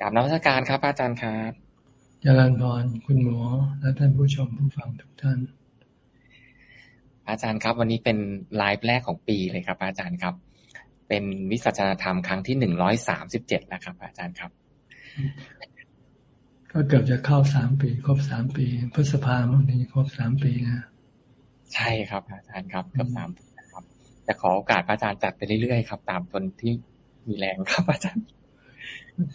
กราบนวัตการครับอาจารย์ครับจารย์พรคุณหมอและท่านผู้ชมผู้ฟังทุกท่าน อาจารย์ครับ วันนี้เป็นไลฟ์แรกของปีเลยครับ อาจารย์ครับ เป็นวิสัชนาธรรมครั้งที่หนึ่งร้อยสามสิบเจ็ดนะครับ อาจารย์ครับ ก็เกือบจะเข้าสามปี ครบสามปีพฤษภาคมนี้ครบสามปีนะใช่ครับ อาจารย์ครับเกือบสามปีนะครับจะขอโอกาสอาจารย์จัดไปเรื่อยๆครับ ตามคนที่มีแรงครับอาจารย์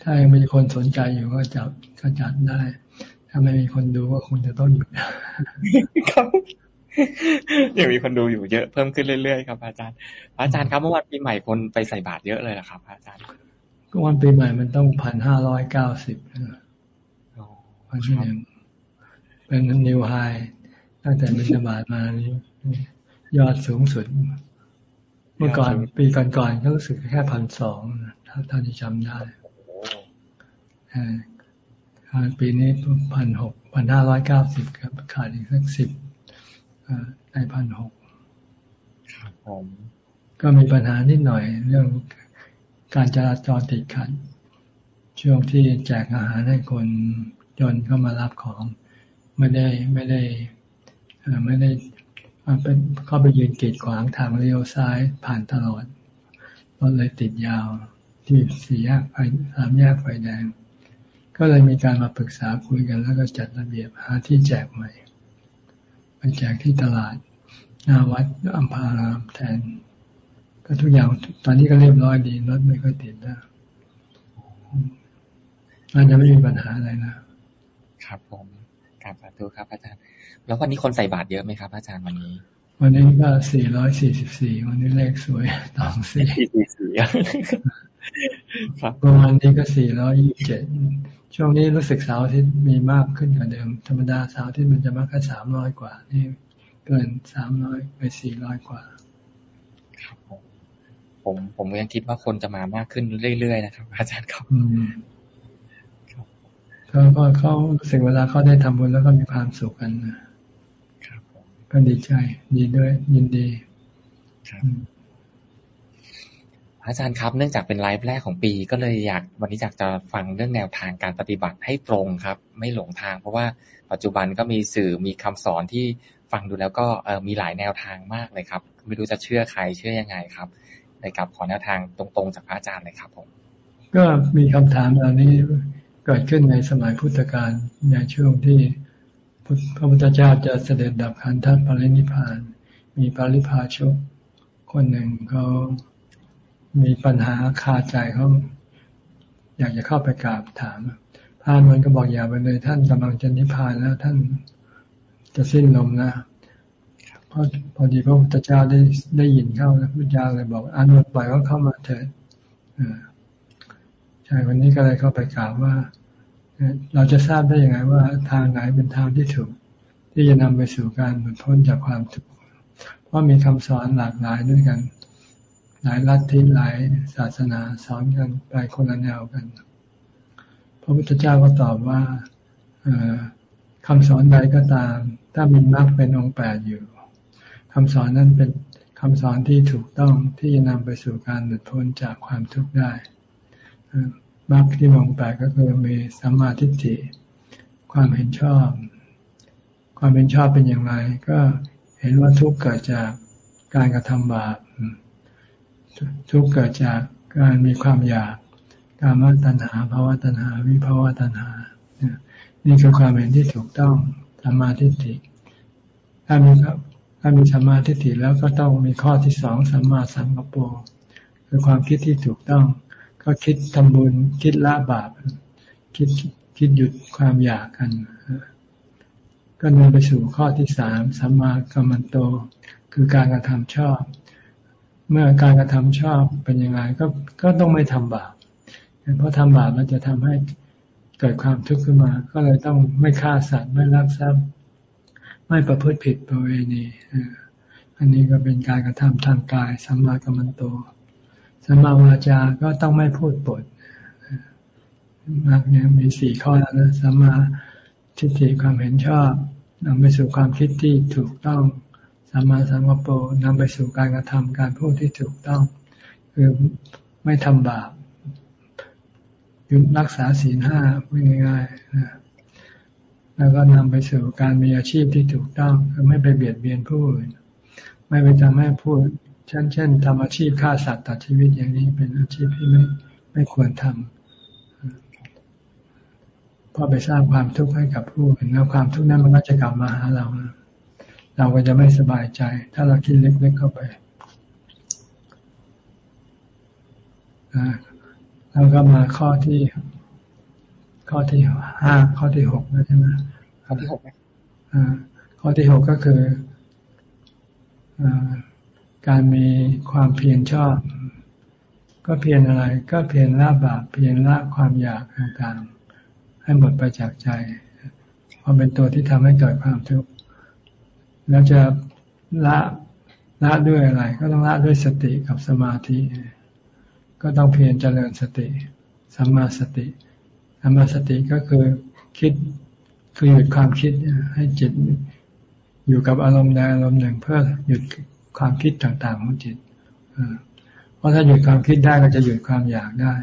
ถ้ายังมีคนสนใจอยู่ก็จับก็จัดได้ ถ้าไม่มีคนดูก็คงจะต้องหยุดครับยังมีคนดูอยู่เยอะเพิ่มขึ้นเรื่อยๆครับอาจารย์อาจารย์ครับเมื่อวันปีใหม่คนไปใส่บาตรเยอะเลยนะครับอาจารย์ ก็วันปีใหม่มันต้องพันห้าร้อยเก้าสิบวันที่หนึ่งเป็นนิวไฮตั้งแต่มินบาตมานี้ยอดสูงสุด เมื่อก่อนปีก่อนๆก็รู้สึกแค่พันสองถ้าท่านที่จำได้ ปีนี้พันหกพันห้าร้อยเก้าสิบครับ ขาดอีกสักสิบในพันหกก็มีปัญหานิดหน่อย เรื่องการจราจรติดขัด ช่วงที่แจกอาหารให้คนจนเข้ามารับของ ไม่ได้ไม่ได้ไม่ได้เป็นเข้าไปยืนกีดขวางทางเลี้ยวซ้ายผ่านตลอดรถเลยติดยาวที่สี่แยกไฟสามแยกไฟแดง ก็เลยมีการมาปรึกษาคุยกัน แล้วก็จัดระเบียบหาที่แจกใหม่ไปแจกที่ตลาดหน้าวัดอัมพารามแทน ก็ทุกอย่างตอนนี้ก็เรียบร้อยดีรถไม่ค่อยติดแล้วน่าจะไม่มีปัญหาอะไรนะครับผมกราบสาธุครับ อาจารย์ แล้ววันนี้คนใส่บาตรเยอะไหมครับ อาจารย์วันนี้ วันนี้ก็สี่ร้อยสี่สิบสี่วันนี้เลขสวยตองสี่สี่สี่ประมาณนี้ก็สี่ร้อยยี่สิบเจ็ด ช่วงนี้รู้สึกเสาร์ที่มีมากขึ้นกว่าเดิม ธรรมดาเสาร์ที่มันจะมากแค่สามร้อยกว่า นี่เกินสามร้อยไปสี่ร้อยกว่าครับผมผมผมยังคิดว่าคนจะมามากขึ้นเรื่อยๆนะครับ อาจารย์ครับเขาก็เขาสิ่งเวลาเขาได้ทำบุญแล้วก็มีความสุขกันนะครับก็ดีใจดีด้วย ยินดีครับ อาจารย์ครับ เนื่องจากเป็นไลฟ์แรกของปี ก็เลยอยากวันนี้อยากจะฟังเรื่องแนวทางการปฏิบัติให้ตรงครับ ไม่หลงทาง เพราะว่าปัจจุบันก็มีสื่อมีคำสอนที่ฟังดูแล้วก็มีหลายแนวทางมากเลยครับ ไม่รู้จะเชื่อใครเชื่อยังไงครับในกับขอแนวทางตรงๆจากพระอาจารย์เลยครับผม ก็มีคำถามเหล่านี้เกิดขึ้นในสมัยพุทธกาลในช่วงที่พระพุทธเจ้าจะเสด็จดับขันธปรินิพาน มีปริพาชกคนหนึ่งเขา มีปัญหาคาใจเขาอยากจะเข้าไปกราบถามพระมันก็บอกอย่าไปเลย ท่านกำลังจะนิพพานแล้ว ท่านจะสิ้นลมนะพราะพอดีพระพุทธเจ้าได้ได้ยินเข้าพระพุทธเจ้าเลยบอกอนนท์ปล่อยเขาเข้ามาเถิดใช่วันนี้ก็เลยเข้าไปกล่าวว่าเราจะทราบได้ยังไงว่าทางไหนเป็นทางที่ถูก ที่จะนำไปสู่การหลุดพ้นจากความทุกข์เพราะมีคำสอนหลากหลายด้วยกัน หลายลัทธิหลายศาสนาสอนกันไปคนละแนวกัน พระพุทธเจ้าก็ตอบว่าคำสอนใดก็ตาม ถ้ามีมรรคเป็นองค์แปดอยู่คำสอนนั้นเป็นคำสอนที่ถูกต้องที่จะนำไปสู่การหลุดพ้นจากความทุกข์ได้มรรคที่องค์แปดก็คือมีสัมมาทิฏฐิ ความเห็นชอบ ความเห็นชอบเป็นอย่างไร ก็เห็นว่าทุกข์เกิดจากการกระทำบาป ทุกเกิดจากการมีความอยากการมตัณหาภาวะตัณหา วิภาวะตัณหา นี่คือความเห็นที่ถูกต้องสัมมาทิฏฐิถ้ามีครับถ้ามีสัมมาทิฏฐิแล้วก็ต้องมีข้อที่สองสัมมาสังกปรคือความคิดที่ถูกต้อง ก็คิดทำบุญคิดละบาป คิดคิดหยุดความอยากกัน ก็นำไปสู่ข้อที่สามสัมมากัมมันโต คือการกระทำชอบ เมื่อการกระทำชอบเป็นยังไงก็ก็ต้องไม่ทำบาปเพราะทำบาปมันจะทำให้เกิดความทุกข์ขึ้นมา ก็เลยต้องไม่ฆ่าสัตว์ไม่ลักทรัพย์ ไม่ประพฤติผิดประเวณีอันนี้ก็เป็นการกระทำทางกายสัมมากัมมันโตสัมมาวาจาก็ต้องไม่พูดปดมากเนี่ยมีสี่ข้อแล้วนะสัมมาทิฏฐิความเห็นชอบนำไปสู่ความคิดที่ถูกต้อง สัมมาสังกปรนำไปสู่การกระทำการพูดที่ถูกต้อง คือไม่ทำบาปยุดรักษาศีลห้าพูดง่ายๆนะแล้วก็นำไปสู่การมีอาชีพที่ถูกต้องคือไม่ไปเบียดเบียนผู้อื่นไม่ไปทำให้ผู้เช่นเช่นทำอาชีพฆ่าสัตว์ตัดชีวิตอย่างนี้เป็นอาชีพที่ไม่ไม่ควรทำเพราะไปสร้างความทุกข์ให้กับผู้อื่นแล้วความทุกข์นั้นมันก็จะกลับมาหาเรา เราก็จะไม่สบายใจ ถ้าเราคิดเล็กๆเข้าไปแล้วก็มาข้อที่ ข้อที่ห้าข้อที่หกนะใช่ไหมข้อที่หกข้อที่หกก็คืออการมีความเพียรชอบ ก็เพียรอะไร ก็เพียรละบาปเพียรละความอยากต่างๆให้หมดไปจากใจเพราะเป็นตัวที่ทำให้เกิดความทุกข์ แล้วจะละละด้วยอะไร ก็ต้องละด้วยสติกับสมาธิ ก็ต้องเพียรเจริญสติสัมมาสติสัมมาสติก็คือคิดคือหยุดความคิดให้จิตอยู่กับอารมณ์ใดอารมณ์หนึ่งเพื่อหยุดความคิดต่างๆของจิตเพราะถ้าหยุดความคิดได้ก็จะหยุดความอยากได้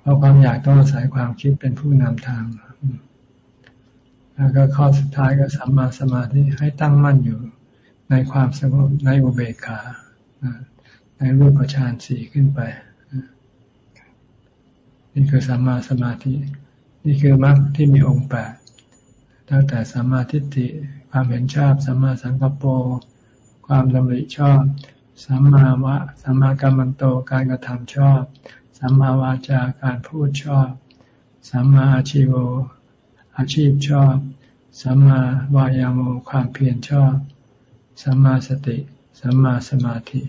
เพราะความอยากต้องอาศัยความคิดเป็นผู้นำทาง แล้วก็ข้อสุดท้ายก็สัมมาสมาธิให้ตั้งมั่นอยู่ในความสงบในอุเบกขาในรูปฌานสี่ขึ้นไป นี่คือสัมมาสมาธิ นี่คือมรรคที่มีองค์แปดตั้งแต่สัมมาทิฏฐิความเห็นชอบสัมมาสังกปรความดำริชอบสัมมาวะสัมมากรรมันโตการกระทำชอบ สัมมาวาจาการพูดชอบ สัมมาอาชีโว อาชีพชอบ สัมมาวายาโมความเพียรชอบ สัมมาสติ สัมมาสมาธิ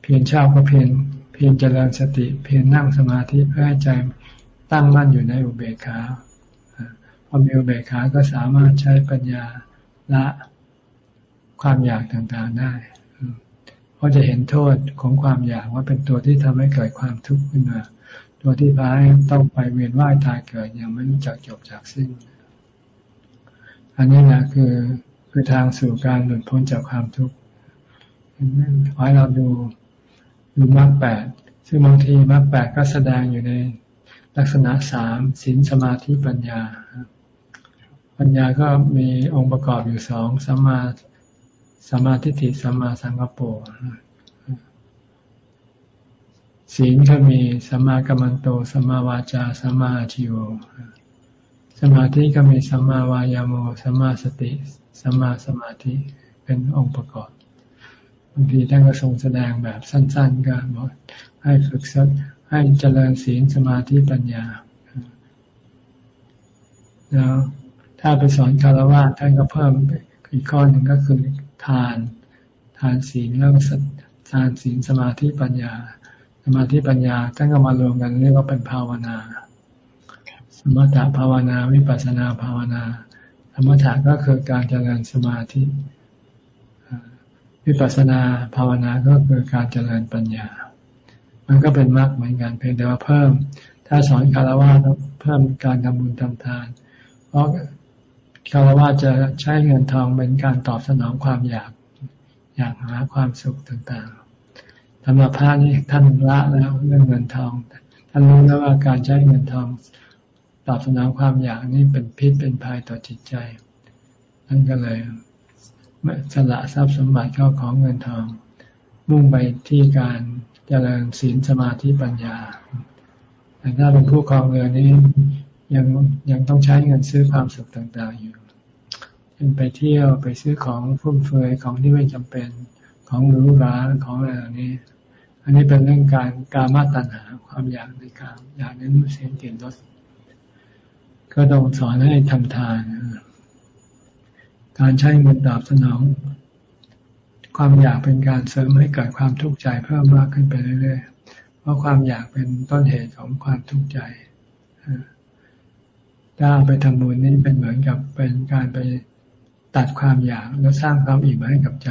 เพียรชอบก็เพียรเพียรเจริญสติ เพียรนั่งสมาธิเพื่อให้ใจตั้งมั่นอยู่ในอุเบกขาพอมีอุเบกขาก็สามารถใช้ปัญญาละความอยากต่างๆได้เพราะจะเห็นโทษของความอยากว่าเป็นตัวที่ทำให้เกิดความทุกข์ขึ้นมา ตัวที่พาให้ต้องไปเวียนว่ายตายเกิดย่างไม่รู้จักจบจากสิ้น อันนี้แหละคือคือทางสู่การหลุดพ้นจากความทุกข์ขอให้เราดูดูมรรคแปดซึ่งบางทีมรรคแปดก็แสดงอยู่ในลักษณะสามศีลสมาธิปัญญา ปัญญาก็มีองค์ประกอบอยู่สองสัมมาสัมมาทิฏฐิสัมมาสังกปร ศีลก็มีสัมมากัมมันโตสัมมาวาจาสัมมาชิโวสมาธิก็มีสัมมาวายาโมสัมมาสติสัมมาสมาธิเป็นองค์ประกอบบางทีท่านก็ทรงแสดงแบบสั้น ๆ ก็บอกให้ฝึกสักให้เจริญศีลสมาธิปัญญา แล้วถ้าไปสอนคารวะท่านก็เพิ่มอีกข้อหนึ่งก็คือทาน ทานศีลแล้วก็ทานศีลสมาธิปัญญา สมาธิปัญญาท่านก็มารวมกันเรียกว่าเป็นภาวนา สมถะภาวนาวิปัสนาภาวนา สมถะก็คือการเจริญสมาธิ วิปัสนาภาวนาก็คือการเจริญปัญญา มันก็เป็นมรรคเหมือนกันเพียงแต่ว่าเพิ่ม ถ้าสอนคารวะเพิ่มการทำบุญทำทาน เพราะคารวะจะใช้เงินทองเป็นการตอบสนองความอยาก อยากหาความสุขต่าง สำหรับพระนี่ท่านละแล้วเรื่องเงินทอง ท่านรู้แล้วว่าการใช้เงินทองตอบสนองความอยากนี่เป็นพิษเป็นภัยต่อจิตใจ ท่านก็เลยสละทรัพย์สมบัติเข้าของเงินทอง มุ่งไปที่การเจริญศีลสมาธิปัญญา แต่ถ้าเป็นผู้ครองเรือนนี้ยังยังต้องใช้เงินซื้อความสุขต่าง ๆ อยู่เป็นไปเที่ยวไปซื้อของฟุ่มเฟือยของที่ไม่จำเป็น ของหรูหราของอะไรเหล่านี้ อันนี้เป็นเรื่องการการมาตัณหาความอยากในการอยากนรูปเสียงกลิ่นรสก็ต้องสอนให้ทำทาน การใช้เงินตอบสนอง ความอยากเป็นการเสริมให้เกิดความทุกข์ใจเพิ่มมากขึ้นไปเรื่อยๆ เพราะความอยากเป็นต้นเหตุของความทุกข์ใจถ้าไปทำบุญนี่เป็นเหมือนกับเป็นการไปตัดความอยากแล้วสร้างความอิ่มให้กับใจ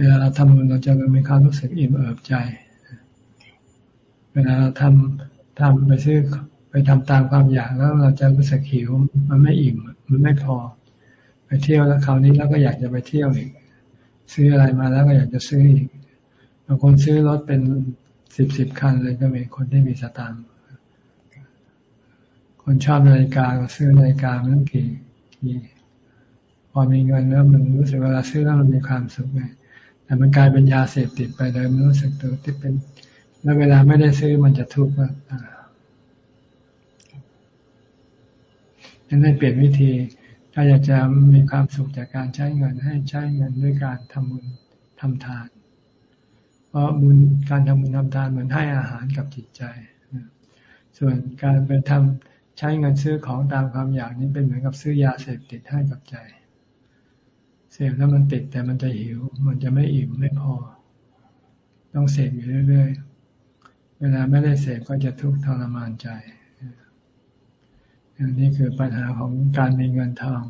เวลาเราทำบุญเราจะมีความรู้สึกอิ่มเอิบใจ เวลาเราทำทำไปซื้อไปทำตามความอยากแล้วเราจะรู้สึกหิว มันไม่อิ่ม มันไม่พอ ไปเที่ยวแล้วคราวนี้เราก็อยากจะไปเที่ยวอีก ซื้ออะไรมาแล้วก็อยากจะซื้ออีกบางคนซื้อรถเป็นสิบสิบคันเลยก็มีคนที่มีสตางค์คนชอบนาฬิกาซื้อนาฬิกามันกี่กี่พอมีเงินแล้วมันรู้สึกเวลาซื้อแล้วมันมีความสุขไง แต่มันกลายเป็นยาเสพติดไปเลยมันรู้สึกตัวที่เป็น แล้วเวลาไม่ได้ซื้อมันจะทุกข์ว่าดังนั้นเปลี่ยนวิธี ถ้าอยากจะมีความสุขจากการใช้เงินให้ใช้เงินด้วยการทำบุญทำทาน เพราะบุญการทำบุญทำทานเหมือนให้อาหารกับจิตใจ ส่วนการไปทำใช้เงินซื้อของตามความอยากนี้เป็นเหมือนกับซื้อยาเสพติดให้กับใจ พแล้วมันติดแต่มันจะหิว มันจะไม่อิ่มไม่พอ ต้องเสพอยู่เรื่อยๆ เวลาไม่ได้เสพก็จะทุกข์ทรมานใจอันนี้คือปัญหาของการมีเงินทอง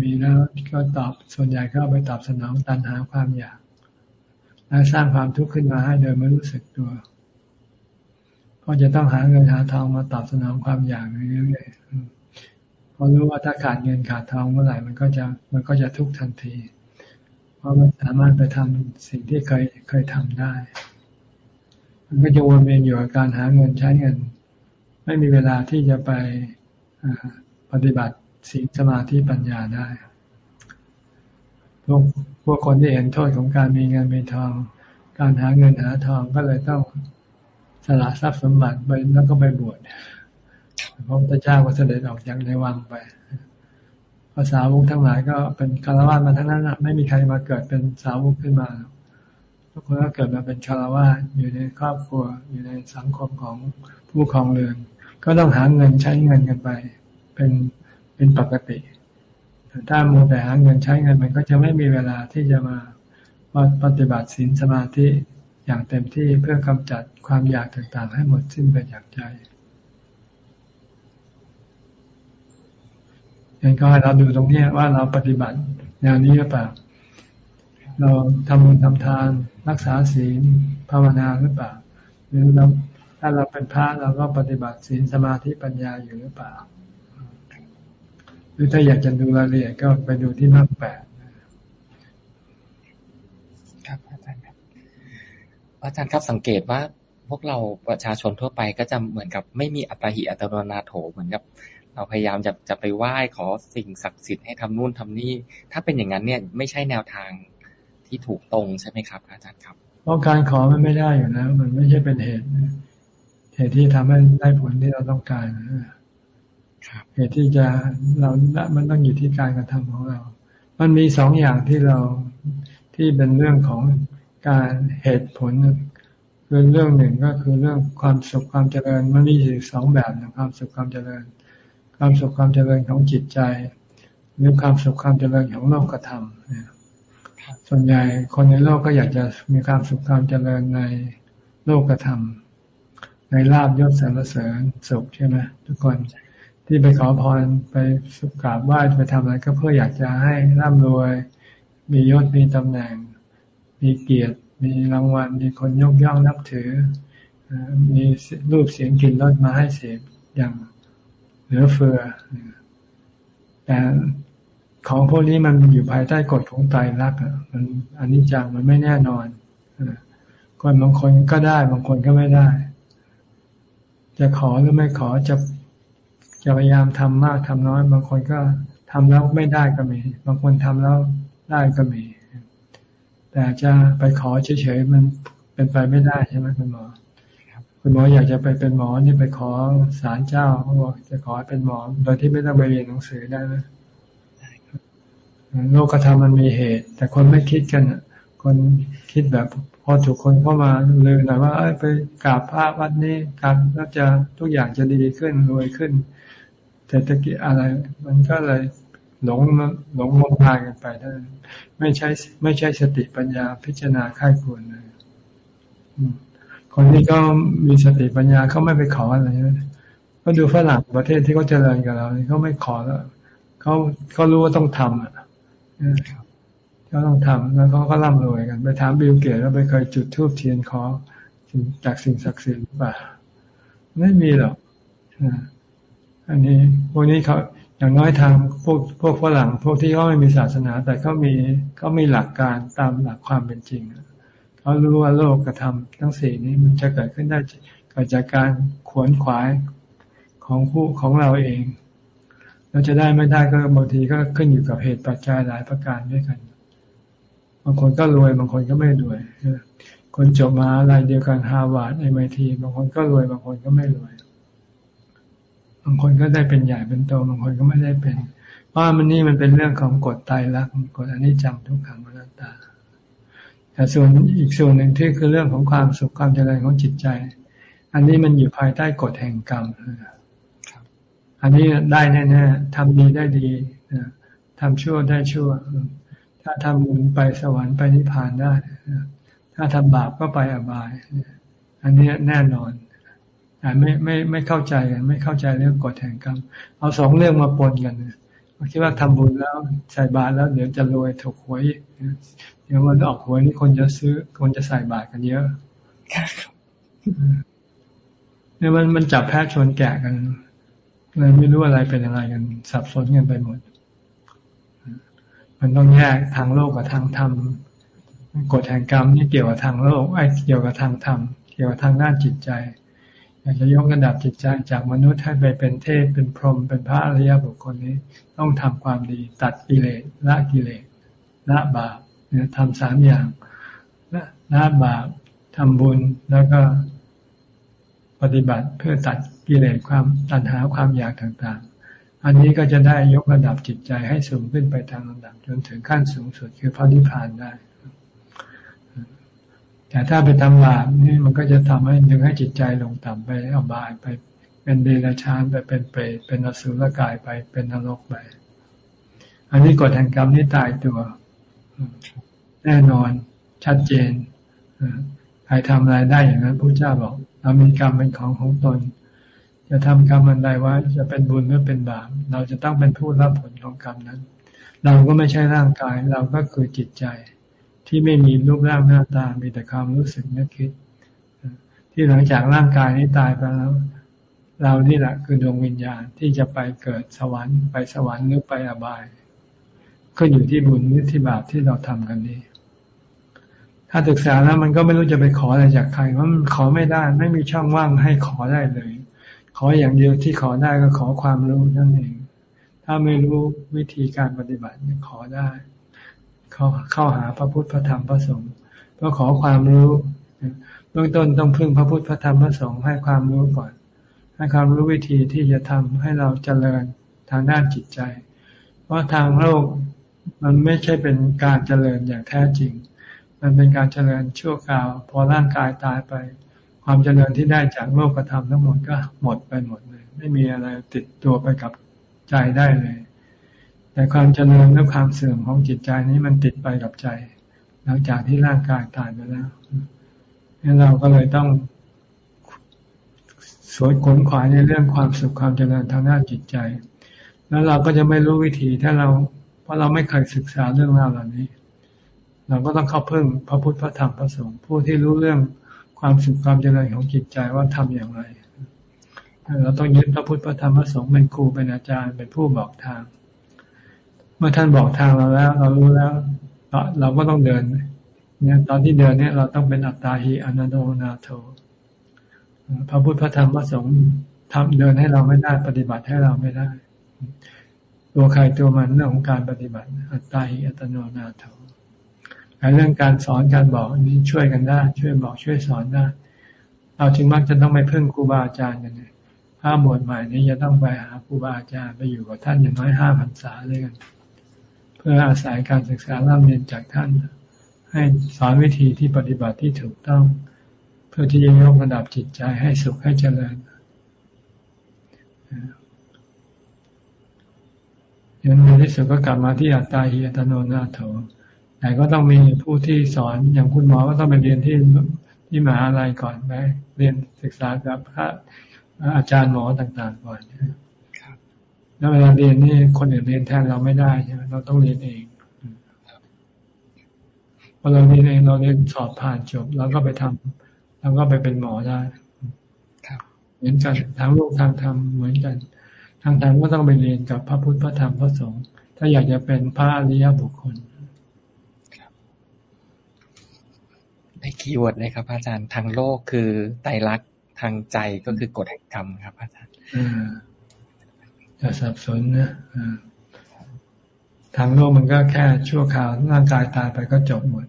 มีแล้วก็ตอบส่วนใหญ่ก็ไปตอบสนองตันหาความอยาก และสร้างความทุกข์ขึ้นมาให้โดยไม่รู้สึกตัวเพราะจะต้องหาเงินหาทองมาตอบสนองความอยากเรื่อยๆ ราะรู้ว่าถ้าขาดเงินขาดทองเมื่อไหร่มันก็จะมันก็จะทุกข์ทันที เพราะมันสามารถไปทำสิ่งที่เคยเคยทำได้ มันก็จะวนเวียนอยู่กับการหาเงินใช้เงิน ไม่มีเวลาที่จะไปปฏิบัติศีลสมาธิปัญญาได้พวกพวกคนที่เห็นโทษของการมีเงินมีทอง การหาเงินหาทองก็เลยต้องสละทรัพย์สมบัติไปแล้วก็ไปบวช พระพุทธเจ้าก็เสด็จออกจากในวังไปภาษาวกทั้งหลายก็เป็นคารวะมาทั้งนั้นไม่มีใครมาเกิดเป็นสาวกขึ้นมา ทุกคนก็เกิดมาเป็นคารวะอยู่ในครอบครัว อยู่ในสังคมของผู้ครองเรือน ก็ต้องหาเงินใช้เงินกันไป เป็นเป็นปกติ ถ้ามัวแต่หาเงินใช้เงินมันก็จะไม่มีเวลาที่จะมาปฏิบัติศีลสมาธิอย่างเต็มที่เพื่อกำจัดความอยากต่างๆ ให้หมดสิ้นไปจากใจ ยังก็ให้เราดูตรงนี้ว่าเราปฏิบัติแนวนี้หรือเปล่า เราทำบุญทำทานรักษาศีลภาวนาหรือเปล่า หรือเราถ้าเราเป็นพระเราก็ปฏิบัติศีลสมาธิปัญญาอยู่หรือเปล่า หรือถ้าอยากจะดูรายละเอียดก็ไปดูที่นักแปดครับอาจารย์ครับอาจารย์ครับสังเกตว่าพวกเราประชาชนทั่วไปก็จะเหมือนกับไม่มีอัตหิอัตโนนาโถเหมือนกับ เราพยายามจะจะไปไหว้ขอสิ่งศักดิ์สิทธิ์ให้ทำนู่นทำนี่ ถ้าเป็นอย่างนั้นเนี่ยไม่ใช่แนวทางที่ถูกตรงใช่ไหมครับ อาจารย์ครับเพราะการขอมันไม่ได้อยู่แล้ว มันไม่ใช่เป็นเหตุเหตุที่ทำให้ได้ผลที่เราต้องการเหตุที่จะเรา มันต้องอยู่ที่การกระทำของเรา มันมีสองอย่างที่เราที่เป็นเรื่องของการเหตุผลคือเรื่องหนึ่งก็คือเรื่องความสุขความเจริญ มันมีอยู่สองแบบนะความสุขความเจริญ ความสุขความเจริญของจิตใจ หรือความสุขความเจริญของโลกธรรมส่วนใหญ่คนในโลกก็อยากจะมีความสุขความเจริญในโลกธรรม ในลาบยศสรรเสริญสุขใช่ไหมทุกคนที่ไปขอพรไปสุขกราบไหว้ไปทำอะไรก็เพื่ออยากจะให้ร่ำรวย มียศมีตำแหน่ง มีเกียรติ มีรางวัล มีคนยกย่องนับถือ มีรูปเสียงกลิ่นรสมาให้เสพอย่าง ลือเฟือ แต่ของพวกนี้มันอยู่ภายใต้กฎของไตรลักษณ์มันอันนี้จังมันไม่แน่นอนคนบางคนก็ได้ บางคนก็ไม่ได้ จะขอหรือไม่ขอจะจะพยายามทำมากทำน้อย บางคนก็ทำแล้วไม่ได้ก็มี บางคนทำแล้วได้ก็มี แต่จะไปขอเฉยๆมันเป็นไปไม่ได้ใช่ไหมคุณหมอ คุณหมออยากจะไปเป็นหมอนี่ไปขอศาลเจ้าเขาบอกจะขอเป็นหมอโดยที่ไม่ต้องไปเรียนหนังสือได้ไหมโลกธรรมมันมีเหตุ แต่คนไม่คิดกันคนคิดแบบพอถูกคนเข้ามาเลยหน่อยว่าไปกราบพระวัดนี้กราบแล้วจะทุกอย่างจะดีขึ้นรวยขึ้นเศรษฐกิจอะไร มันก็เลยหลงหลงมงพายกันไปท่านไม่ใช่ไม่ใช่สติปัญญาพิจารณาค่ายควรเลย คนที่ก็มีสติปัญญาเขาไม่ไปขออะไรนะก็ดูฝรั่งประเทศที่เขาเจริญกับเราเขาไม่ขอแล้วเขาเขารู้ว่าต้องทำอะก็ต้องทำแล้วเขาก็ร่ำรวยกัน ไปถามบิลเกตแล้วไปเคยจุดทูบเทียนขอจากสิ่งศักดิ์สิทธิ์ป่ะไม่มีหรอกอันนี้พวกนี้เขาอย่างน้อยทางพวกพวกฝรั่งพวกที่เขาไม่มีศาสนา แต่เขามีเขามีหลักการตามหลักความเป็นจริง เขารู้ว่าโลกกระทำทั้งสี่นี้มันจะเกิดขึ้นได้เกิดจากการขวนขวายของผู้ของเราเอง เราจะได้ไม่ได้ก็บางทีก็ขึ้นอยู่กับเหตุปัจจัยหลายประการด้วยกัน บางคนก็รวยบางคนก็ไม่รวย คนจบมาอะไรเดียวกันฮาวาดไอไมทีบางคนก็รวยบางคนก็ไม่รวย บางคนก็ได้เป็นใหญ่เป็นโตบางคนก็ไม่ได้เป็น เพราะมันนี่มันเป็นเรื่องของกฎตายรักกฎอนิจจังทุกขังอนัตตา แต่ส่วนอีกส่วนหนึ่งที่คือเรื่องของความสุขความเจริญของจิตใจ อันนี้มันอยู่ภายใต้กฎแห่งกรรมอันนี้ได้แน่ๆทำดีได้ดีทำชั่วได้ชั่ว ถ้าทำบุญไปสวรรค์ไปนิพพานได้ ถ้าทำบาปก็ไปอบาย อันนี้แน่นอนแต่ไม่ไม่ไม่เข้าใจกันไม่เข้าใจเรื่องกฎแห่งกรรม เอาสองเรื่องมาปนกันคิดว่าทำบุญแล้วใส่บาตรแล้วเดี๋ยวจะรวยถูกหวย ดี๋ยววันออกหวยนี่คนจะซื้อ คนจะใส่บาตรกันเยอะเนี่ยมันมันจับแพะชนแกะกันเลยไม่รู้อะไรเป็นอะไรกัน สับสนกันไปหมด มันต้องแยกทางโลกกับทางธรรมกฎแห่งกรรมนี่เกี่ยวกับทางโลกไอ้เกี่ยวกับทางธรรมเกี่ยวกับทางด้านจิตใจ อยากจะยกระดับจิตใจจากมนุษย์ให้ไปเป็นเทพเป็นพรหมเป็นพระอริยบุคคลนี้ ต้องทำความดีตัดกิเลสละกิเลสละบาป เนี่ยทำสามอย่างละละบาปทำบุญแล้วก็ปฏิบัติเพื่อตัดกิเลสความตัณหาความอยากต่างๆ อันนี้ก็จะได้ยกระดับจิตใจให้สูงขึ้นไปทางลำดับจนถึงขั้นสูงสุดคือพระนิพพานได้ แต่ถ้าไปทำบาปนี่มันก็จะทำให้ดึงให้จิตใจลงต่ำไปอบายไปเป็นเดรัจฉานไปเป็นเปรตเป็นอสุรกายไปเป็นนรกไป อันนี้กฎแห่งกรรมนี่ตายตัว แน่นอนชัดเจนใครทำอะไรได้อย่างนั้นพระเจ้าบอกเรามีกรรมเป็นของของตน จะทำกรรมอันใดว่าจะเป็นบุญหรือเป็นบาปเราจะต้องเป็นผู้รับผลของกรรมนั้น เราก็ไม่ใช่ร่างกายเราก็คือจิตใจ ที่ไม่มีรูปร่างหน้าตา มีแต่ความรู้สึกนึกคิด ที่หลังจากร่างกายนี้ตายไปแล้ว เรานี่แหละคือดวงวิญญาณที่จะไปเกิดสวรรค์ไปสวรรค์หรือไปอบาย ก็อยู่ที่บุญหรือที่บาปที่เราทำกันนี้ ถ้าศึกษาแล้วมันก็ไม่รู้จะไปขออะไรจากใครเพราะมันขอไม่ได้ไม่มีช่องว่างให้ขอได้เลย ขออย่างเดียวที่ขอได้ก็ขอความรู้นั่นเอง ถ้าไม่รู้วิธีการปฏิบัติขอได้ เข้าเข้าหาพระพุทธพระธรรมพระสงฆ์เพื่อขอความรู้เบื้องต้นต้องพึ่งพระพุทธพระธรรมพระสงฆ์ให้ความรู้ก่อน ให้ความรู้วิธีที่จะทำให้เราเจริญทางด้านจิตใจ เพราะทางโลกมันไม่ใช่เป็นการเจริญอย่างแท้จริง มันเป็นการเจริญชั่วคราว พอร่างกายตายไป ความเจริญที่ได้จากโลกธรรมทั้งหมดก็หมดไปหมดเลย ไม่มีอะไรติดตัวไปกับใจได้เลย แต่ความเจริญและความเสื่อมของจิตใจนี้มันติดไปกับใจ หลังจากที่ร่างกายตายไปแล้วนี่เราก็เลยต้องสวยขนขวายในเรื่องความสุขความเจริญทางด้านจิตใจ แล้วเราก็จะไม่รู้วิธีถ้าเรา เพราะเราไม่เคยศึกษาเรื่องราวเหล่านี้ เราก็ต้องเข้าพึ่งพระพุทธพระธรรมพระสงฆ์ผู้ที่รู้เรื่องความสุขความเจริญของจิตใจว่าทำอย่างไร เราต้องยึดพระพุทธพระธรรมพระสงฆ์เป็นครูเป็นอาจารย์เป็นผู้บอกทาง เมื่อท่านบอกทางเราแล้ว เรารู้แล้ว เราก็ต้องเดินเนี่ยตอนที่เดินเนี่ยเราต้องเป็นอัตตาหิอนันโดนาโถพระพุทธพระธรรมพระสงฆ์ทำเดินให้เราไม่ได้ปฏิบัติให้เราไม่ได้ ตัวใครตัวมันเรื่องของการปฏิบัติ อัตตาหิอัตโนนาโถ เรื่องการสอนการบอกนี้ช่วยกันได้ ช่วยบอกช่วยสอนได้เราจึงมักจะต้องไปพึ่งครูบาอาจารย์กันเลยถ้าหมวดใหม่นี้จะต้องไปหาครูบาอาจารย์ไปอยู่กับท่านอย่างน้อยห้าพรรษาเลยกัน เพื่ออาศัยการศึกษาเล่าเรียนจากท่าน ให้สอนวิธีที่ปฏิบัติที่ถูกต้อง เพื่อที่จะยกระดับจิตใจให้สุขให้เจริญยันในที่สุดก็กลับมาที่อัตตาหิอัตโนนาโถ แต่ก็ต้องมีผู้ที่สอนอย่างคุณหมอก็ต้องไปเรียนที่ที่มหาลัยก่อนไปเรียนศึกษากับพระอาจารย์หมอต่างๆก่อนแล้วเวลาเรียนนี่คนอื่นเรียนแทนเราไม่ได้ใช่ไหมเราต้องเรียนเองพอเราเรียนเองเราเรียนสอบผ่านจบเราก็ไปทำเราก็ไปเป็นหมอได้เหมือนกันทางโลกทางธรรมเหมือนกันทางธรรมก็ต้องไปเรียนกับพระพุทธพระธรรมพระสงฆ์ถ้าอยากจะเป็นพระอริยบุคคล ในคีย์เวิร์ดเลยครับ อาจารย์ทางโลกคือไตรลักษณ์ทางใจก็คือกฎแห่งกรรมครับ อาจารย์จะสับสนนะทางโลกมันก็แค่ชั่วคราวร่างกายตายไปก็จบหมด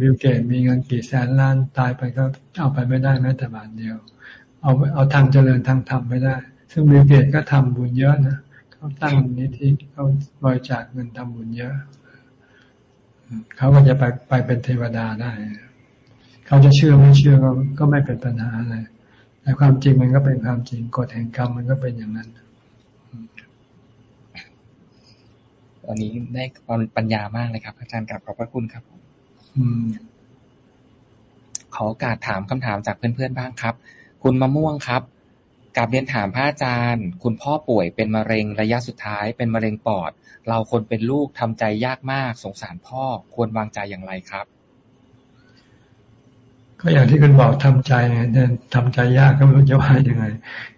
บิลเกตส์มีเงินกี่แสนล้านตายไปก็เอาไปไม่ได้แม้แต่บาทเดียว เอาเอาทางเจริญทางธรรมไม่ได้ ซึ่งบิลเกตส์ก็ทำบุญเยอะนะเขาตั้งนิธิเขาบริจาคเงินทำบุญเยอะ เขาก็จะไปไปเป็นเทวดาได้ เขาจะเชื่อไม่เชื่อก็ก็ไม่เป็นปัญหาอะไรแต่ความจริงมันก็เป็นความจริงกฎแห่งกรรมมันก็เป็นอย่างนั้นวันนี้ได้ปัญญามากเลยครับ อาจารย์กับขอบพระคุณครับขอโอกาสถามคำถามจากเพื่อนๆบ้างครับ คุณมะม่วงครับ กับเรียนถามพระอาจารย์ คุณพ่อป่วยเป็นมะเร็งระยะสุดท้ายเป็นมะเร็งปอด เราคนเป็นลูกทำใจยากมาก สงสารพ่อควรวางใจอย่างไรครับ ก็อย่างที่คุณบอกทำใจเนี่ยทำใจยากก็ไม่รู้จะว่ายังไง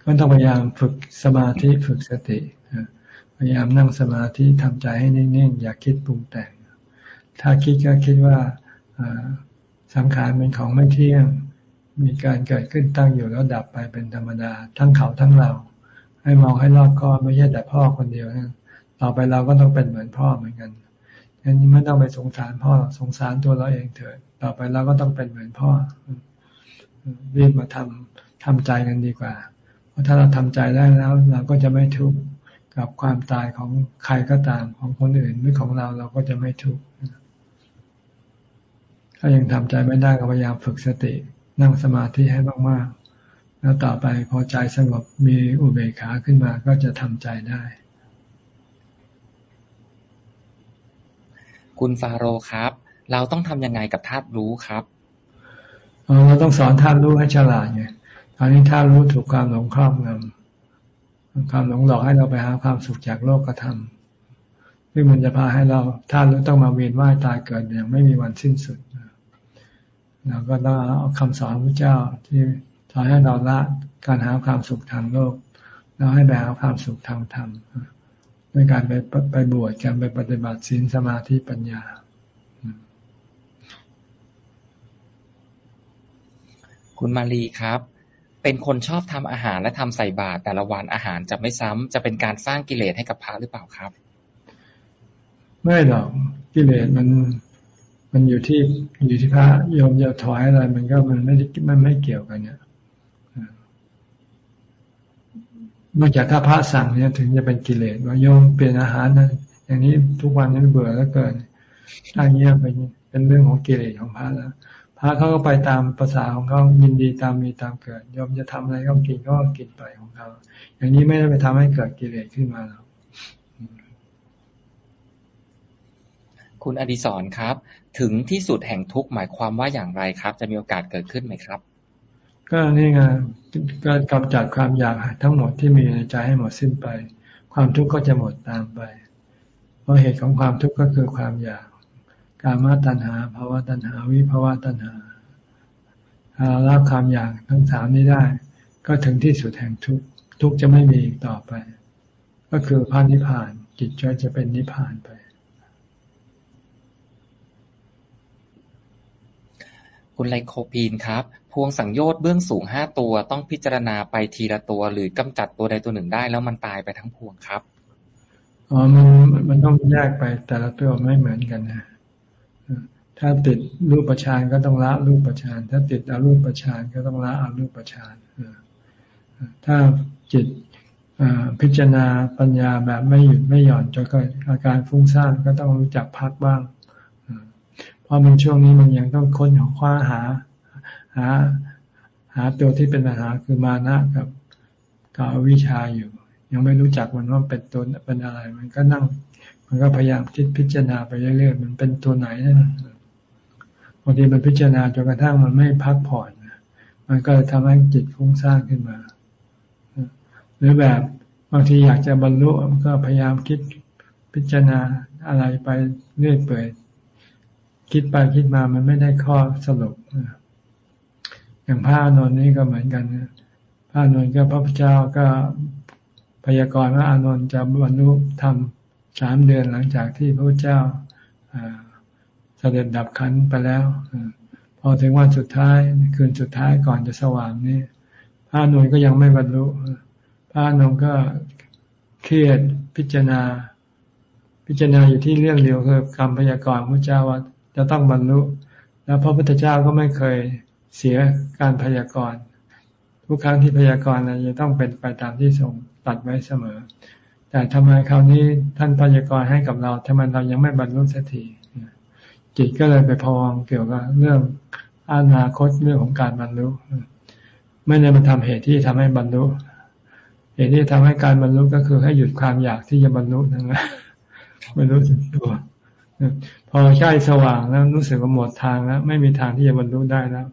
ก็ต้องพยายามฝึกสมาธิฝึกสติพยายามนั่งสมาธิทำใจให้นิ่งๆอย่าคิดปรุงแต่ง ถ้าคิดก็คิดว่าสังขารเป็นของไม่เที่ยง มีการเกิดขึ้นตั้งอยู่แล้วดับไปเป็นธรรมดา ทั้งเขาทั้งเรา ให้มองให้รอบคอบไม่ใช่แต่พ่อคนเดียวนะต่อไปเราก็ต้องเป็นเหมือนพ่อเหมือนกันอันนี้ไม่ต้องไปสงสารพ่อสงสารตัวเราเองเถิดต่อไปเราก็ต้องเป็นเหมือนพ่อรีบมาทำทำใจกันดีกว่า เพราะถ้าเราทำใจได้แล้ว เราก็จะไม่ทุกข์กับความตายของใครก็ตามของคนอื่นหรือของเราเราก็จะไม่ทุกข์ถ้ายังทำใจไม่ได้ก็พยายามฝึกสติ นั่งสมาธิให้มากๆ แล้วต่อไปพอใจสงบมีอุเบกขาขึ้นมาก็จะทำใจได้ คุณฟาโรครับ เราต้องทำยังไงกับธาตุรู้ครับเราต้องสอนธาตุรู้ให้ฉลาดไงตอนนี้ธาตุรู้ถูกความหลงครอบงำความหลงหลอกให้เราไปหาความสุขจากโลกกระทำซึ่งมันจะพาให้เราธาตุรู้ต้องมาเวียนว่ายตายเกิดอย่างไม่มีวันสิ้นสุด เราก็ต้องเอาคำสอนพระเจ้าที่สอนให้เราละการหาความสุขทางโลก เราให้ไปหาความสุขทางธรรมด้วยการไปไปบวชการไปปฏิบัติศีลสมาธิปัญญา คุณมาลีครับ เป็นคนชอบทำอาหารและทำใส่บาตรแต่ละวันอาหารจะไม่ซ้ำจะเป็นการสร้างกิเลสให้กับพระหรือเปล่าครับ ไม่หรอกกิเลสมัน มันอยู่ที่อยู่ที่พระโยมจะถวายอะไร มันก็มันไม่ได้มันไม่เกี่ยวกันเนี่ยนอกจากถ้าพระสั่งเนี่ยถึงจะเป็นกิเลสว่าโยมเปลี่ยนอาหารนะอย่างนี้ทุกวันนี้เบื่อแล้วเกินถ้าเงี้ยเป็นเป็นเรื่องของกิเลสของพระแล้วพระเขาก็ไปตามภาษาของเขายินดีตามมีตามเกิดยอมจะทำอะไรก็กินก็กินไปของเขาอย่างนี้ไม่ได้ไปทำให้เกิดกิเลสขึ้นมาแล้ว คุณอดิศรครับ ถึงที่สุดแห่งทุกข์หมายความว่าอย่างไรครับ จะมีโอกาสเกิดขึ้นไหมครับ ก็นี่ไงการกำจัดความอยากทั้งหมดที่มีในใจให้หมดสิ้นไป ความทุกข์ก็จะหมดตามไป เพราะเหตุของความทุกข์ก็คือความอยาก การมาตัณหาภาวะตัณหา วิภาวะตัณหาถ้าเราละความอยากทั้งสามนี้ได้ ก็ถึงที่สุดแห่งทุกทุกจะไม่มีอีกต่อไป ก็คือพระนิพพานจิตใจจะเป็นนิพพานไป คุณไลโคปีนครับ พวงสังโยชน์เบื้องสูงห้าตัว ต้องพิจารณาไปทีละตัว หรือกำจัดตัวใดตัวหนึ่งได้ แล้วมันตายไปทั้งพวงครับอ๋อมันมันต้องแยกไปแต่ละตัวไม่เหมือนกันนะถ้าติดรูปประชานก็ต้องละรูปประชาน ถ้าติดอารูปประชานก็ต้องละอารูปประชานถ้าจิตพิจารณาปัญญาแบบไม่หยุดไม่หย่อนจนเกิดอาการฟุ้งซ่านก็ต้องรู้จักพักบ้าง เพราะมันช่วงนี้มันยังต้องค้นของคว้าหา หา หาตัวที่เป็นปัญหาคือมานะกับกับวิชาอยู่ ยังไม่รู้จักมันว่าเป็นตัวเป็นอะไร มันก็นั่ง มันก็พยายามคิดพิจารณาไปเรื่อยๆมันเป็นตัวไหนนะบางทีมันพิจารณาจนกระทั่งมันไม่พักผ่อนมันก็ทำให้จิตฟุ้งซ่านขึ้นมา หรือแบบบางทีอยากจะบรรลุมันก็พยายามคิดพิจารณาอะไรไปเรื่อยเปื่อย คิดไปคิดมามันไม่ได้ข้อสรุปอย่างพระอนนท์นี่ก็เหมือนกันพระอนนท์ก็พระพุทธเจ้าก็พยากรณ์ว่าอานนท์จะบรรลุธรรมสามเดือนหลังจากที่พระพุทธเจ้าเสด็จดับขันไปแล้วพอถึงวันสุดท้ายคืนสุดท้ายก่อนจะสว่างนี่พระอนนท์ก็ยังไม่บรรลุระนงก็เครียดพิจารณา พิจารณาอยู่ที่เรื่องเดียวคือคำพยากรณ์พระเจ้าว่า จะต้องบรรลุ แล้วพระพุทธเจ้าก็ไม่เคยเสียการพยากรณ์ทุกครั้งที่พยากรณ์จะต้องเป็นไปตามที่ทรงตัดไว้เสมอ แต่ทำไมคราวนี้ท่านพยากรณ์ให้กับเราทำไมเรายังไม่บรรลุสักทีจิตก็เลยไปพองเกี่ยวกับเรื่องอนาคตเรื่องของการบรรลุไม่ได้มาทำเหตุที่ทำให้บรรลุเหตุที่ทำให้การบรรลุก็คือให้หยุดความอยากที่จะบรรลุนั่นแหละไม่รู้สึกตัว พอใช่สว่างแล้วรู้สึกว่าหมดทางแล้วไม่มีทางที่จะบรรลุได้แล้ว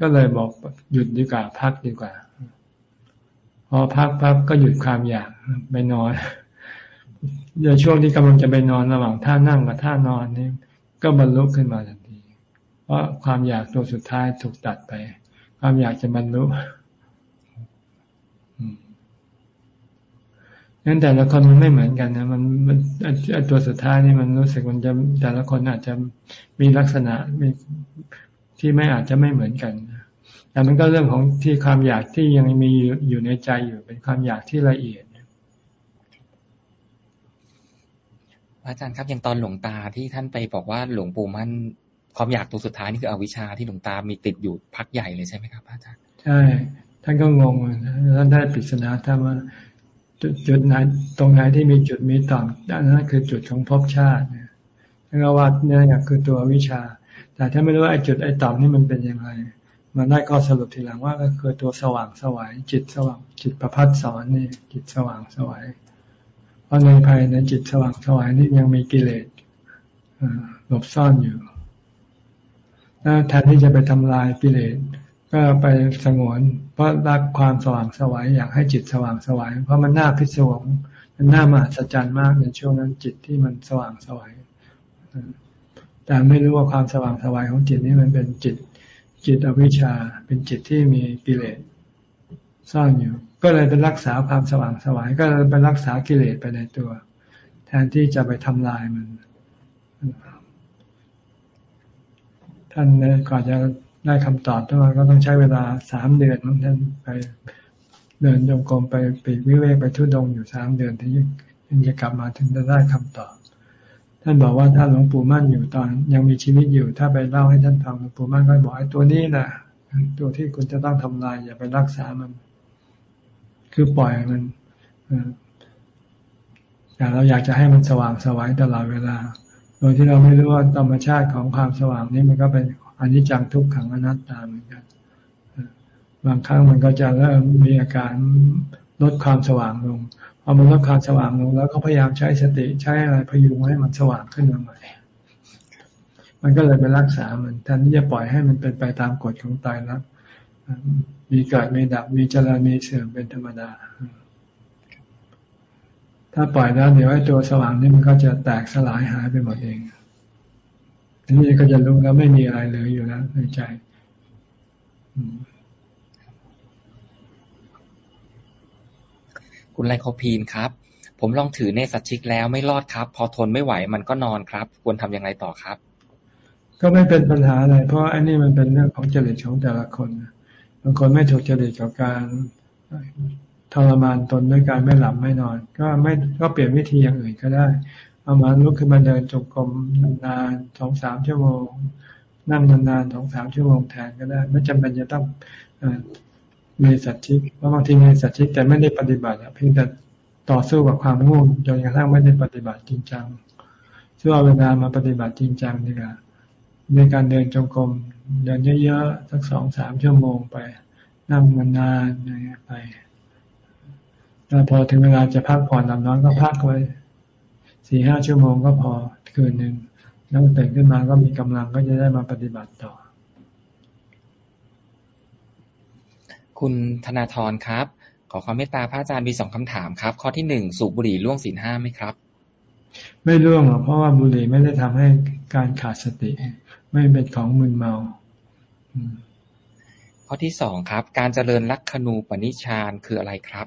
ก็เลยบอกหยุดดีกว่าพักดีกว่า พอพักพักก็หยุดความอยากไปนอนในช่วงที่กำลังจะไปนอนระหว่างท่านั่งกับท่านอนนี่ก็บรรลุขึ้นมาทันที เพราะความอยากตัวสุดท้ายถูกตัดไป ความอยากจะบรรลุ งั้นแต่ละคนมันไม่เหมือนกันนะมันมันตัวสุดท้ายนี่มันรู้สึกมันจะแต่ละคนอาจจะมีลักษณะมีที่ไม่อาจจะไม่เหมือนกันแต่มันก็เรื่องของที่ความอยากที่ยังมีอยู่ในใจอยู่เป็นความอยากที่ละเอียดอาจารย์ครับอย่างตอนหลวงตาที่ท่านไปบอกว่าหลวงปู่มั่นความอยากตัวสุดท้ายนี่คืออวิชชาที่หลวงตามีติดอยู่พักใหญ่เลยใช่ไหมครับอาจารย์ใช่ท่านก็งงท่านได้ปริศนาท่านว่า จุดไหนตรงไหนที่มีจุดมีต่อมนั่นคือจุดของภพชาติท่านก็ว่านี่คือตัววิชา แต่ถ้าไม่รู้ว่าไอ้จุดไอ้ต่อมนี่มันเป็นยังไงมันได้ก็สรุปทีหลังว่าก็คือตัวสว่างสวายจิตสว่างจิตประพัดสอนนี่จิตสว่างสวายเพราะในภายในจิตสว่างสวายนี่ยังมีกิเลสหลบซ่อนอยู่แล้วแทนที่จะไปทำลายกิเลส ก็ไปสงวนเพราะรักความสว่างสวายอยากให้จิตสว่างสวายเพราะมันน่าพิศวงมันน่ามหัศจรรย์มากในช่วงนั้นจิตที่มันสว่างสวายแต่ไม่รู้ว่าความสว่างสวายของจิตนี้มันเป็นจิต จิตอวิชชา เป็นจิตที่มีกิเลสซ่อนอยู่ ก็เลยเป็นรักษาความสว่างสวายก็เลยไปรักษากิเลสไปในตัว แทนที่จะไปทำลายมัน ท่านก่อนจะ ได้คำตอบทั้งหมดก็ต้องใช้เวลาสามเดือนท่านไปเดินจงกรมไปปีกวิเวกไปทุดงอยู่สามเดือนที่ยังจะกลับมาถึงจะได้คำตอบ ท่านบอกว่าถ้าหลวงปู่มั่นอยู่ตอน ยังมีชีวิตอยู่ ถ้าไปเล่าให้ท่านฟังหลวงปู่มั่นก็บอกไอ้ตัวนี้แหละตัวที่คุณจะต้องทำลายอย่าไปรักษามัน คือปล่อยมันแต่เราอยากจะให้มันสว่างสวายตลอดเวลา โดยที่เราไม่รู้ว่าธรรมชาติของความสว่างนี้มันก็เป็น อน,นิจจังทุกขังอนัตตาเหมือนกันบางครั้งมันก็จะเริ่มมีอาการลดความสว่างลงพอมันลดความสว่างลง แล้วก็พยายามใช้สติใช้อะไรพยุงให้มันสว่างขึ้นมาใหม่มันก็เลยไปรักษามันแทนที่จะปล่อยให้มันเป็นไปตามกฎของตายแล้วมีเกิดมีดับมีเจริญมีเสื่อมเป็นธรรมดา ถ้าปล่อยแล้วเดี๋ยวไอ้ตัวสว่างนี่มันก็จะแตกสลายหายไปหมดเอง นี้ก็จะรู้แล้วไม่มีอะไรเหลืออยู่แล้วในใจคุณไลโคพีนครับ ผมลองถือเนสัชิกแล้วไม่รอดครับ พอทนไม่ไหวมันก็นอนครับ ควรทำยังไงต่อครับ ก็ไม่เป็นปัญหาอะไร เพราะอันนี้มันเป็นเรื่องของจริตของแต่ละคนบางคนไม่ถูกจริตกับการทรมานตนด้วยการไม่หลับไม่นอน ก็ไม่ก็เปลี่ยนวิธีอย่างอื่นก็ได้ เอามาลุกขึ้นมาเดินจงกรมนานสองสามชั่วโมง นั่งนานๆสองสามชั่วโมงแทนก็ได้ ไม่จำเป็นจะต้องมีสัจจิกเพราะบางทีมีสัจจิกแต่ไม่ได้ปฏิบัติเพียงแต่ต่อสู้กับความง่วงจนกระทั่งไม่ได้ปฏิบัติจริงจังซึ่งเอาเวลามาปฏิบัติจริงจังดีกว่าในการเดินจงกรมเดินเยอะๆสักสองสามชั่วโมงไปนั่งนานๆอะไรไปแล้วพอถึงเวลาจะพักผ่อนหลับนอนก็พักไว้ สี่ห้าชั่วโมงก็พอคืนหนึ่งนั่งตื่นขึ้นมาก็มีกำลังก็จะได้มาปฏิบัติต่อ คุณธนาธรครับ ขอความเมตตาพระอาจารย์มีสองคำถามครับ ข้อที่หนึ่งสูบบุหรี่ล่วงศีลห้าไหมครับ ไม่ล่วงหรอกเพราะว่าบุหรี่ไม่ได้ทำให้การขาดสติ ไม่เป็นของมึนเมาข้อที่สองครับ การเจริญลักขณูปนิชานคืออะไรครับ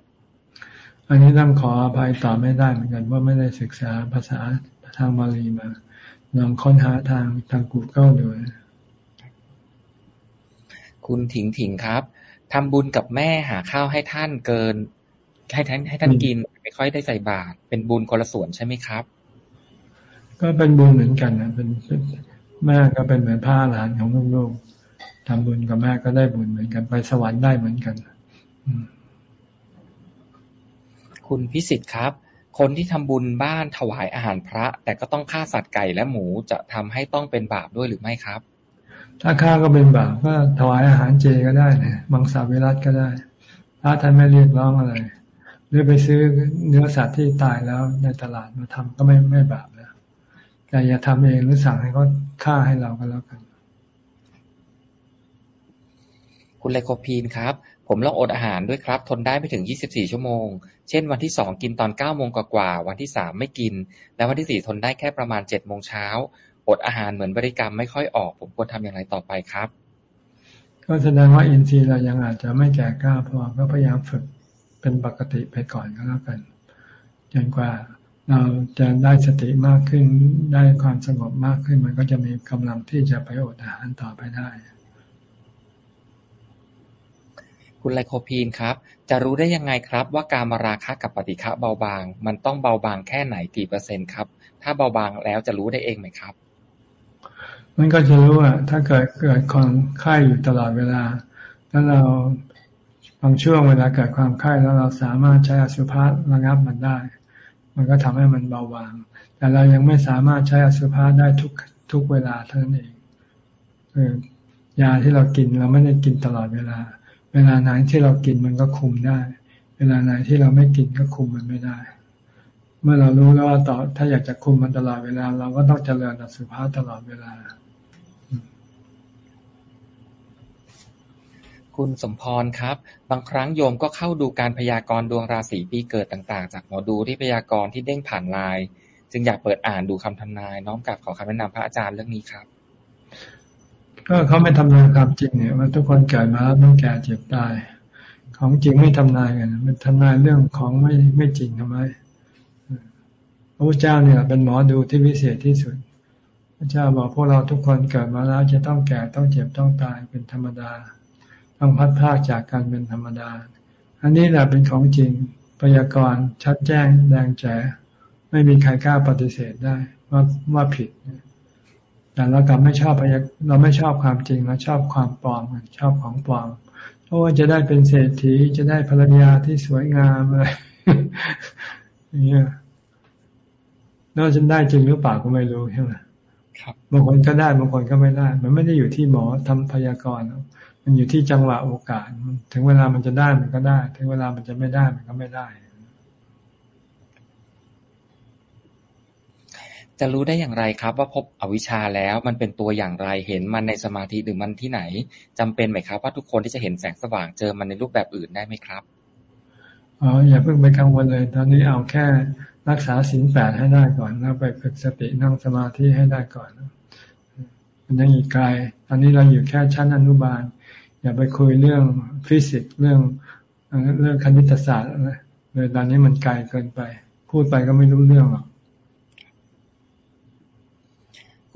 อันนี้ต้องขออภัยตอบไม่ได้เหมือนกันว่าไม่ได้ศึกษาภาษาทางบาลีมาลองค้นหาทางทางกูเกิลดูคุณถิงถิงครับทำบุญกับแม่หาข้าวให้ท่านเกิน ให้ท่านให้ท่านกิน ไม่ค่อยได้ใส่บาตรเป็นบุญคนละส่วนใช่ไหมครับ ก็เป็นบุญเหมือนกันนะเป็นแม่ก็เป็นเหมือนพระหลานของลูกๆทำบุญกับแม่ก็ได้บุญเหมือนกันไปสวรรค์ได้เหมือนกัน คุณพิสิทธิ์ครับ คนที่ทำบุญบ้านถวายอาหารพระ แต่ก็ต้องฆ่าสัตว์ไก่และหมูจะทำให้ต้องเป็นบาปด้วยหรือไม่ครับ ถ้าฆ่าก็เป็นบาปก็ถวายอาหารเจก็ได้นะมังสวิรัตก็ได้พระท่านไม่เรียกร้องอะไรหรือไปซื้อเนื้อสัตว์ที่ตายแล้วในตลาดมาทำก็ไม่ไม่บาปแล้วแต่อย่าทำเองหรือสั่งให้เขาฆ่าให้เราก็แล้วกัน คุณไลโคพีนครับ ผมลองอดอาหารด้วยครับ ทนได้ไม่ถึง 24 ชั่วโมง เช่น วันที่สองกินตอน9โมงกว่าวันที่สามไม่กิน แล้ววันที่สี่ทนได้แค่ประมาณ7โมงเช้า อดอาหารเหมือนบริกรรมไม่ค่อยออก ผมควรทำอย่างไรต่อไปครับ ก็แสดงว่าอินทรีย์เรายังอาจจะไม่แก่กล้าพอก็พยายามฝึกเป็นปกติไปก่อนก็แล้วกันจนกว่าเราจะได้สติมากขึ้นได้ความสงบมากขึ้นมันก็จะมีกำลังที่จะไปอดอาหารต่อไปได้ คุณไลโคพีนครับ จะรู้ได้ยังไงครับ ว่าการมาราคะกับปฏิฆะเบาบาง มันต้องเบาบางแค่ไหนกี่เปอร์เซ็นต์ครับ ถ้าเบาบางแล้วจะรู้ได้เองไหมครับ มันก็จะรู้ว่าถ้าเกิดเกิดความไข้อยู่ตลอดเวลาแล้วเราบางช่วงเวลาเกิดความไข้แล้วเราสามารถใช้อสุภะระงับมันได้ มันก็ทำให้มันเบาบาง แต่เรายังไม่สามารถใช้อสุภะได้ทุกทุกเวลาเท่านั้นเองอยาที่เรากินเราไม่ได้กินตลอดเวลา เวลาไหนที่เรากินมันก็คุมได้ เวลาไหนที่เราไม่กินก็คุมมันไม่ได้ เมื่อเรารู้แล้วว่าต่อถ้าอยากจะคุมมันตลอดเวลา เราก็ต้องเจริญอสุภะตลอดเวลา คุณสมพรครับ บางครั้งโยมก็เข้าดูการพยากรณ์ดวงราศีปีเกิดต่าง ๆ จากหมอดูที่พยากรณ์ที่เด้งผ่านไลน์จึงอยากเปิดอ่านดูคำทำนาย น้อมกับขอคำแนะนำพระอาจารย์เรื่องนี้ครับ ก็เขาไม่ทำนายความจริงเนี่ยว่าทุกคนเกิดมาแล้วต้องแก่เจ็บตาย ของจริงไม่ทำนายกัน มันทำนายเรื่องของไม่ไม่จริงทำไมพระพุทธเจ้าเนี่ย เป็นหมอดูที่วิเศษที่สุดพระเจ้าบอกพวกเราทุกคนเกิดมาแล้วจะต้องแก่ต้องเจ็บต้องตายเป็นธรรมดา ต้องพัดพากจากการเป็นธรรมดา อันนี้แหละเป็นของจริงพยากรณ์ชัดแจ้งแดงแจ๋ไม่มีใครกล้าปฏิเสธได้ว่าว่าผิด แต่เรากลับไม่ชอบพยาเราไม่ชอบความจริงเราชอบความปลอมชอบของปลอมเพราะว่าจะได้เป็นเศรษฐีจะได้ภรรยาที่สวยงามอะไรอย่างเงี้ยแล้วจะได้จริงหรือเปล่าก็ไม่รู้ใช่ไหมบางคนก็ได้บางคนก็ไม่ได้ มันไม่ได้อยู่ที่หมอทำพยากรณ์มันอยู่ที่จังหวะโอกาส ถึงเวลามันจะได้มันก็ได้ ถึงเวลามันจะไม่ได้มันก็ไม่ได้ จะรู้ได้อย่างไรครับว่าพบอวิชชาแล้ว มันเป็นตัวอย่างไรเห็นมันในสมาธิหรือมันที่ไหนจำเป็นไหมครับ ว่าทุกคนที่จะเห็นแสงสว่างเจอมันในรูปแบบอื่นได้ไหมครับอ๋ออย่าเพิ่งไปกังวลเลย ตอนนี้เอาแค่รักษาสินแปดให้ได้ก่อนแล้วไปฝึกสตินั่งสมาธิให้ได้ก่อนมันยังอีกไกลตอนนี้เราอยู่แค่ชั้นอนุบาล อย่าไปคุยเรื่องฟิสิกส์เรื่องเรื่องคณิตศาสตร์เลยตอนนี้มันไกลเกินไป พูดไปก็ไม่รู้เรื่องหรอก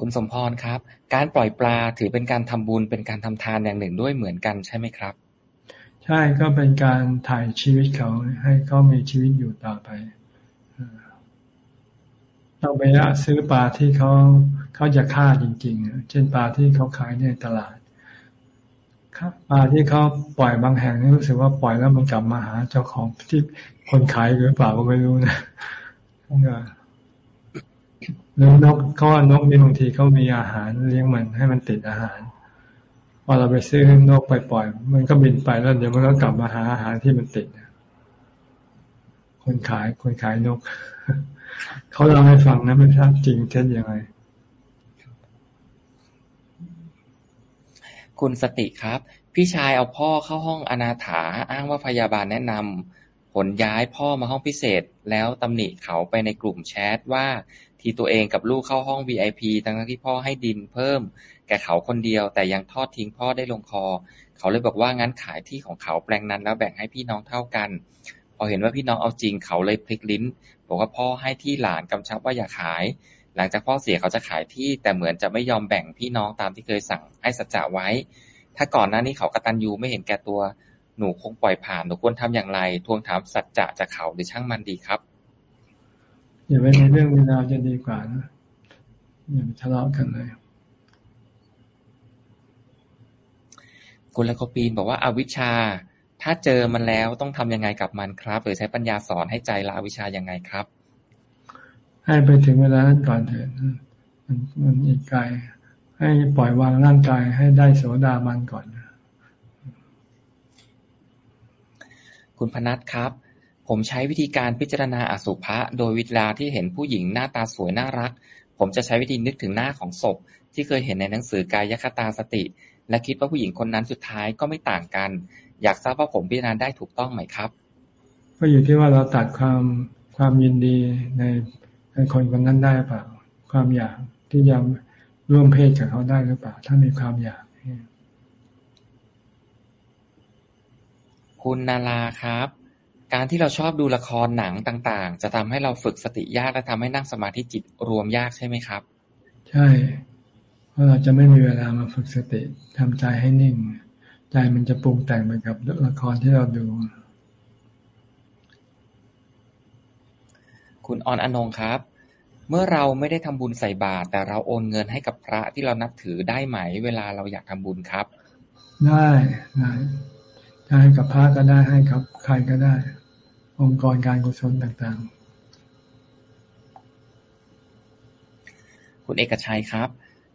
คุณสมพรครับ การปล่อยปลาถือเป็นการทำบุญเป็นการทำทานอย่างหนึ่งด้วยเหมือนกันใช่ไหมครับ ใช่ก็เป็นการถ่ายชีวิตเขาให้เขามีชีวิตอยู่ต่อไปต้องไปซื้อปลาที่เขาเขาจะฆ่าจริง ๆ เช่นปลาที่เขาขายในตลาดปลาที่เขาปล่อยบางแห่งนี่รู้สึกว่าปล่อยแล้วมันกลับมาหาเจ้าของที่คนขายหรือเปล่าก็ไม่รู้นะ หรือนกก็นกนี่บางทีเขามีอาหารเลี้ยงมันให้มันติดอาหาร พอเราไปซื้อนกไปปล่อย มันก็บินไปแล้วเดี๋ยวมันก็กลับมาหาอาหารที่มันติดคนขายคนขายนกเขาเล่าให้ฟังนะไม่ทราบจริงเท็จยังไง คุณสติครับ พี่ชายเอาพ่อเข้าห้องอนาถาอ้างว่าพยาบาลแนะนำผลย้ายพ่อมาห้องพิเศษ แล้วตำหนิเขาไปในกลุ่มแชทว่า ทีตัวเองกับลูกเข้าห้อง VIP ทั้งที่พ่อให้ดินเพิ่มแก่เขาคนเดียว แต่ยังทอดทิ้งพ่อได้ลงคอ เขาเลยบอกว่างั้นขายที่ของเขาแปลงนั้นแล้วแบ่งให้พี่น้องเท่ากัน พอเห็นว่าพี่น้องเอาจริงเขาเลยพลิกลิ้น บอกว่าพ่อให้ที่หลานกำชับว่าอย่าขาย หลังจากพ่อเสียเขาจะขายที่ แต่เหมือนจะไม่ยอมแบ่งพี่น้องตามที่เคยสั่งให้สัจจะไว้ ถ้าก่อนหน้านี้เขากตัญญูไม่เห็นแก่ตัวหนูคงปล่อยผ่านหนูควรทำอย่างไร ทวงถามสัจจะจากเขาหรือช่างมันดีครับ อย่าไปในเรื่องเวลาจะดีกว่านะอย่าไปทะเลาะกันเลยคุณละโคปีนบอกว่าอาวิชชา ถ้าเจอมันแล้วต้องทำยังไงกับมันครับ หรือใช้ปัญญาสอนให้ใจละอวิชชายังไงครับ ให้ไปถึงเวลานั้นก่อนเถิดมันมันอีกไกลให้ปล่อยวางร่างกายให้ได้โสดามันก่อน คุณพนัทครับ ผมใช้วิธีการพิจารณาอสุภะ โดยเวลาที่เห็นผู้หญิงหน้าตาสวยน่ารัก ผมจะใช้วิธีนึกถึงหน้าของศพ ที่เคยเห็นในหนังสือกายคตาสติ และคิดว่าผู้หญิงคนนั้นสุดท้ายก็ไม่ต่างกัน อยากทราบว่าผมพิจารณาได้ถูกต้องไหมครับ ก็อยู่ที่ว่าเราตัดความความยินดีในในคนคนนั้นได้เปล่า ความอยากที่จะร่วมเพศกับเขาได้หรือเปล่า ถ้ามีความอยากคุณนาราครับ การที่เราชอบดูละครหนังต่าง ๆ จะทำให้เราฝึกสติยากและทำให้นั่งสมาธิจิตรวมยากใช่ไหมครับ ใช่ เพราะเราจะไม่มีเวลามาฝึกสติทำใจให้นิ่ง ใจมันจะปรุงแต่งไปกับละครที่เราดู คุณออนอนงครับ เมื่อเราไม่ได้ทำบุญใส่บาตรแต่เราโอนเงินให้กับพระที่เรานับถือได้ไหม เวลาเราอยากทำบุญครับ ได้ได้จะให้กับพระก็ได้ให้กับใครก็ได้ องค์กรการกุศลต่างๆ คุณเอกชัยครับ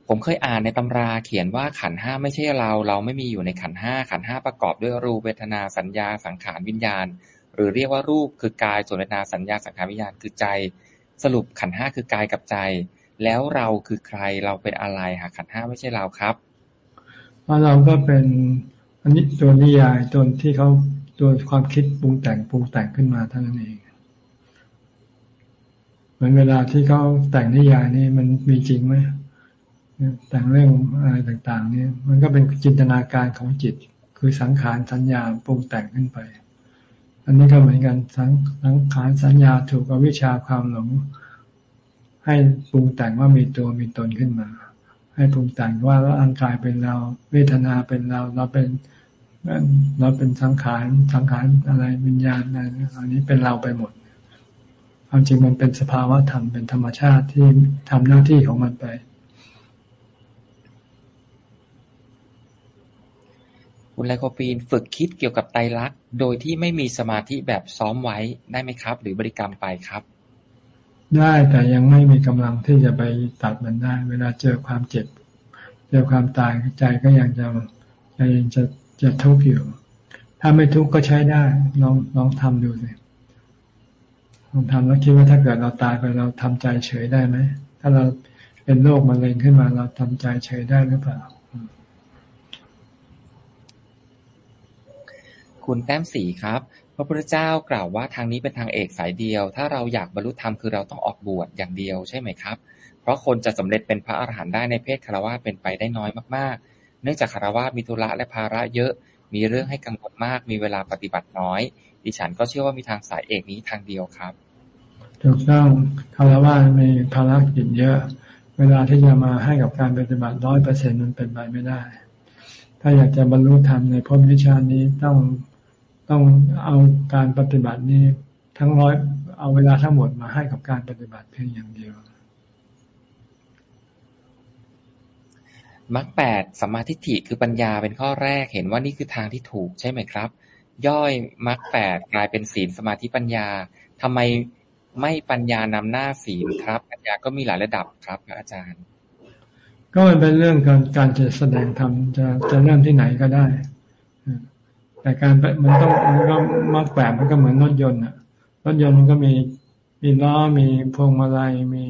ผมเคยอ่านในตำราเขียนว่าขันห้าไม่ใช่เรา เราไม่มีอยู่ในขันห้าขันห้าประกอบด้วยรูปเวทนาสัญญาสังขารวิญญาณ หรือเรียกว่ารูปคือกายส่วนเวทนาสัญญาสังขารวิญญาณคือใจ สรุปขันห้าคือกายกับใจ แล้วเราคือใครเราเป็นอะไรหากขันห้าไม่ใช่เราครับเพราะเราก็เป็นอันนี้ตัวนิยายตัวที่เขา ตัวความคิดปรุงแต่งปรุงแต่งขึ้นมาเท่านั้นเองเหมือนเวลาที่เขาแต่งนิยายนี่มันมีจริงไหมแต่งเรื่องอะไรต่างๆนี่มันก็เป็นจินตนาการของจิต คือสังขารสัญญาปรุงแต่งขึ้นไป อันนี้ก็เหมือนกันสังสังขารสัญญาถูกอวิชาความหลง ให้ปรุงแต่งว่ามีตัวมีตนขึ้นมา ให้ปรุงแต่งว่าร่างกายเป็นเรา เวทนาเป็นเราเราเป็น เราเป็นสังขารสังขารอะไรวิญญาณอะไรอันนี้เป็นเราไปหมดความจริงมันเป็นสภาวะธรรมเป็นธรรมชาติที่ทำหน้าที่ของมันไป คุณไลโคปีนฝึกคิดเกี่ยวกับไตรลักษณ์โดยที่ไม่มีสมาธิแบบซ้อมไว้ได้ไหมครับ หรือบริกรรมไปครับ ได้แต่ยังไม่มีกำลังที่จะไปตัดมันได้ เวลาเจอความเจ็บ เจอความตายใจก็ยังจะยังจะ จะทุกข์อยู่ ถ้าไม่ทุกข์ก็ใช้ได้ ลองลองทำดูสิลองทำแล้วคิดว่าถ้าเกิดเราตายไปเราทำใจเฉยได้ไหมถ้าเราเป็นโรคมะเร็งขึ้นมาเราทำใจเฉยได้หรือเปล่า คุณแต้มสีครับพระพุทธเจ้ากล่าวว่าทางนี้เป็นทางเอกสายเดียว ถ้าเราอยากบรรลุธรรมคือเราต้องออกบวชอย่างเดียวใช่ไหมครับ เพราะคนจะสำเร็จเป็นพระอรหันต์ได้ในเพศคารวะเป็นไปได้น้อยมากๆ เนื่องจากคารวะมีธุระและภาระเยอะ มีเรื่องให้กังวลมาก มีเวลาปฏิบัติน้อย ดิฉันก็เชื่อว่ามีทางสายเอกนี้ทางเดียวครับ ถูกต้องคารวะมีภาระกิจเยอะ เวลาที่จะมาให้กับการปฏิบัติร้อยเปอร์เซ็นต์มันเป็นไปไม่ได้ ถ้าอยากจะบรรลุธรรมในพรวิชานี้ต้องต้องเอาการปฏิบัตินี้ทั้งร้อยเอาเวลาทั้งหมดมาให้กับการปฏิบัติเพียงอย่างเดียว มรรคแปด สัมมาทิฏฐิคือปัญญาเป็นข้อแรก เห็นว่านี่คือทางที่ถูกใช่ไหมครับ ย่อยมรรคแปดกลายเป็นศีลสมาธิปัญญาทำไมไม่ปัญญานำหน้าศีลครับ ปัญญาก็มีหลายระดับครับอาจารย์ ก็มันเป็นเรื่องการการจะแสดงธรรมจะจะเริ่มที่ไหนก็ได้ แต่การมันต้องมันก็มรรคแปดมันก็เหมือนรถยนต์อะรถยนต์มันก็มีมีล้อมีพวงมาลัยมี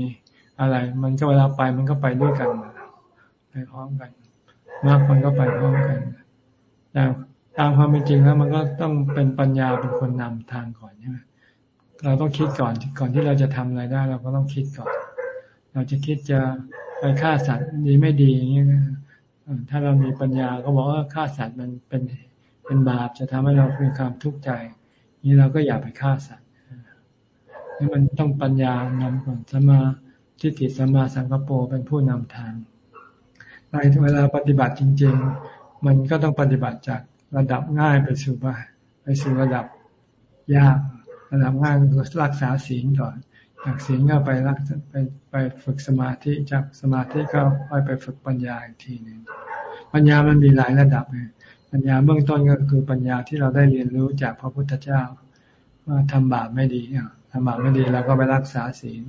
อะไร มันก็เวลาไปมันก็ไปด้วยกัน พร้อมกันมรรคมันก็ไปพร้อมกันแต่ตามความเป็นจริงแล้วมันก็ต้องเป็นปัญญาเป็นคนนำทางก่อนใช่ไหมเราต้องคิดก่อนก่อนที่เราจะทำอะไรได้ เราก็ต้องคิดก่อน เราจะคิดจะไปฆ่าสัตว์ดีไม่ดีอย่างเงี้ยถ้าเรามีปัญญาก็บอกว่าฆ่าสัตว์มันเป็นเป็นบาปจะทำให้เรามีความทุกข์ใจนี่เราก็อย่าไปฆ่าสัตว์นี่มันต้องปัญญานำก่อนสมาทิฏฐิสมาสังกปรเป็นผู้นำทาง ในเวลาปฏิบัติจริง ๆ มันก็ต้องปฏิบัติจากระดับง่ายไปสู่ไปไปสู่ระดับยาก ระดับง่ายก็รักษาศีลก่อน จากศีลก็ไปรักไปไปฝึกสมาธิจากสมาธิก็ไปไปฝึกปัญญาอีกทีหนึ่งปัญญามันมีหลายระดับเลยปัญญาเบื้องต้นก็คือปัญญาที่เราได้เรียนรู้จากพระพุทธเจ้า ว่าทำบาปไม่ดีทำบาปไม่ดีเราก็ไปรักษาศีล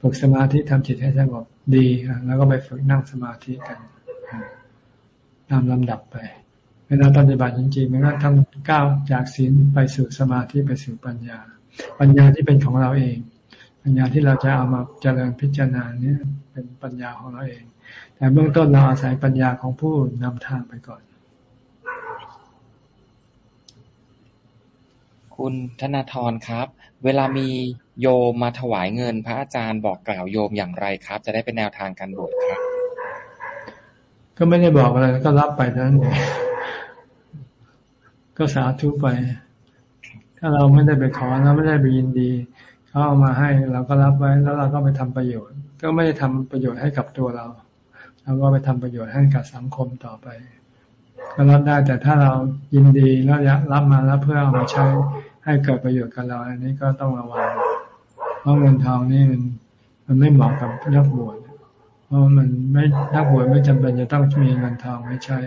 ฝึกสมาธิทำจิตให้สงบดีแล้วก็ไปฝึกนั่งสมาธิกัน ตามลำดับไป เวลาปฏิบัติจริงๆมันก็ทำก้าวจากศีลไปสู่สมาธิไปสู่ปัญญา ปัญญาที่เป็นของเราเอง ปัญญาที่เราจะเอามาเจริญพิจารณาเนี่ยเป็นปัญญาของเราเอง แต่เบื้องต้นเราอาศัยปัญญาของผู้นำทางไปก่อน คุณธนาธรครับ เวลามีโยมมาถวายเงิน พระอาจารย์บอกกล่าวโยมอย่างไรครับ จะได้เป็นแนวทางการบวชครับ ก็ไม่ได้บอกอะไรก็รับไปนั้นเองก็สาธุไป ถ้าเราไม่ได้ไปขอเราไม่ได้ไปยินดีเขาเอามาให้เราก็รับไว้แล้วเราก็ไปทำประโยชน์ ก็ไม่ได้ทำประโยชน์ให้กับตัวเราเราก็ไปทำประโยชน์ให้กับสังคมต่อไปก็รับได้แต่ถ้าเรายินดีแล้วรับมาแล้วเพื่อเอามาใช้ให้เกิดประโยชน์กับเรา อันนี้ก็ต้องระวังเพราะเงินทองนี่มันมันไม่เหมาะกับนักบวช เพราะมันไม่นักบวชไม่จำเป็นจะต้องมีเงินทองไม่ใช้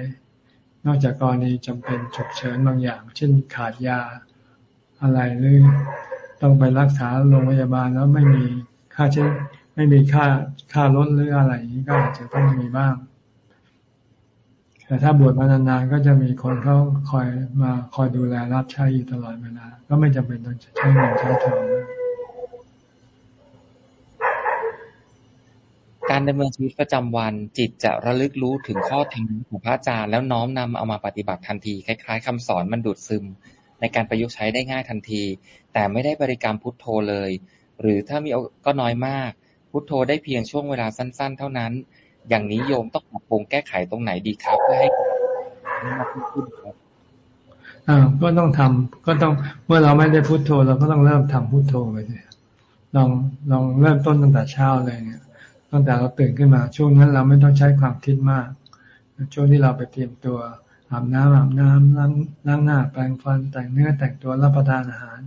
นอกจากกรณีจำเป็นฉุกเฉินบางอย่าง เช่นขาดยาอะไรหรือต้องไปรักษาโรงพยาบาลแล้วไม่มีค่าใช้ไม่มีค่าค่ารถหรืออะไรอย่างนี้ก็อาจจะต้องมีบ้าง แต่ถ้าบวชมานานๆก็จะมีคนเขาคอยมาคอยดูแลรับใช้อยู่ตลอดเวลาก็ไม่จำเป็นต้องใช้เงินใช้ทอง การดำเนินชีวิตประจำวัน จิตจะระลึกรู้ถึงข้อธรรมของพระอาจารย์แล้วน้อมนำเอามาปฏิบัติทันที คล้าย ๆคำสอนมันดูดซึม ในการประยุกต์ใช้ได้ง่ายทันที แต่ไม่ได้บริกรรมพุทโธเลย หรือถ้ามีก็น้อยมาก พุทโธได้เพียงช่วงเวลาสั้น ๆ เท่านั้น อย่างนี้โยมต้องปรับปรุงแก้ไขตรงไหนดีครับเพื่อให้มากขึ้นครับอ่าก็ต้องทำก็ต้องเมื่อเราไม่ได้พุทโธเราก็ต้องเริ่มทำพุทโธไปเลยลองลองเริ่มต้นตั้งแต่เช้าเลยเนี่ย ตั้งแต่เราตื่นขึ้นมา ช่วงนั้นเราไม่ต้องใช้ความคิดมาก ช่วงที่เราไปเตรียมตัวอาบน้ำอาบน้ำล้างล้างหน้าแปรงฟันแต่งเนื้อแต่งตัวรับประทานอาหาร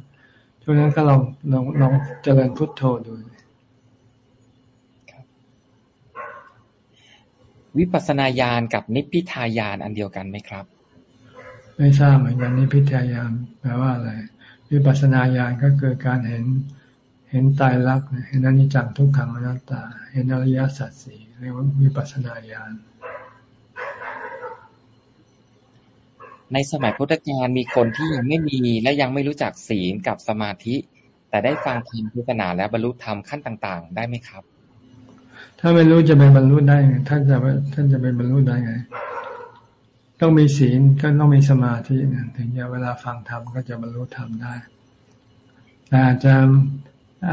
ช่วงนั้นก็ลองลองลองเจริญพุทโธดูวิปัสสนาญาณกับนิพพิทายานอันเดียวกันไหมครับ ไม่ทราบเหมือนกันนิพพิทายานแปลว่าอะไรวิปัสสนาญาณก็คือการเห็น เห็นตายรักเห็นอนิจจังทุกขังอนัตตา เห็นอริยสัจสี่เรียกว่าวิปัสสนาญาณในสมัยพุทธกาลมีคนที่ยังไม่มีและยังไม่รู้จักศีลกับสมาธิ แต่ได้ฟังธรรมพุทธนาและบรรลุธรรมขั้นต่าง ๆ ได้ไหมครับ ถ้าไม่รู้จะไปบรรลุได้ไงท่านจะท่านจะไปบรรลุได้ไง ต้องมีศีลก็ต้องมีสมาธิถึงจะเวลาฟังธรรมก็จะบรรลุธรรมได้แต่อาจจะ อ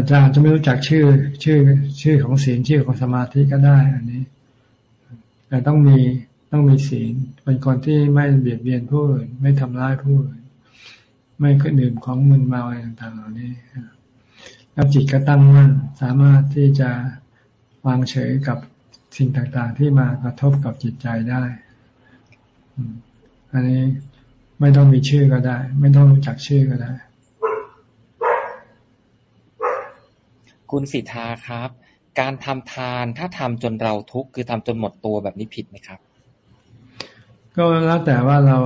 าจารย์จะไม่รู้จักชื่อชื่อชื่อของศีลชื่อของสมาธิก็ได้ อันนี้ แต่ต้องมีต้องมีศีลเป็นคนที่ไม่เบียดเบียนผู้อื่นไม่ทำร้ายผู้อื่นไม่ขึ้นดื่มของมึนเมาอะไรต่างๆเหล่านี้แล้วจิตก็ตั้งมั่นสามารถที่จะวางเฉยกับสิ่งต่างๆ ที่มากระทบกับจิตใจได้อันนี้ไม่ต้องมีชื่อก็ได้ ไม่ต้องรู้จักชื่อก็ได้ คุณสิทธาครับ การทำทานถ้าทำจนเราทุกข์คือทำจนหมดตัวแบบนี้ผิดไหมครับ ก็แล้วแต่ว่าเรา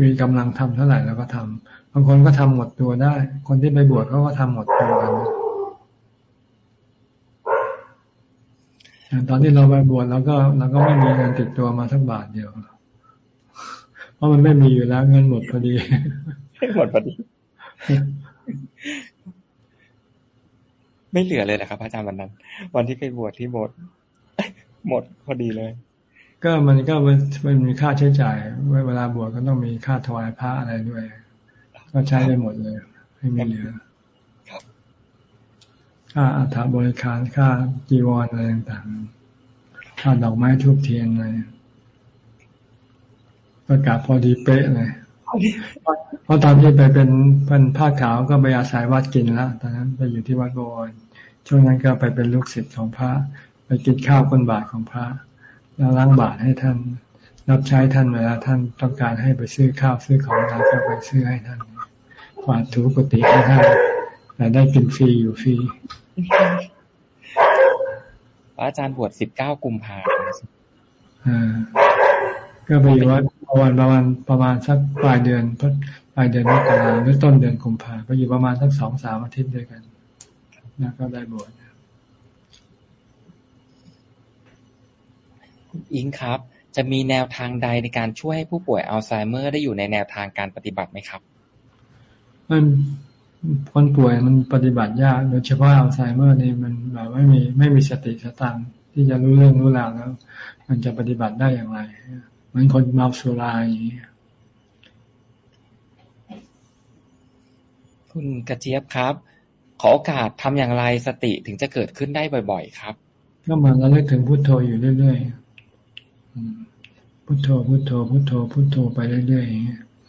มีกำลังทำเท่าไหร่เราก็ทำบางคนก็ทำหมดตัวได้ คนที่ไปบวชเขาก็ทำหมดตัวกันตอนที่เราไปบวชเราก็เราก็ไม่มีเงินติดตัวมาสักบาทเดียว เพราะมันไม่มีอยู่แล้วเงินหมดพอดีหมดพอดี ไม่เหลือเลยนะครับ อาจารย์วันนั้น วันที่ไปบวชที่หมดหมดพอดีเลย ก็มันก็มันมีค่าใช้จ่ายเวลาบวชก็ต้องมีค่าถวายพระอะไรด้วยก็ใช้ไปหมดเลย ไม่มีเหลือค่าอัฐบริการค่าจีวรอะไรต่างๆค่าดอกไม้ทุบเทียนอะไรประกาศพอดีเป๊ะเลยเพราะตอนที่ไปเป็นเป็นผ้าขาวก็ไปอาศัยวัดกินแล้วตอนนั้นไปอยู่ที่วัดบวร ช่วงนั้นก็ไปเป็นลูกศิษย์ของพระ ไปกินข้าวคนบาทของพระ แล้วล้างบาทให้ท่านรับใช้ท่านเวลาท่านต้องการให้ไปซื้อข้าวซื้อของเราก็ไปซื้อให้ท่านกวาดถูกุฏิให้ท่านแต่ได้กินฟรีอยู่ฟรีอาจารย์บวชสิบเก้ากุมภาอ่าก็ไปอยู่ว่าประมาณประมาณประมาณสักปลายเดือนปลายเดือนมกราหรือต้นเดือนกุมภาก็อยู่ประมาณสักสองสามอาทิตย์ด้วยกัน แล้วก็ได้บวชอิงครับ จะมีแนวทางใดในการช่วยให้ผู้ป่วยอัลไซเมอร์ได้อยู่ในแนวทางการปฏิบัติไหมครับ มันคนป่วยมันปฏิบัติยาก โดยเฉพาะอัลไซเมอร์นี่มันแบบไม่มีไม่มีสติสตังที่จะรู้เรื่องรู้ราวแล้ว มันจะปฏิบัติได้อย่างไรเหมือนคนเมาสุราอย่างนี้คุณกระเจี๊ยบครับ ขอโอกาสทำอย่างไรสติถึงจะเกิดขึ้นได้บ่อย ๆ ครับ ก็มันระลึกถึงพุโทโธอยู่เรื่อยๆพุโทโธพุโทโธพุโทโธพุโทโธไปเรื่อย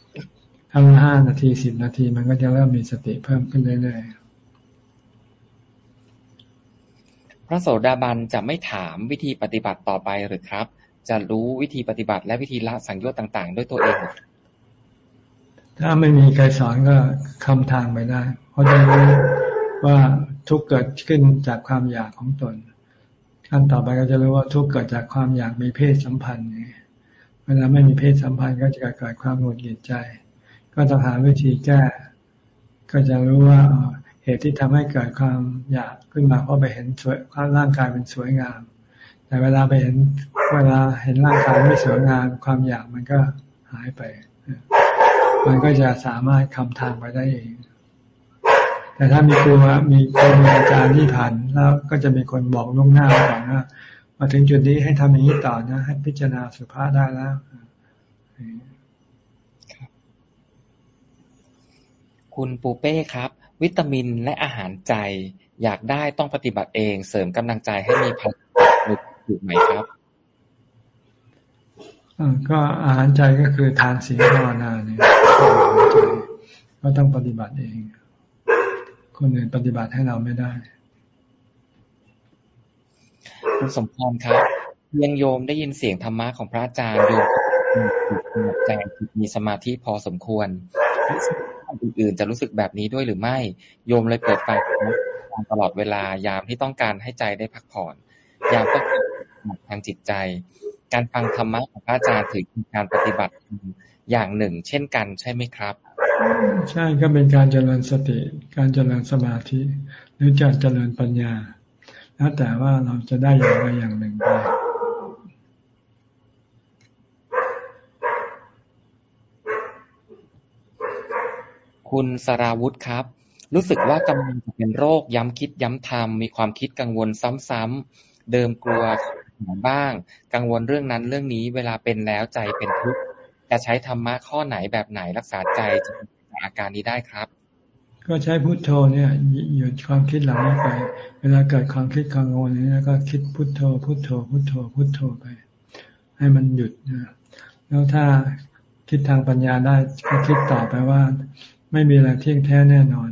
ๆทั้งห้านาทีสิบนาทีมันก็จะเริ่มมีสติเพิ่มขึ้นเรื่อยๆพระโสดาบันจะไม่ถามวิธีปฏิบัติต่อไปหรือครับ จะรู้วิธีปฏิบัติและวิธีละสังโยชน์ต่าง ๆ ด้วยตัวเอง ถ้าไม่มีใครสอนก็คำทางไปได้ เพราะจะรู้ ว่าทุกเกิดขึ้นจากความอยากของตนขั้นต่อไปก็จะรู้ว่าทุกเกิดจากความอยากมีเพศสัมพันธ์เวลาไม่มีเพศสัมพันธ์ก็จะเกิดความหงุดหงิดใจ ก็ต้องหาวิธีแก้ ก็จะรู้ว่าเหตุที่ทำให้เกิดความอยากขึ้นมาเพราะไปเห็นสวยความร่างกายเป็นสวยงาม แต่เวลาไปเห็นเวลาเห็นร่างกายไม่สวยงาม ความอยากมันก็หายไป มันก็จะสามารถคำทางไปได้เอง แต่ถ้ามีครูมีครูมีอาจารย์ที่ผ่านแล้วก็จะมีคนบอกล่วงหน้าก่อนว่ามาถึงจุดนี้ให้ทำอย่างนี้ต่อนะ ให้พิจารณาสุภาพได้แล้วคุณปูเป้ครับ วิตามินและอาหารใจ อยากได้ต้องปฏิบัติเองเสริมกำลังใจให้มีพลังถูกไหมครับก็อาหารใจก็คือทานศีลภาวนาเนี่ยก็ต้องปฏิบัติเอง คนอื่นปฏิบัติให้เราไม่ได้คุณสมพรครับยังโยมได้ยินเสียงธรรมะของพระอาจารย์โยมใจมีสมาธิพอสมควรอื่นๆจะรู้สึกแบบนี้ด้วยหรือไม่ โยมเลยเปิดไฟตลอดเวลายามที่ต้องการให้ใจได้พักผ่อน ยามก็เกิดทางจิตใจ การฟังธรรมะของพระอาจารย์ถือเป็นการปฏิบัติอย่างหนึ่ง เช่นกันใช่ไหมครับ ใช่ก็เป็นการเจริญสติ การเจริญสมาธิ หรือการเจริญปัญญา แล้วแต่ว่าเราจะได้อย่างใดอย่างหนึ่งไปคุณสราวุธครับ รู้สึกว่ากำลังจะเป็นโรคย้ำคิดย้ำทำมีความคิดกังวลซ้ำๆเดิมกลัวหาบ้าง กังวลเรื่องนั้นเรื่องนี้เวลาเป็นแล้วใจเป็นทุกข์ จะใช้ธรรมะข้อไหนแบบไหนรักษาใจจากอาการนี้ได้ครับ ก็ใช้พุทโธเนี่ยหยุดความคิดเหล่านี้ไป เวลาเกิดความคิดกังวลนี้ก็คิดพุทโธ พุทโธ พุทโธ พุทโธไป ให้มันหยุดนะแล้วถ้าคิดทางปัญญาได้ก็คิดต่อไปว่า ไม่มีอะไรเที่ยงแท้แน่นอน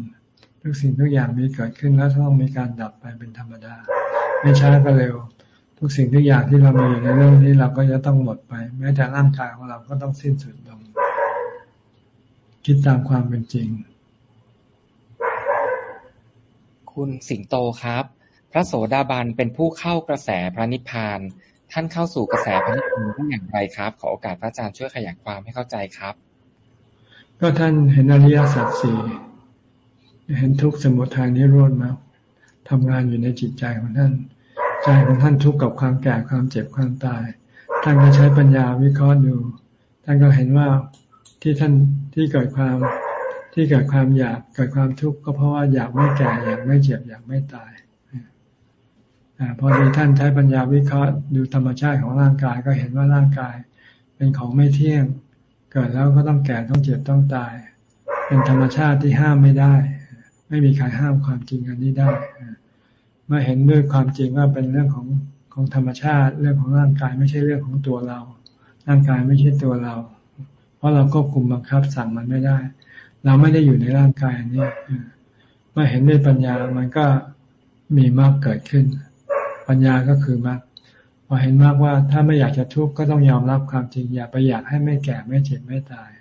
ทุกสิ่งทุกอย่างมีเกิดขึ้นแล้วต้องมีการดับไปเป็นธรรมดา ไม่ช้าก็เร็ว ทุกสิ่งทุกอย่างที่เรามีอยู่ในเรื่องนี้เราก็จะต้องหมดไป แม้แต่ร่างกายของเราก็ต้องสิ้นสุดลง คิดตามความเป็นจริง คุณสิงโตครับ พระโสดาบันเป็นผู้เข้ากระแสพระนิพพาน ท่านเข้าสู่กระแสพระนิพพานได้อย่างไรครับ ขอโอกาสพระอาจารย์ช่วยขยายความให้เข้าใจครับ ก็ท่านเห็นอริยสัจสี่เห็นทุกสมุทัยนิโรธมาทำงานอยู่ในจิตใจของท่าน ใจของท่านทุกข์กับความแก่ความเจ็บความตาย ท่านก็ใช้ปัญญาวิเคราะห์ดู ท่านก็เห็นว่าที่ท่านที่เกิดความที่เกิดความอยากเกิดความทุกข์ก็เพราะว่าอยากไม่แก่อยากไม่เจ็บอยากไม่ตายอพอดีท่านใช้ปัญญาวิเคราะห์ดูธรรมชาติของร่างกายก็เห็นว่าร่างกาย เป็นของไม่เที่ยง เกิดแล้วก็ต้องแก่ต้องเจ็บต้องตาย เป็นธรรมชาติที่ห้ามไม่ได้ ไม่มีใครห้ามความจริงอันนี้ได้ เมื่อเห็นด้วยความจริงว่าเป็นเรื่องของของธรรมชาติ เรื่องของร่างกายไม่ใช่เรื่องของตัวเรา ร่างกายไม่ใช่ตัวเรา เพราะเราควบคุมบังคับสั่งมันไม่ได้ เราไม่ได้อยู่ในร่างกายอันนี้เมื่อเห็นด้วยปัญญามันก็มีมรรคเกิดขึ้น ปัญญาก็คือมรรคพอเห็นมากว่าถ้าไม่อยากจะทุกข์ก็ต้องยอมรับความจริง อย่าไปอยากให้ไม่แก่ไม่เจ็บไม่ตาย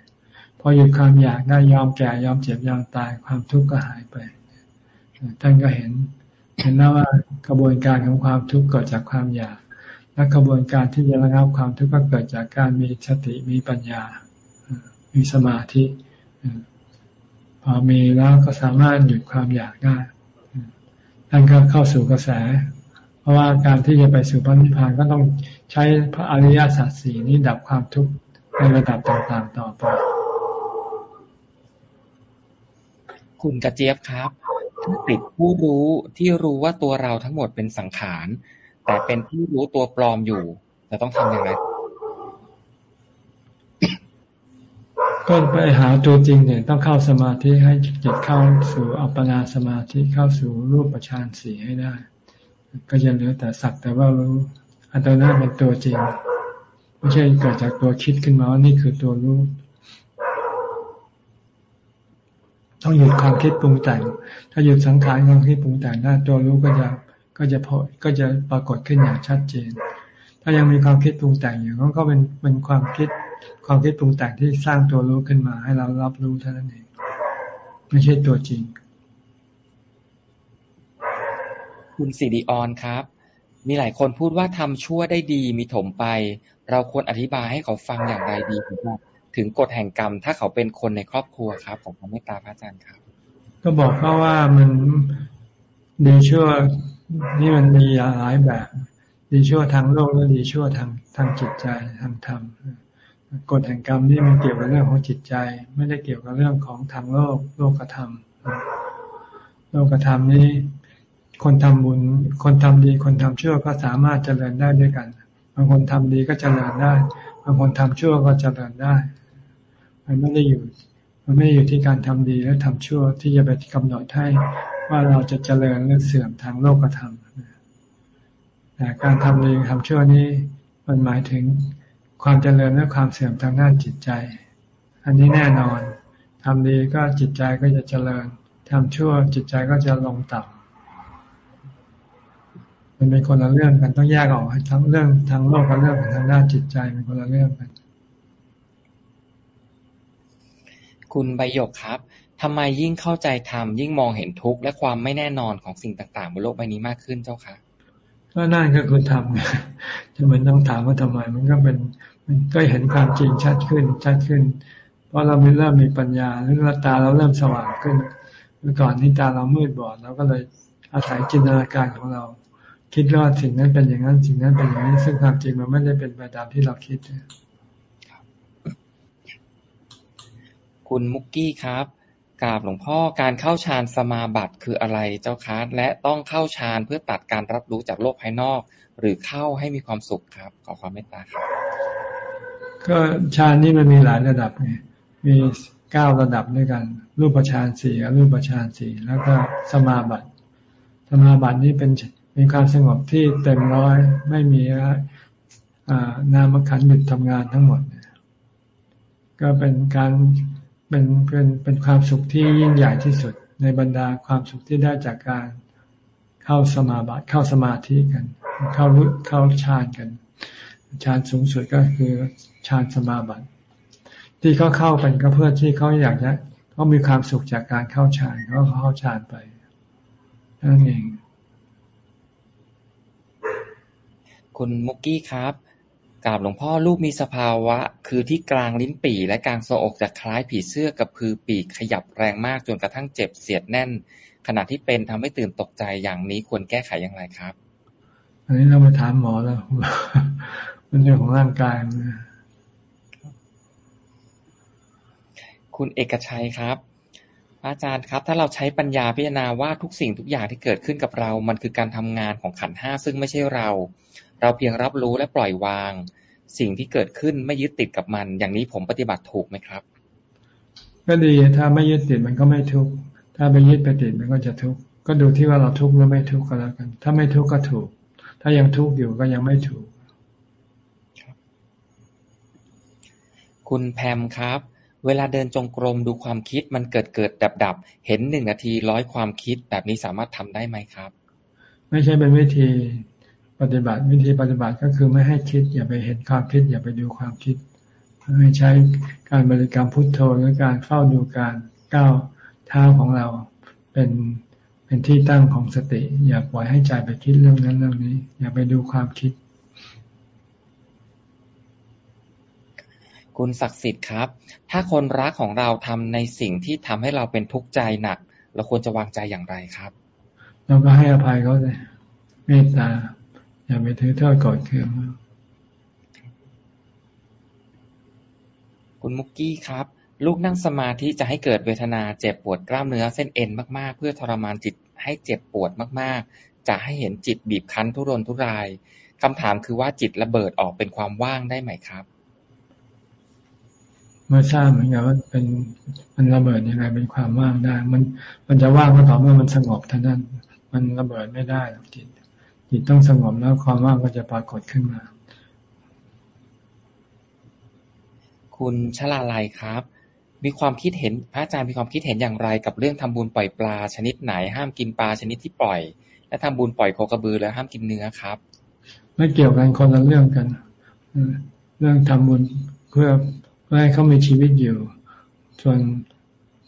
พอหยุดความอยากได้ยอมแก่ยอมเจ็บยอมตายความทุกข์ก็หายไปท่านก็เห็น เห็นแล้วว่ากระบวนการของความทุกข์เกิดจากความอยาก และกระบวนการที่จะระงับความทุกข์ก็เกิดจากการมีสติมีปัญญา มีสมาธิพอมีแล้วก็สามารถหยุดความอยากได้ท่นก็เข้าสู่กระแส เพราะว่าการที่จะไปสู่พระนิพพานก็ต้องใช้พระอริยสัจสี่นี้ดับความทุกข์ในระดับต่างๆต่อไป คุณกระเจี๊ยบครับ ติดผู้รู้ที่รู้ว่าตัวเราทั้งหมดเป็นสังขาร แต่เป็นผู้รู้ตัวปลอมอยู่ จะต้องทำอย่างไรก็ไปหาตัวจริงเนี่ยต้องเข้าสมาธิให้จิตเข้าสู่อัปปนาสมาธิเข้าสู่รูปฌานสี่ให้ได้ ก็จะเหลือแต่สักแต่ว่ารู้ อันตัวนั้นเป็นตัวจริงไม่ใช่เกิดจากตัวคิดขึ้นมาว่านี่คือตัวรู้ ต้องหยุดความคิดปรุงแต่ง ถ้าหยุดสังขารความคิดปรุงแต่งได้ตัวรู้ก็จะก็จะพอก็จะปรากฏขึ้นอย่างชัดเจน ถ้ายังมีความคิดปรุงแต่งอยู่ก็เป็นเป็นความคิดความคิดปรุงแต่งที่สร้างตัวรู้ขึ้นมา ให้เรารับรู้เท่านั้นเอง ไม่ใช่ตัวจริง คุณสิริออนครับ มีหลายคนพูดว่าทำชั่วได้ดีมีถมไป เราควรอธิบายให้เขาฟังอย่างไรดีครับ ถึงกฎแห่งกรรม ถ้าเขาเป็นคนในครอบครัวครับของเมตตาพระอาจารย์ครับ ก็บอกเขาว่ามันดีชั่วนี่มันมีหลายแบบ ดีชั่วทางโลกและดีชั่วทางทางจิตใจทางธรรมกฎแห่งกรรมนี่มันเกี่ยวกับเรื่องของจิตใจ ไม่ได้เกี่ยวกับเรื่องของทางโลกโลกธรรมโลกธรรมนี้คนทำบุญ คนทำดี คนทำชั่วก็สามารถเจริญได้ด้วยกัน บางคนทำดีก็เจริญได้ บางคนทำชั่วก็เจริญได้ มันไม่ได้อยู่ มันไม่ได้อยู่ที่การทำดีและทำชั่วที่จะไปกำหนดให้ว่าเราจะเจริญหรือเสื่อมทางโลกธรรมแต่การทำดีทำชั่วนี้มันหมายถึงความเจริญและความเสื่อมทางด้านจิตใจ อันนี้แน่นอนทำดีก็จิตใจก็จะเจริญทำชั่วจิตใจก็จะลงต่ำมันเป็นคนละเรื่องกันต้องแยกออกทั้งเรื่องทางโลกกับเรื่องของทางด้านจิตใจเป็นคนละเรื่องกัน คุณใบยกครับ ทำไมยิ่งเข้าใจธรรมยิ่งมองเห็นทุกข์และความไม่แน่นอนของสิ่งต่างๆ บนโลกใบนี้มากขึ้นเจ้าค่ะก็นั่นก็คือทำจะมันต้องถามว่าทำไม มันก็เป็นมันก็เห็นความจริงชัดขึ้นชัดขึ้น เพราะเราเริ่มมีปัญญาหรือตาเราเริ่มสว่างขึ้น เมื่อก่อนนี้ตาเรามืดบอดเราก็เลยอาศัยจินตนาการของเรา คิดว่าสิ่งนั้นเป็นอย่างนั้นสิ่งนั้นเป็นอย่างนี้ซึ่งความจริงมันไม่ได้เป็นไปตามที่เราคิด คุณมุกกี้ครับ กราบหลวงพ่อการเข้าฌานสมาบัติคืออะไรเจ้าคะและต้องเข้าฌานเพื่อตัดการรับรู้จากโลกภายนอก หรือเข้าให้มีความสุขครับ ขอความเมตตาครับ ก็ฌานนี่มันมีหลายระดับไงมีเก้าระดับด้วยกัน รูปฌานสี่รูปฌานสี่แล้วก็สมาบัติสมาบัตินี้เป็นมีความสงบที่เต็มร้อยไม่มีนามขันหยุดทำงานทั้งหมด ก็เป็นการ เป็นเป็นเป็นความสุขที่ยิ่งใหญ่ที่สุด ในบรรดาความสุขที่ได้จากการเข้าสมาบัติเข้าสมาธิกัน เข้ารุเข้าฌานกันฌานสูงสุดก็คือฌานสมาบัติ ที่เขาเข้ากันก็เพื่อที่เขาอยากจะเขามีความสุขจากการเข้าฌานเขาเข้าฌานไปนั่นเองคุณมุกกี้ครับ กราบหลวงพ่อลูกมีสภาวะ คือที่กลางลิ้นปี่และกลางโซอกจะคล้ายผีเสื้อกับพือปีกขยับแรงมากจนกระทั่งเจ็บเสียดแน่น ขณะที่เป็นทำให้ตื่นตกใจอย่างนี้ควรแก้ไขอย่างไรครับ อันนี้เราไปถามหมอแล้วมันเรื่องของร่างกายนะคุณเอกชัยครับ อาจารย์ครับ ถ้าเราใช้ปัญญาพิจารณาว่าทุกสิ่งทุกอย่างที่เกิดขึ้นกับเรา มันคือการทำงานของขันห้าซึ่งไม่ใช่เรา เราเพียงรับรู้และปล่อยวาง สิ่งที่เกิดขึ้นไม่ยึดติดกับมัน อย่างนี้ผมปฏิบัติถูกไหมครับ ก็ดีถ้าไม่ยึดติดมันก็ไม่ทุกข์ถ้าไปยึดไปติดมันก็จะทุกข์ก็ดูที่ว่าเราทุกข์หรือไม่ทุกข์ก็แล้วกัน ถ้าไม่ทุกข์ก็ถูก ถ้ายังทุกข์อยู่ก็ยังไม่ถูก คุณแพมครับ เวลาเดินจงกรมดูความคิดมันเกิดเกิดดับดับเห็นหนึ่งนาทีร้อยความคิดแบบนี้สามารถทำได้ไหมครับ ไม่ใช่เป็นวิธี ปฏิบัติวิธีปฏิบัติก็คือไม่ให้คิด อย่าไปเห็นความคิด อย่าไปดูความคิดให้ใช้การบริกรรมพุทโธหรือการเฝ้าดูการก้าวเท้าของเราเป็นเป็นที่ตั้งของสติ อย่าปล่อยให้ใจไปคิดเรื่องนั้นเรื่องนี้ อย่าไปดูความคิด คุณศักดิ์สิทธิ์ครับ ถ้าคนรักของเราทำในสิ่งที่ทำให้เราเป็นทุกข์ใจหนัก เราควรจะวางใจอย่างไรครับ เราก็ให้อภัยเขาเลยเมตตา อย่าไปถือโทษกอดเคืองคุณมุกกี้ครับ ลูกนั่งสมาธิจะให้เกิดเวทนาเจ็บปวดกล้ามเนื้อเส้นเอ็นมากๆ เพื่อทรมานจิตให้เจ็บปวดมากๆ จะให้เห็นจิตบีบคั้นทุรนทุรายคำถามคือว่าจิตระเบิดออกเป็นความว่างได้ไหมครับเมื่อทราบเหมือนกันว่าเป็นมันระเบิดยังไงเป็นความว่างได้ มันมันจะว่างก็ต่อเมื่อมันสงบเท่านั้น มันระเบิดไม่ได้หรอกจิต จิตต้องสงบแล้วความว่างก็จะปรากฏขึ้นมา คุณชลาลัยครับ มีความคิดเห็นพระอาจารย์มีความคิดเห็นอย่างไร กับเรื่องทำบุญปล่อยปลาชนิดไหน ห้ามกินปลาชนิดที่ปล่อย และทำบุญปล่อยโคกระบือแล้วห้ามกินเนื้อครับ ไม่เกี่ยวกันคนละเรื่องกันเรื่องทำบุญเพื่อเพื่อให้เขามีชีวิตอยู่ ส่วน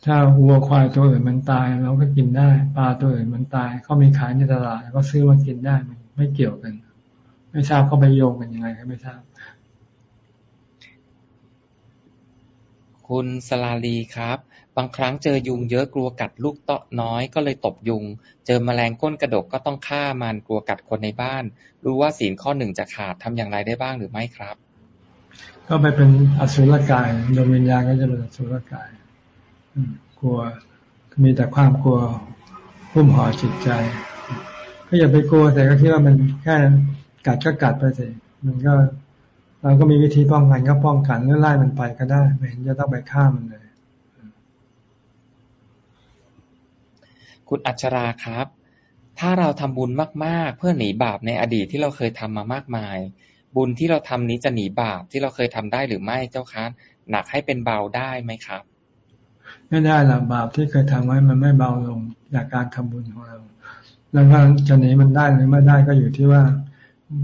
ถ้าวัวควายตัวอื่นมันตาย เราก็กินได้ ปลาตัวอื่นมันตายเขามีขายในตลาดก็ซื้อมากินได้ไม่เกี่ยวกัน ไม่ทราบเขาไปโยงกันยังไงก็ไม่ทราบ คุณสลาลีครับ บางครั้งเจอยุงเยอะกลัวกัดลูกเตาะน้อยก็เลยตบยุง เจอแมลงก้นกระดกก็ต้องฆ่ามันกลัวกัดคนในบ้าน รู้ว่าศีลข้อหนึ่งจะขาดทำอย่างไรได้บ้างหรือไม่ครับ ก็ไปเป็นอสุรกายดวงวิญญาณก็จะเป็นอสุรกาย กลัวมีแต่ความกลัวพุ่มห่อจิตใจ ก็อย่าไปกลัวแต่ก็คิดว่ามันแค่กัดก็กัดไปสิมันก็ เราก็มีวิธีป้องกันก็ป้องกันหรือไล่มันไปก็ได้ไม่เห็นจะต้องไปฆ่ามันเลย คุณอัชราครับ ถ้าเราทำบุญมาก ๆ เพื่อหนีบาปในอดีตที่เราเคยทำมามากมาย บุญที่เราทำนี้จะหนีบาปที่เราเคยทำได้หรือไม่เจ้าคะหนักให้เป็นเบาได้ไหมครับ ไม่ได้หรอกบาปที่เคยทำไว้มันไม่เบาลงจากการทำบุญของเรา แล้วก็จะหนีมันได้หรือไม่ได้ก็อยู่ที่ว่า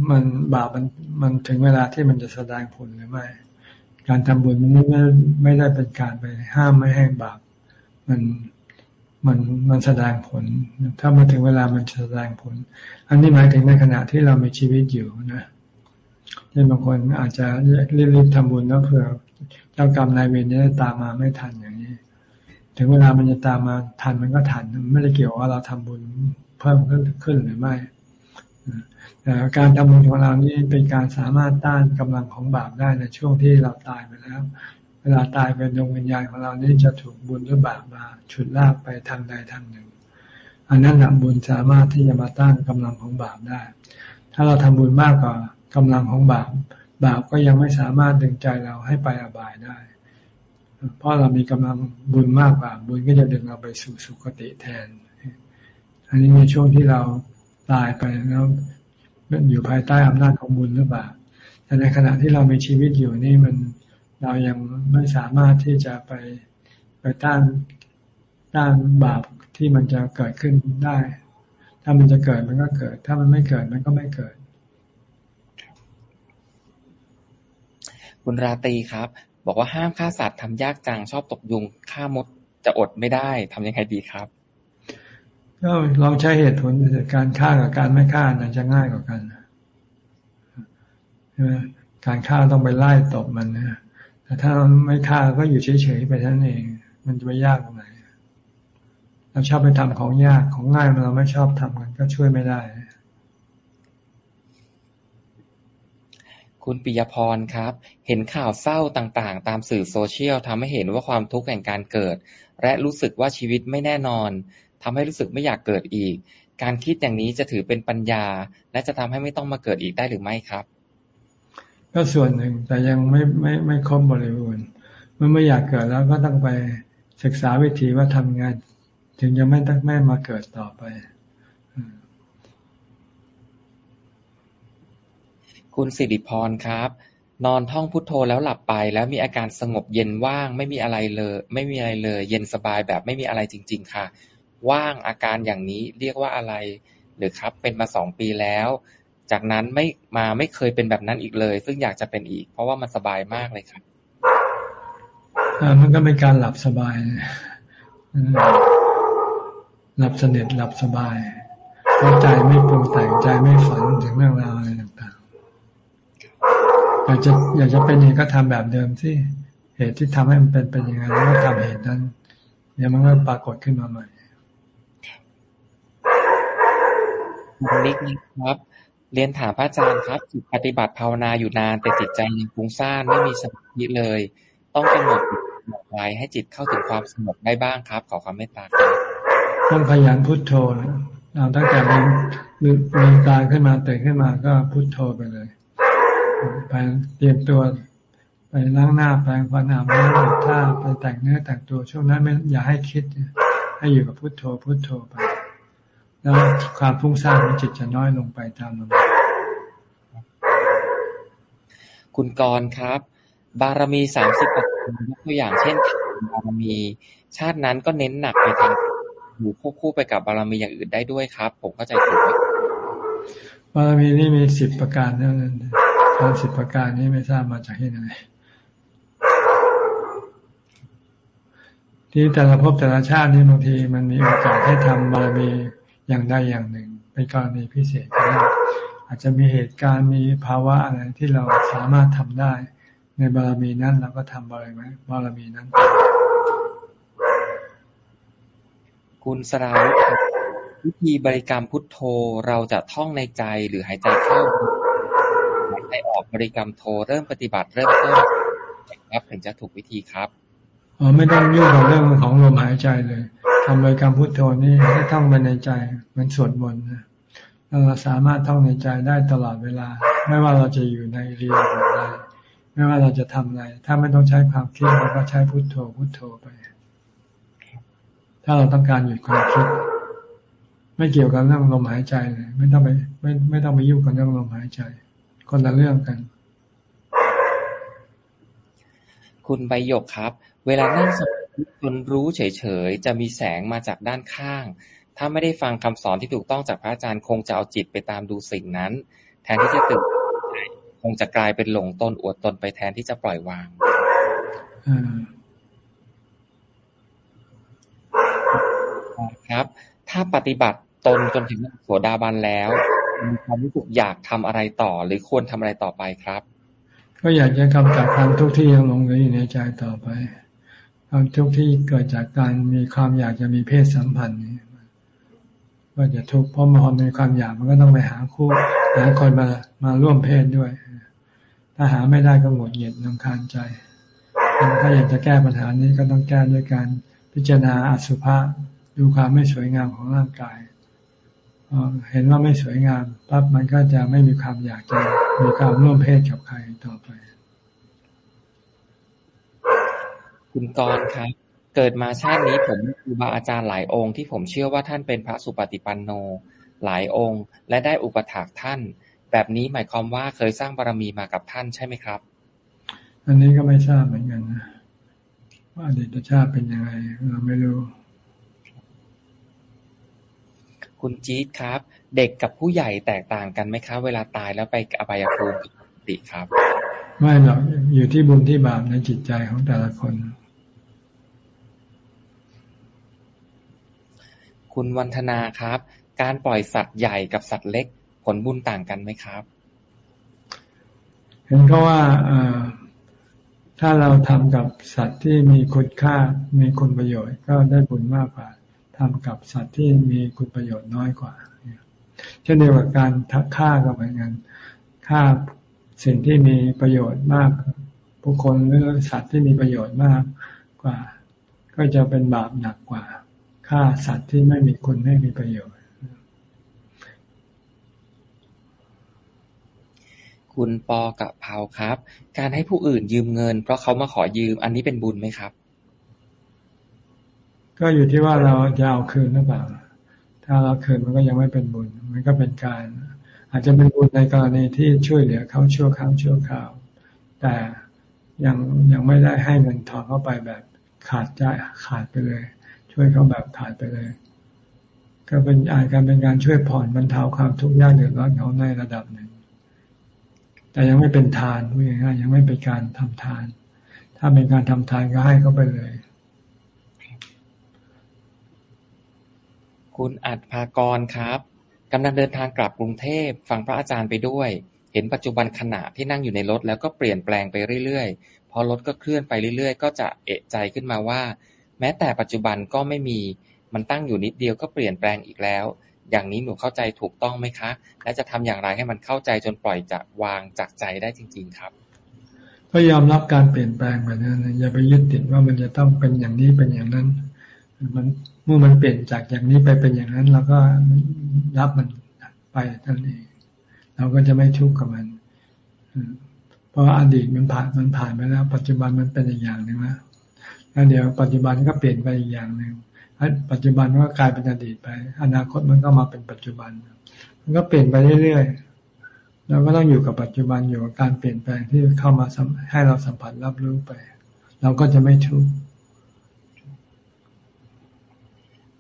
มันบาปมันมันถึงเวลาที่มันจะแสดงผลหรือไม่ การทำบุญมันไม่ไม่ได้เป็นการไปห้ามไม่ให้บาปมันมันมันแสดงผล ถ้ามาถึงเวลามันแสดงผล อันนี้หมายถึงในขณะที่เรามีชีวิตอยู่นะเช่นบางคนอาจจะรีบๆทำบุญแล้วเผื่อเจ้ากรรมนายเวรจะตามมาไม่ทันอย่างนี้ ถึงเวลามันจะตามมาทันมันก็ทัน ไม่ได้เกี่ยวว่าเราทำบุญเพิ่มขึ้นหรือไม่แต่การทำบุญของเรานี้เป็นการสามารถต้านกำลังของบาปได้ในช่วงที่เราตายไปแล้ว เวลาตายเป็นดวงวิญญาณของเรานี้จะถูกบุญหรือบาปมาฉุดลากไปทางใดทางหนึ่ง อันนั้นหนับุญสามารถที่จะมาต้านกำลังของบาปได้ ถ้าเราทำบุญมากกว่ากำลังของบาป บาปก็ยังไม่สามารถดึงใจเราให้ไปอบายได้ เพราะเรามีกำลังบุญมากกว่าบุญก็จะดึงเราไปสู่สุคติแทน อันนี้ในช่วงที่เราตายไปแล้วอยู่ภายใต้อำนาจของบุญหรือเปล่าแต่ในขณะที่เรามีชีวิตอยู่นี่มันเรายังไม่สามารถที่จะไปไปต้านต้านบาปที่มันจะเกิดขึ้นได้ ถ้ามันจะเกิดมันก็เกิด ถ้ามันไม่เกิดมันก็ไม่เกิด คุณราตีครับ บอกว่าห้ามฆ่าสัตว์ทำยากจัง ชอบตกยุงฆ่ามดจะอดไม่ได้ทำยังไงดีครับก็ลองใช้เหตุผลการฆ่ากับการไม่ฆ่าน่าจะง่ายกว่ากันการฆ่าต้องไปไล่ตบมันนะแต่ถ้าไม่ฆ่าก็อยู่เฉยๆไปท่านเอง มันจะไม่ยากตรงไหนเราชอบไปทำของยากของง่ายเราไม่ชอบทำกันก็ช่วยไม่ได้ คุณปิยพรครับ เห็นข่าวเศร้าต่างๆ ตามสื่อโซเชียลทำให้เห็นว่าความทุกข์แห่งการเกิด และรู้สึกว่าชีวิตไม่แน่นอนทำให้รู้สึกไม่อยากเกิดอีก การคิดอย่างนี้จะถือเป็นปัญญา และจะทำให้ไม่ต้องมาเกิดอีกได้หรือไม่ครับ ก็ส่วนหนึ่งแต่ยังไม่ไม่ไม่ครบบริบูรณ์เมื่อไม่อยากเกิดแล้วก็ต้องไปศึกษาวิธีว่าทำงาน ถึงจะไม่ต้องไม่มาเกิดต่อไป คุณสิริพรครับ นอนท่องพุทโธแล้วหลับไป แล้วมีอาการสงบเย็นว่าง ไม่มีอะไรเลย ไม่มีอะไรเลย เย็นสบายแบบไม่มีอะไรจริง ๆ ค่ะ ว่างอาการอย่างนี้เรียกว่าอะไร หรือครับเป็นมาสองปีแล้ว จากนั้นไม่มาไม่เคยเป็นแบบนั้นอีกเลย ซึ่งอยากจะเป็นอีก เพราะว่ามันสบายมากเลยครับมันก็เป็นการหลับสบายหลับสนิทหลับสบายเพราะใจไม่ปรุงแต่งใจไม่ฝันถึงเรื่องราวอะไร อยากจะอยากจะเป็นยังก็ทำแบบเดิมที่เหตุที่ทำให้มันเป็นเป็นยังไงแล้วก็ทำเหตุนั้นเดี๋ยวมันก็ปรากฏขึ้นมาใหม่นิดนึงครับ เรียนถามพระอาจารย์ครับจิตปฏิบัติภาวนาอยู่นานแต่จิตใจยังฟุ้งซ่านไม่มีสมาธิเลย ต้องกำหนดบอกไว้ให้จิตเข้าถึงความสงบได้บ้างครับ ขอความเมตตาครับต้องขยันพุทโธนะเราตั้งแต่ลืมลืมตาขึ้นมาตื่นขึ้นมาก็พุทโธไปเลย ไปเตรียมตัว ไปล้างหน้าแปรงฟันอาบน้ำถ้าไปแต่งเนื้อแต่งตัวช่วงนั้นไม่อย่าให้คิด ให้อยู่กับพุทโธพุทโธไป แล้วความฟุ้งซ่านของจิตจะน้อยลงไปตามลำดับคุณกรครับ บารมีสามสิบประการยกตัวอย่างเช่นบารมี ชาตินั้นก็เน้นหนักไปทางอยู่ควบคู่ไปกับบารมีอย่างอื่นได้ด้วยครับ ผมเข้าใจถูกไหมบารมีนี่มีสิบประการเท่านั้น ตอนสิบประการนี้ไม่ทราบมาจากที่ไหนที่แต่ละภพแต่ละชาตินี่บางทีมันมีโอกาสให้ทำบารมีอย่างใดอย่างหนึ่งเป็นกรณีพิเศษก็ได้อาจจะมีเหตุการณ์มีภาวะอะไรที่เราสามารถทำได้ ในบารมีนั้นเราก็ทำบารมีบารมีนั้น คุณสราวุธวิธีบริกรรมพุทโธเราจะท่องในใจหรือหายใจเข้า ใจออกบริกรรมโทเริ่มปฏิบัติเริ่มต้นครับถึงจะถูกวิธีครับอ๋อไม่ต้องยุ่งกับเรื่องของลมหายใจเลยทำบริกรรมพุทโธนี่ให้ท่องไปในใจมันสวดมนต์นะเราสามารถท่องในใจได้ตลอดเวลา ไม่ว่าเราจะอยู่ในเรียนออะไรไม่ว่าเราจะทำอะไร ถ้าไม่ต้องใช้ความคิดเราก็ใช้พุทโธพุทโธไป ถ้าเราต้องการหยุดความคิด ไม่เกี่ยวกับเรื่องลมหายใจเลยไม่ต้องไปไม่ไม่ต้องไปยุ่งกับเรื่องลมหายใจ คนละเรื่องกัน คุณใบหยกครับ เวลานั่งสมาธิจนรู้เฉยๆ จะมีแสงมาจากด้านข้าง ถ้าไม่ได้ฟังคำสอนที่ถูกต้องจากพระอาจารย์คงจะเอาจิตไปตามดูสิ่งนั้น แทนที่จะตื่นคงจะกลายเป็นหลงตนอวดตนไปแทนที่จะปล่อยวางครับ ถ้าปฏิบัติตนจนถึงโสดาบันแล้ว มีความรู้สึกอยากทำอะไรต่อ หรือควรทำอะไรต่อไปครับ ก็อยากจะกำจัดความทุกข์ที่ยังลงเหลืออยู่ในใจต่อไปความทุกข์ที่เกิดจากการมีความอยากจะมีเพศสัมพันธ์นี่ก็จะทุกข์เพราะมันมีความอยากมันก็ต้องไปหาคู่หาคนมามาร่วมเพศด้วย ถ้าหาไม่ได้ก็หงุดหงิดนำคาญใจ ถ้าอยากจะแก้ปัญหานี้ก็ต้องแก้ด้วยการพิจารณาอสุภะดูความไม่สวยงามของร่างกาย เห็นว่าไม่สวยงามปั๊บมันก็จะไม่มีความอยากจะมีความร่วมเพศกับใครต่อไป คุณกรครับ เกิดมาชาตินี้ผมมีครูบาอาจารย์หลายองค์ที่ผมเชื่อว่าท่านเป็นพระสุปฏิปันโนหลายองค์ และได้อุปถากท่าน แบบนี้หมายความว่าเคยสร้างบารรมีมากับท่านใช่ไหมครับ อันนี้ก็ไม่ทราบเหมือนกันนะว่าอดีตชาติเป็นยังไงเราไม่รู้ คุณจี๊ดครับ เด็กกับผู้ใหญ่แตกต่างกันไหมครับ เวลาตายแล้วไปอบายภูมิติครับ ไม่หรอกอยู่ที่บุญที่บาปในจิตใจของแต่ละคน คุณวันธนาครับ การปล่อยสัตว์ใหญ่กับสัตว์เล็ก ผลบุญต่างกันไหมครับ เห็นเขาว่าถ้าเราทำกับสัตว์ที่มีคุณค่ามีคุณประโยชน์ก็ได้บุญมากกว่า ทำกับสัตว์ที่มีคุณประโยชน์น้อยกว่าเช่นเดียวกับการฆ่าก็เหมือนกันฆ่าสิ่งที่มีประโยชน์มาก ผู้คนหรือสัตว์ที่มีประโยชน์มากกว่า ก็จะเป็นบาปหนักกว่าฆ่าสัตว์ที่ไม่มีคุณไม่มีประโยชน์ คุณปอกับเผาครับ การให้ผู้อื่นยืมเงิน เพราะเขามาขอยืมอันนี้เป็นบุญไหมครับ ก็อยู่ที่ว่าเราจะเอาคืนหรือเปล่า ถ้าเราคืนมันก็ยังไม่เป็นบุญ มันก็เป็นการ อาจจะเป็นบุญในกรณีที่ช่วยเหลือเขาชั่วครั้งชั่วคราว แต่ยังยังไม่ได้ให้เงินทองเข้าไปแบบขาดใจขาดไปเลย ช่วยเขาแบบขาดไปเลย ก็เป็นอาจการเป็นการช่วยผ่อนบรรเทาความทุกข์ยากเดือดร้อนเขาในระดับหนึ่ง แต่ยังไม่เป็นทานพูดง่ายๆยังไม่เป็นการทำทาน ถ้าเป็นการทำทานก็ให้เขาไปเลย คุณอัดภากร ครับ กำลังเดินทางกลับกรุงเทพ ฟังพระอาจารย์ไปด้วย เห็นปัจจุบันขณะที่นั่งอยู่ในรถแล้วก็เปลี่ยนแปลงไปเรื่อยๆ พอรถก็เคลื่อนไปเรื่อยๆ ก็จะเอะใจขึ้นมาว่า แม้แต่ปัจจุบันก็ไม่มี มันตั้งอยู่นิดเดียวก็เปลี่ยนแปลงอีกแล้ว อย่างนี้หนูเข้าใจถูกต้องไหมคะ และจะทำอย่างไรให้มันเข้าใจจนปล่อยจากวางจากใจได้จริง ๆ ครับก็ยอมรับการเปลี่ยนแปลงแบบนั้นอย่าไปยึดติดว่ามันจะต้องเป็นอย่างนี้เป็นอย่างนั้น มัน มื่อมันเปลี่ยนจากอย่างนี้ไปเป็นอย่างนั้นเราก็รับมันไปนั่นเอง เราก็จะไม่ทุกข์กับมันเพราะอดีตมันผ่านมันผ่านไปแล้ว ปัจจุบันมันเป็นอีกอย่างหนึ่งแล้วแล้วเดี๋ยวปัจจุบันก็เปลี่ยนไปอีกอย่างหนึ่งปัจจุบันก็กลายเป็นอดีตไป อนาคตมันก็มาเป็นปัจจุบัน มันก็เปลี่ยนไปเรื่อยๆเราก็ต้องอยู่กับปัจจุบันอยู่กับการเปลี่ยนแปลงที่เข้ามาให้เราสัมผัสรับรู้ไป เราก็จะไม่ทุกข์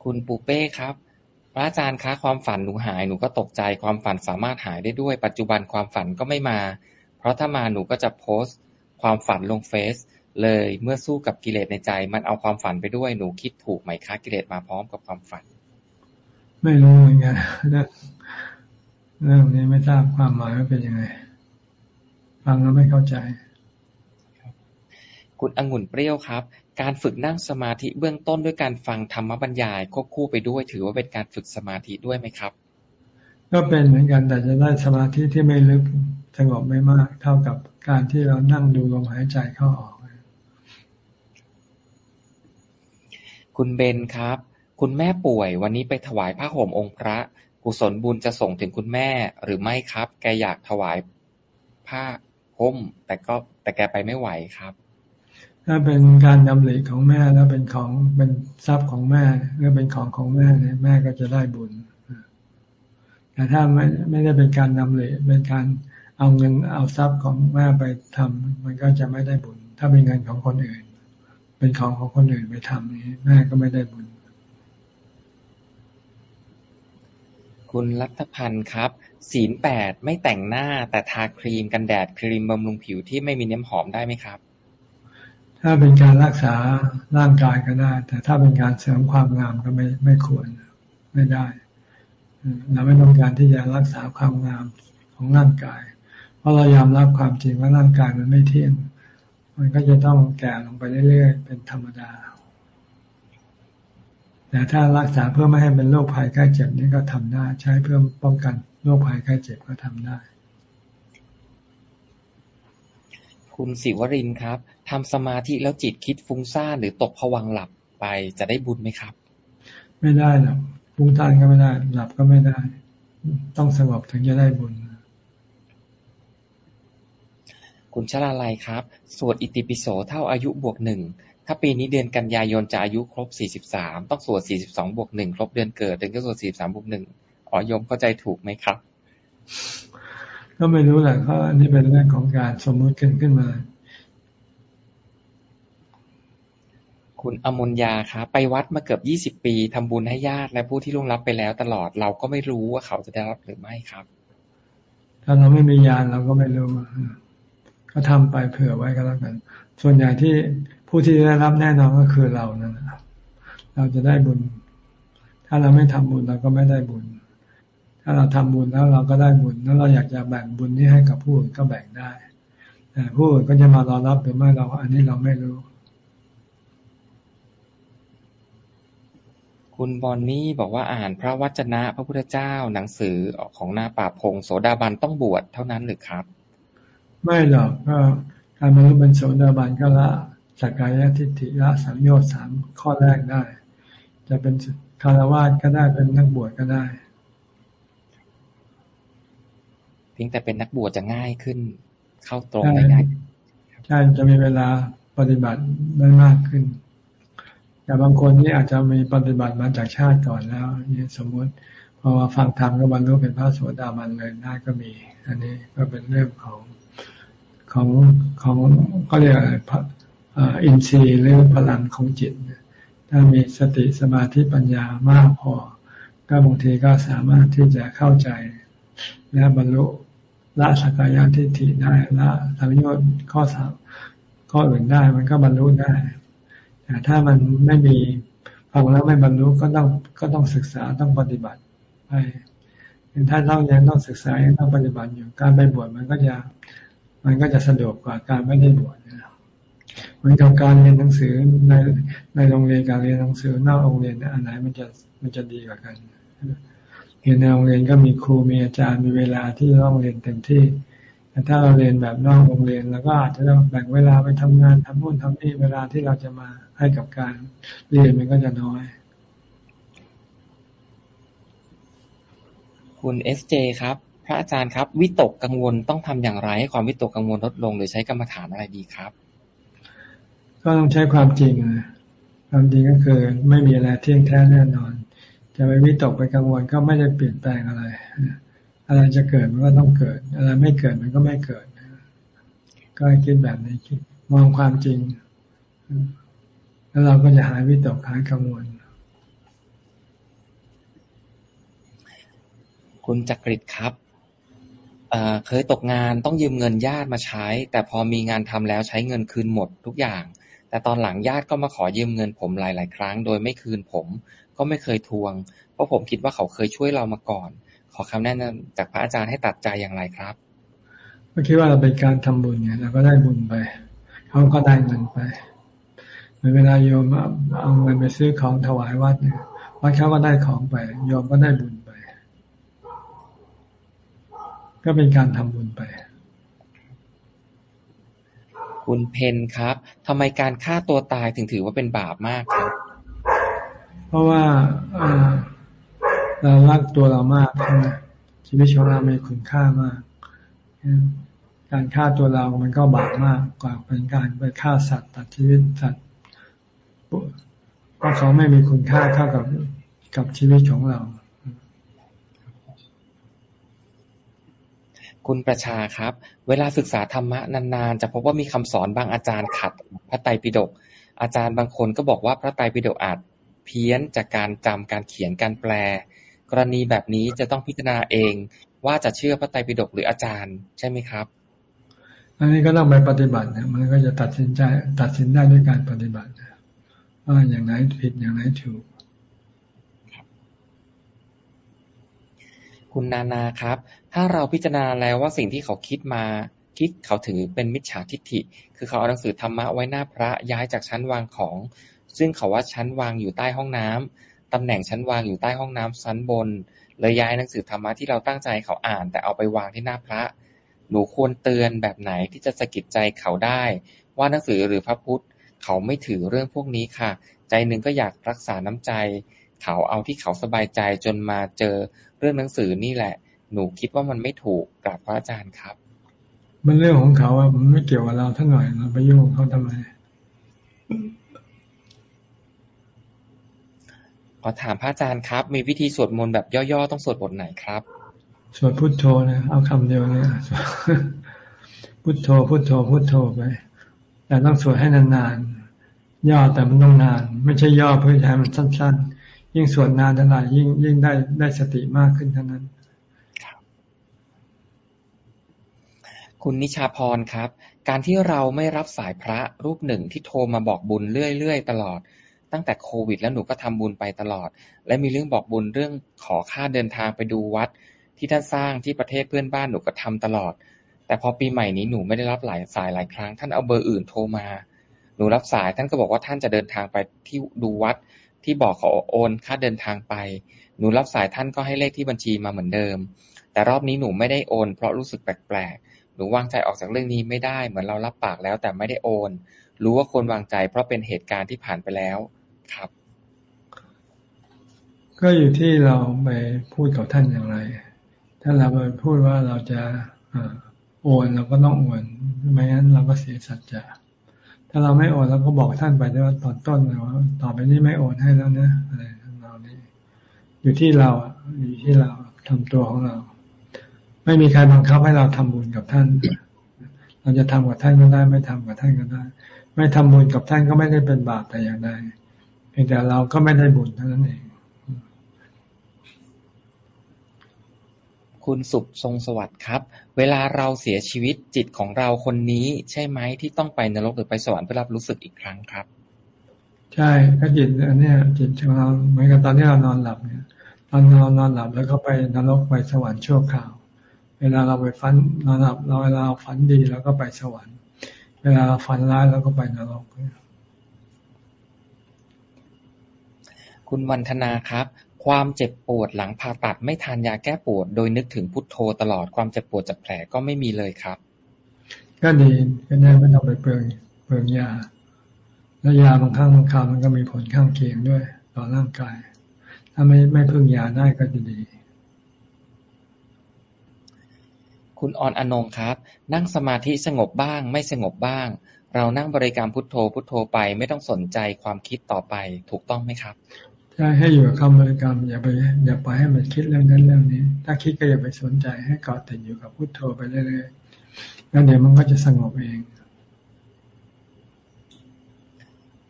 คุณปูเป้ครับ พระอาจารย์คะความฝันหนูหายหนูก็ตกใจความฝันสามารถหายได้ด้วย ปัจจุบันความฝันก็ไม่มา เพราะถ้ามาหนูก็จะโพสต์ ความฝันลงเฟซเลยเมื่อสู้กับกิเลสในใจ มันเอาความฝันไปด้วยหนูคิดถูกไหมคะกิเลสมาพร้อมกับความฝัน ไม่รู้เหมือนกันเรื่องนี้ไม่ทราบความหมายว่าเป็นยังไงฟังแล้วไม่เข้าใจ คุณองุ่นเปรี้ยวครับ การฝึกนั่งสมาธิเบื้องต้นด้วยการฟังธรรมบรรยายควบคู่ไปด้วย ถือว่าเป็นการฝึกสมาธิด้วยไหมครับ ก็เป็นเหมือนกันแต่จะได้สมาธิที่ไม่ลึกสงบไม่มาก เท่ากับการที่เรานั่งดูลมหายใจเข้าออก คุณเบนครับ คุณแม่ป่วยวันนี้ไปถวายผ้าห่มองค์พระ กุศลบุญจะส่งถึงคุณแม่หรือไม่ครับ แกอยากถวายผ้าห่มแต่ก็แต่แกไปไม่ไหวครับ ถ้าเป็นการดำริของแม่แล้วเป็นของเป็นทรัพย์ของแม่หรือเป็นของของแม่เนี่ยแม่ก็จะได้บุญ แต่ถ้าไม่ไม่ได้เป็นการดำริเป็นการเอาเงินเอาทรัพย์ของแม่ไปทำมันก็จะไม่ได้บุญ ถ้าเป็นเงินของคนอื่น เป็นของของคนอื่นไปทำนี้แม่ก็ไม่ได้บุญ คุณรัฐพันธ์ครับ ศีลแปดไม่แต่งหน้าแต่ทาครีมกันแดดครีมบำรุงผิวที่ไม่มีน้ำหอมได้ไหมครับ ถ้าเป็นการรักษาร่างกายก็ได้ แต่ถ้าเป็นการเสริมความงามก็ไม่ไม่ควรไม่ได้เราไม่ต้องการที่จะรักษาความงามของร่างกาย เพราะเรายอมรับความจริงว่าร่างกายมันไม่เที่ยง มันก็จะต้องแก่ลงไปเรื่อยๆเป็นธรรมดา แต่ถ้ารักษาเพื่อไม่ให้เป็นโรคภัยไข้เจ็บนี่ก็ทำได้ ใช้เพื่อป้องกันโรคภัยไข้เจ็บก็ทำได้ คุณสิวรินครับ ทำสมาธิแล้วจิตคิดฟุ้งซ่านหรือตกผวังหลับไปจะได้บุญไหมครับ ไม่ได้หรอกฟุ้งซ่านก็ไม่ได้ หลับก็ไม่ได้ ต้องสงบถึงจะได้บุญ คุณชลาลัยครับ สวดอิติปิโสเท่าอายุบวกหนึ่งถ้าปีนี้เดือนกันยายนจะอายุครบสี่สิบสามต้องสวดสี่สิบสองบวกหนึ่งครบเดือนเกิดถึงจะสวดสี่สามบวกหนึ่งอ๋อยมเข้าใจถูกไหมครับ ก็ไม่รู้แหละเพราะอันนี้เป็นเรื่องของการสมมุติขึ้นขึ้นมา คุณอมนยาครับไปวัดมาเกือบยี่สิบปีทำบุญให้ญาติและผู้ที่ล่วงลับไปแล้วตลอดเราก็ไม่รู้ว่าเขาจะได้รับหรือไม่ครับ ถ้าเราไม่มีญาณเราก็ไม่รู้ก็ทำไปเผื่อไว้ก็แล้วกัน ส่วนใหญ่ที่ผู้ที่ได้รับแน่นอนก็คือเรานั่นเราจะได้บุญ ถ้าเราไม่ทำบุญเราก็ไม่ได้บุญ ถ้าเราทำบุญแล้วเราก็ได้บุญแล้วเราอยากจะแบ่งบุญนี้ให้กับผู้อื่นก็แบ่งได้แต่ผู้อื่นก็จะมารอรับหรือไม่เราอันนี้เราไม่รู้ คุณบอนนี่บอกว่าอ่านพระวจนะพระพุทธเจ้าหนังสือของนาป่าพงโสดาบันต้องบวชเท่านั้นหรือครับ ไม่หรอกก็การบรรลุเป็นโสดาบันก็ละสักกายทิฏฐิละสังโยชน์สามข้อแรกได้ จะเป็นคารวะก็ได้เป็นนักบวชก็ได้เพียงแต่เป็นนักบวชจะง่ายขึ้น เข้าตรงได้ง่ายใช่จะมีเวลาปฏิบัติได้มากขึ้น แต่บางคนนี่อาจจะมีปฏิบัติมาจากชาติก่อนแล้วนี่สมมติพอมาฟังธรรมก็บรรลุเป็นพระโสดาบันเลยได้ก็มี อันนี้ก็เป็นเรื่องของของของก็เรียกอะไรอินทรีย์หรือพลังของจิต ถ้ามีสติสมาธิปัญญามากพอ ก็บางทีก็สามารถที่จะเข้าใจและบรรลุละสักกายทิฏฐิได้ละสัมโยชน์ข้อสามข้ออื่นได้มันก็บรรลุได้ แต่ถ้ามันไม่มีฟังแล้วไม่บรรลุก็ต้องก็ต้องศึกษาต้องปฏิบัติไปถ้าต้องยังต้องศึกษายังต้องปฏิบัติอยู่การไปบวชมันก็จะมันก็จะสะดวกกว่าการไม่ได้บวชเหมือนกับการเรียนหนังสือในในโรงเรียนการเรียนหนังสือนอกโรงเรียนอันไหนมันจะมันจะดีกว่ากันเรียนในโรงเรียนก็มีครูมีอาจารย์มีเวลาที่ต้องเรียนเต็มที่แต่ถ้าเราเรียนแบบนอกโรงเรียน แล้วก็อาจจะต้องแบ่งเวลาไปทำงานทำนู่นทำนี่เวลาที่เราจะมา ให้กับการเรียนมันก็จะน้อย คุณเอสเจครับ พระอาจารย์ครับ วิตกกังวลต้องทำอย่างไร ให้ความวิตกกังวลลดลงหรือใช้กรรมฐานอะไรดีครับ ก็ต้องใช้ความจริงความจริงก็คือไม่มีอะไรเที่ยงแท้แน่นอน จะไปวิตกไปกังวลก็ไม่ได้เปลี่ยนแปลงอะไร อะไรจะเกิดมันก็ต้องเกิด อะไรไม่เกิดมันก็ไม่เกิด ก็คิดแบบนี้คิดมองความจริง แล้วเราก็จะหายวิตกหายกังวล คุณจักริดครับเเคยตกงานต้องยืมเงินญาติมาใช้ แต่พอมีงานทำแล้วใช้เงินคืนหมดทุกอย่าง แต่ตอนหลังญาติก็มาขอยืมเงินผมหลาย ๆ ครั้ง โดยไม่คืนผม ก็ไม่เคยทวง เพราะผมคิดว่าเขาเคยช่วยเรามาก่อน ขอคำแนะนำจากพระอาจารย์ให้ตัดใจอย่างไรครับก็คิดว่าเราเป็นการทำบุญไงเราก็ได้บุญไป เขาก็ได้เงินไป เหมือนเวลาโยมเอาเงินไปซื้อของถวายวัดเนี่ยวัดเขาก็ได้ของไป โยมก็ได้บุญไป ก็เป็นการทำบุญไป คุณเพนครับทำไมการฆ่าตัวตายถึงถือว่าเป็นบาปมากครับ เพราะว่าเรารักตัวเรามากใช่ไหมชีวิตของเรามีคุณค่ามาก การฆ่าตัวเรามันก็บาปมากกว่าเป็นการไปฆ่าสัตว์ตัดชีวิตสัตว์ เพราะเขาไม่มีคุณค่าเท่ากับกับชีวิตของเรา คุณประชาครับ เวลาศึกษาธรรมะนานๆ จะพบว่ามีคำสอนบางอาจารย์ขัดพระไตรปิฎกอาจารย์บางคนก็บอกว่าพระไตรปิฎกอาจเพี้ยนจากการจำการเขียนการแปล กรณีแบบนี้จะต้องพิจารณาเอง ว่าจะเชื่อพระไตรปิฎกหรืออาจารย์ใช่ไหมครับ อันนี้ก็ต้องไปปฏิบัตินะมันก็จะตัดสินใจตัดสินได้ด้วยการปฏิบัติ ว่าอย่างไหนผิดอย่างไหนถูกคุณนานาครับ ถ้าเราพิจารณาแล้วว่าสิ่งที่เขาคิดมาคิดเขาถือเป็นมิจฉาทิฏฐิ คือเขาเอาหนังสือธรรมะไว้หน้าพระย้ายจากชั้นวางของ ซึ่งเขาว่าชั้นวางอยู่ใต้ห้องน้ำตำแหน่งชั้นวางอยู่ใต้ห้องน้ำชั้นบน เลยย้ายหนังสือธรรมะที่เราตั้งใจเขาอ่าน แต่เอาไปวางที่หน้าพระ หนูควรเตือนแบบไหนที่จะสะกิดใจเขาได้ ว่าหนังสือหรือพระพุทธ เขาไม่ถือเรื่องพวกนี้ค่ะ ใจหนึ่งก็อยากรักษาน้ำใจ เขาเอาที่เขาสบายใจจนมาเจอเรื่องหนังสือนี่แหละ หนูคิดว่ามันไม่ถูกกราบพระอาจารย์ครับ มันเรื่องของเขาอะมันไม่เกี่ยวกับเราท่านหน่อยเราไปยุ่งเขาทำไมขอถามพระอาจารย์ครับ มีวิธีสวดมนต์แบบย่อๆ ต้องสวดบทไหนครับ สวดพุทโธนะ เอาคำเดียวเนี่ยพุทโธพุทโธพุทโธไป แต่ต้องสวดให้นานๆ ย่อแต่มันต้องนาน ไม่ใช่ย่อเพื่อให้มันสั้น ๆ ยิ่งสวดนานเท่าไหร่ยิ่งยิ่งได้ได้สติมากขึ้นเท่านั้น คุณนิชาพรครับ การที่เราไม่รับสายพระรูปหนึ่งที่โทรมาบอกบุญเรื่อยๆตลอดตั้งแต่โควิดแล้วหนูก็ทำบุญไปตลอด และมีเรื่องบอกบุญเรื่องขอค่าเดินทางไปดูวัด ที่ท่านสร้างที่ประเทศเพื่อนบ้านหนูก็ทำตลอด แต่พอปีใหม่นี้หนูไม่ได้รับหลายสายหลายครั้ง ท่านเอาเบอร์อื่นโทรมา หนูรับสาย ท่านก็บอกว่าท่านจะเดินทางไปที่ดูวัดที่บอกขอโอนค่าเดินทางไป หนูรับสายท่านก็ให้เลขที่บัญชีมาเหมือนเดิม แต่รอบนี้หนูไม่ได้โอน เพราะรู้สึกแปลกๆ หนูวางใจออกจากเรื่องนี้ไม่ได้ เหมือนเรารับปากแล้วแต่ไม่ได้โอน รู้ว่าควรวางใจ เพราะเป็นเหตุการณ์ที่ผ่านไปแล้ว ครับ ก็อยู่ที่เราไปพูดกับท่านอย่างไร ถ้าเราไปพูดว่าเราจะ โอนเราก็ต้องโอนไม่งั้นเราก็เสียสัจจะถ้าเราไม่โอนเราก็บอกท่านไปด้ว่าตอนต้นเลยว่าต่อไปนี้ไม่โอนให้แล้วนะอะไรทั้งเรานี้ อยู่ที่เราอยู่ที่เราทำตัวของเรา ไม่มีใครบังคับให้เราทำบุญกับท่าน เราจะทำกับท่านก็ได้ ไม่ทำกับท่านก็ได้ ไม่ทำบุญกับท่านก็ไม่ได้เป็นบาปแต่อย่างใดเพียงแต่เราก็ไม่ได้บุญเท่านั้นเอง คุณสุขทรงสวัสดิ์ครับ เวลาเราเสียชีวิตจิตของเราคนนี้ ใช่ไหมที่ต้องไปนรกหรือไปสวรรค์เพื่อรับรู้สึกอีกครั้งครับ ใช่ก็จิตอันเนี้ยจิตของเราเหมือนกับตอนที่เรานอนหลับเนี่ยตอนเรานอนหลับแล้วก็ไปนรกไปสวรรค์ชั่วคราว เวลาเราไปฝันนอนหลับเราเวลาฝันดีเราก็ไปสวรรค์ เวลาฝันร้ายเราก็ไปนรกคุณวันธนาครับ ความเจ็บปวดหลังผ่าตัดไม่ทานยาแก้ปวด โดยนึกถึงพุทโธตลอดความเจ็บปวดจากแผลก็ไม่มีเลยครับ ก็ดีก็ได้ไม่ต้องไปเปลืองเปลืองยา แล้วยาบางครั้งบางคราวมันก็มีผลข้างเคียงด้วยต่อร่างกาย ถ้าไม่ไม่พึ่งยาได้ก็จะดีคุณออนอนงครับ นั่งสมาธิสงบบ้าง ไม่สงบบ้าง เรานั่งบริกรรมพุทโธพุทโธไป ไม่ต้องสนใจความคิดต่อไปถูกต้องไหมครับใช่ให้อยู่กับคำบริกรรม อย่าไป อย่าไปให้มันคิดเรื่องนั้นเรื่องนี้ ถ้าคิดก็อย่าไปสนใจให้เกาะติดอยู่กับพุทโธไปเรื่อยๆแล้วเดี๋ยวมันก็จะสงบเอง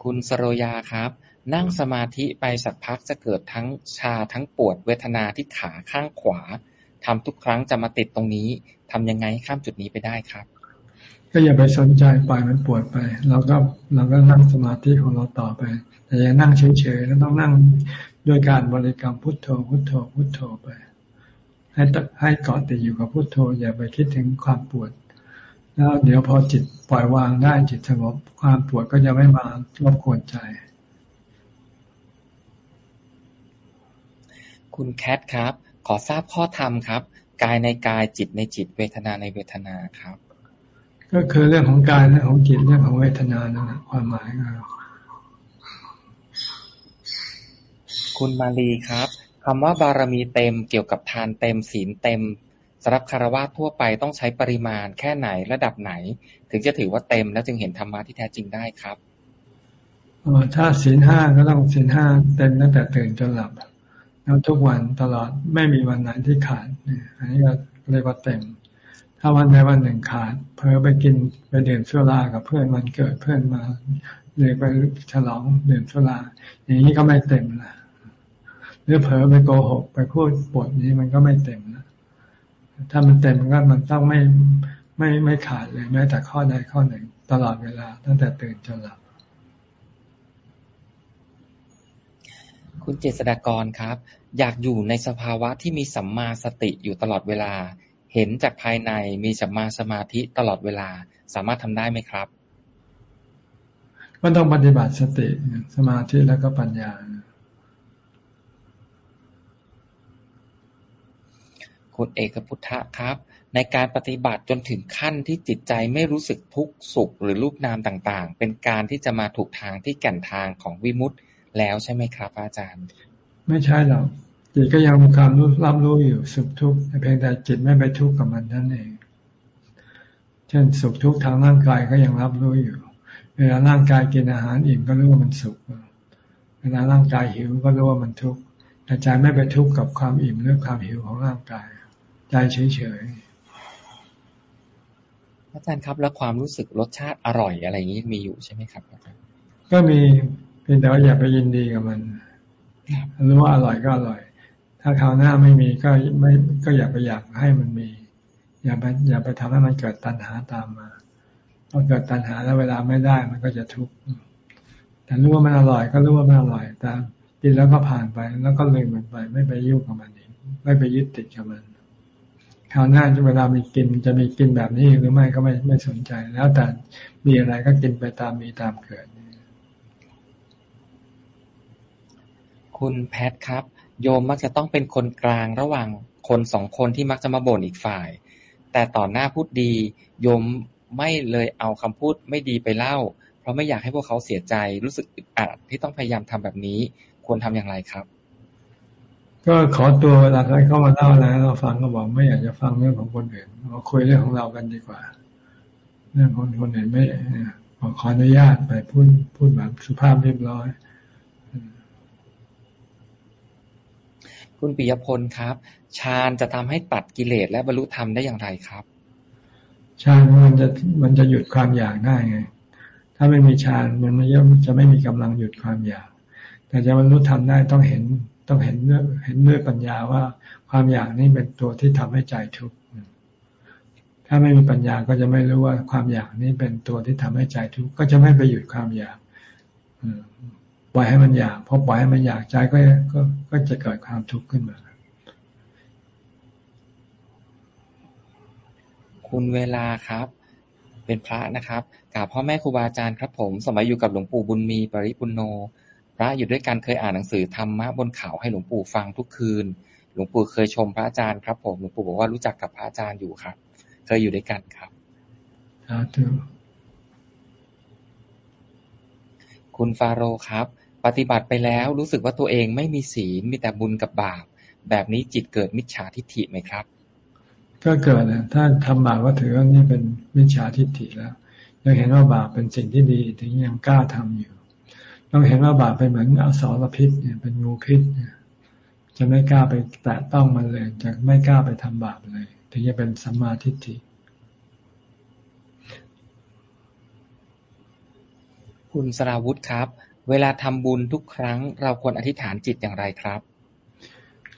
คุณสโรยาครับ นั่งสมาธิไปสักพักจะเกิดทั้งชาทั้งปวดเวทนาที่ขาข้างขวาทำทุกครั้งจะมาติดตรงนี้ทำยังไงข้ามจุดนี้ไปได้ครับ ก็อย่าไปสนใจปล่อยมันปวดไปเราก็เราก็นั่งสมาธิของเราต่อไปแต่ อย่านั่งเฉยๆแล้วต้องนั่งด้วยการบริกรรมพุทโธ พุทโธ พุทโธไป ให้ให้เกาะติดอยู่กับพุทโธ อย่าไปคิดถึงความปวด แล้วเดี๋ยวพอจิตปล่อยวางได้จิตสงบความปวดก็จะไม่มารบกวนใจ คุณแคทครับ ขอทราบข้อธรรมครับ กายในกายจิตในจิตเวทนาในเวทนาครับ ก็คือเรื่องของกายเรื่องของจิตเรื่องของเวทนานั่นแหละความหมายก็ คุณมาลีครับ คำว่าบารมีเต็มเกี่ยวกับทานเต็มศีลเต็มสำหรับคารวะทั่วไปต้องใช้ปริมาณแค่ไหนระดับไหน ถึงจะถือว่าเต็มแล้วจึงเห็นธรรมะที่แท้จริงได้ครับถ้าศีลห้าก็ต้องศีลห้าเต็มตั้งแต่ตื่นจนหลับแล้วทุกวันตลอดไม่มีวันไหนที่ขาดอันนี้ก็เรียกว่าเต็ม ถ้าวันใดวันหนึ่งขาด เพอไปกินไปดื่มสุรากับเพื่อนมันเกิดเพื่อนมาเลยไปฉลองดื่มสุราอย่างนี้ก็ไม่เต็มละ หรือเผลอไปโกหกไปพูดปดนี้มันก็ไม่เต็มนะถ้ามันเต็มก็มันต้องไม่ไม่ไม่ขาดเลยแม้แต่ข้อใดข้อหนึ่งตลอดเวลา ตั้งแต่ตื่นจนหลับ คุณเจษฎากรครับ อยากอยู่ในสภาวะที่มีสัมมาสติอยู่ตลอดเวลา เห็นจากภายในมีสัมมาสมาธิตลอดเวลา สามารถทำได้ไหมครับก็ต้องปฏิบัติสติสมาธิแล้วก็ปัญญา คุณเอกพุทธะครับ ในการปฏิบัติจนถึงขั้นที่จิตใจไม่รู้สึกทุกข์สุขหรือรูปนามต่างๆ เป็นการที่จะมาถูกทางที่แก่นทางของวิมุตติแล้วใช่ไหมครับ อาจารย์ ไม่ใช่หรอกจิตก็ยังมีความรู้รับรู้อยู่สุขทุกข์เพียงแต่จิตไม่ไปทุกข์กับมันนั่นเอง เช่นสุขทุกข์ทางร่างกายก็ยังรับรู้อยู่ เวลาร่างกายกินอาหารอิ่มก็รู้ว่ามันสุข เวลาร่างกายหิวก็รู้ว่ามันทุกข์แต่ใจไม่ไปทุกข์กับความอิ่มหรือความหิวของร่างกาย ใจเฉยๆอาจารย์ครับ แล้วความรู้สึกรสชาติอร่อยอะไรอย่างนี้มีอยู่ใช่ไหมครับอาจารย์ก็มีเพียงแต่ว่าอย่าไปยินดีกับมันรู้ว่าอร่อยก็อร่อย ถ้าคราวหน้าไม่มีก็ไม่ก็อย่าไปอยากให้มันมี อย่าไปอย่าไปทำให้มันเกิดตัณหาตามมาพอเกิดตัณหาแล้วเวลาไม่ได้มันก็จะทุกข์แต่รู้ว่ามันอร่อยก็รู้ว่ามันอร่อยแต่กินแล้วก็ผ่านไป แล้วก็ลืมมันไป ไม่ไปยุ่งกับมันเองไม่ไปยึดติดกับมัน คราวหน้าเวลามีกินจะมีกินแบบนี้หรือไม่ก็ไม่ไม่สนใจ แล้วแต่มีอะไรก็กินไปตามมีตามเกิด คุณแพทครับ โยมมักจะต้องเป็นคนกลางระหว่างคนสองคนที่มักจะมาบ่นอีกฝ่าย แต่ต่อหน้าพูดดี โยมไม่เลยเอาคำพูดไม่ดีไปเล่า เพราะไม่อยากให้พวกเขาเสียใจรู้สึกอึดอัดที่ต้องพยายามทำแบบนี้ ควรทำอย่างไรครับ ก็ขอตัวเวลาใครเข้ามาเล่าแล้วเราฟังก็บอกไม่อยากจะฟังเรื่องของคนอื่นเราคุยเรื่องของเรากันดีกว่า เรื่องของคนอื่นไม่ขออนุญาตไปพูดพูดแบบสุภาพเรียบร้อย คุณปิยพลครับฌานจะทำให้ตัดกิเลสและบรรลุธรรมได้อย่างไรครับฌานมันจะมันจะหยุดความอยากได้ไง ถ้าไม่มีฌานมันไม่ย่อมจะไม่มีกำลังหยุดความอยาก แต่จะบรรลุธรรมได้ต้องเห็น ต้องเห็นด้วยเห็นด้วยปัญญาว่าความอยากนี้เป็นตัวที่ทำให้ใจทุกข์ถ้าไม่มีปัญญาก็จะไม่รู้ว่าความอยากนี้เป็นตัวที่ทำให้ใจทุกข์ก็จะไม่ไปหยุดความอยากปล่อยให้มันอยากพอปล่อยให้มันอยากใจก็ก็ก็จะเกิดความทุกข์ขึ้นมาคุณเวลาครับ เป็นพระนะครับกราบพ่อแม่ครูบาอาจารย์ครับผม สมัยอยู่กับหลวงปู่บุญมีปริปุนโน ระอยู่ด้วยกันเคยอ่านหนังสือธรรมะบนเขาให้หลวงปู่ฟังทุกคืน หลวงปู่เคยชมพระอาจารย์ครับ ผมหลวงปู่บอกว่ารู้จักกับพระอาจารย์อยู่ครับ เคยอยู่ด้วยกันครับสาธุคุณฟาโรครับ ปฏิบัติไปแล้วรู้สึกว่าตัวเองไม่มีศีลมีแต่บุญกับบาป แบบนี้จิตเกิดมิจฉาทิฏฐิไหมครับ ก็เกิดนะถ้าทำบาปก็ถือว่านี่เป็นมิจฉาทิฏฐิแล้วยังเห็นว่าบาปเป็นสิ่งที่ดีถึงยังกล้าทำอยู่ ต้องเห็นว่าบาปเป็นเหมือนอสรพิษเนี่ยเป็นงูพิษเนี่ยจะไม่กล้าไปแตะต้องมันเลย จะไม่กล้าไปทำบาปเลย ถึงจะเป็นสัมมาทิฏฐิคุณสราวุธครับ เวลาทำบุญทุกครั้ง เราควรอธิษฐานจิตอย่างไรครับ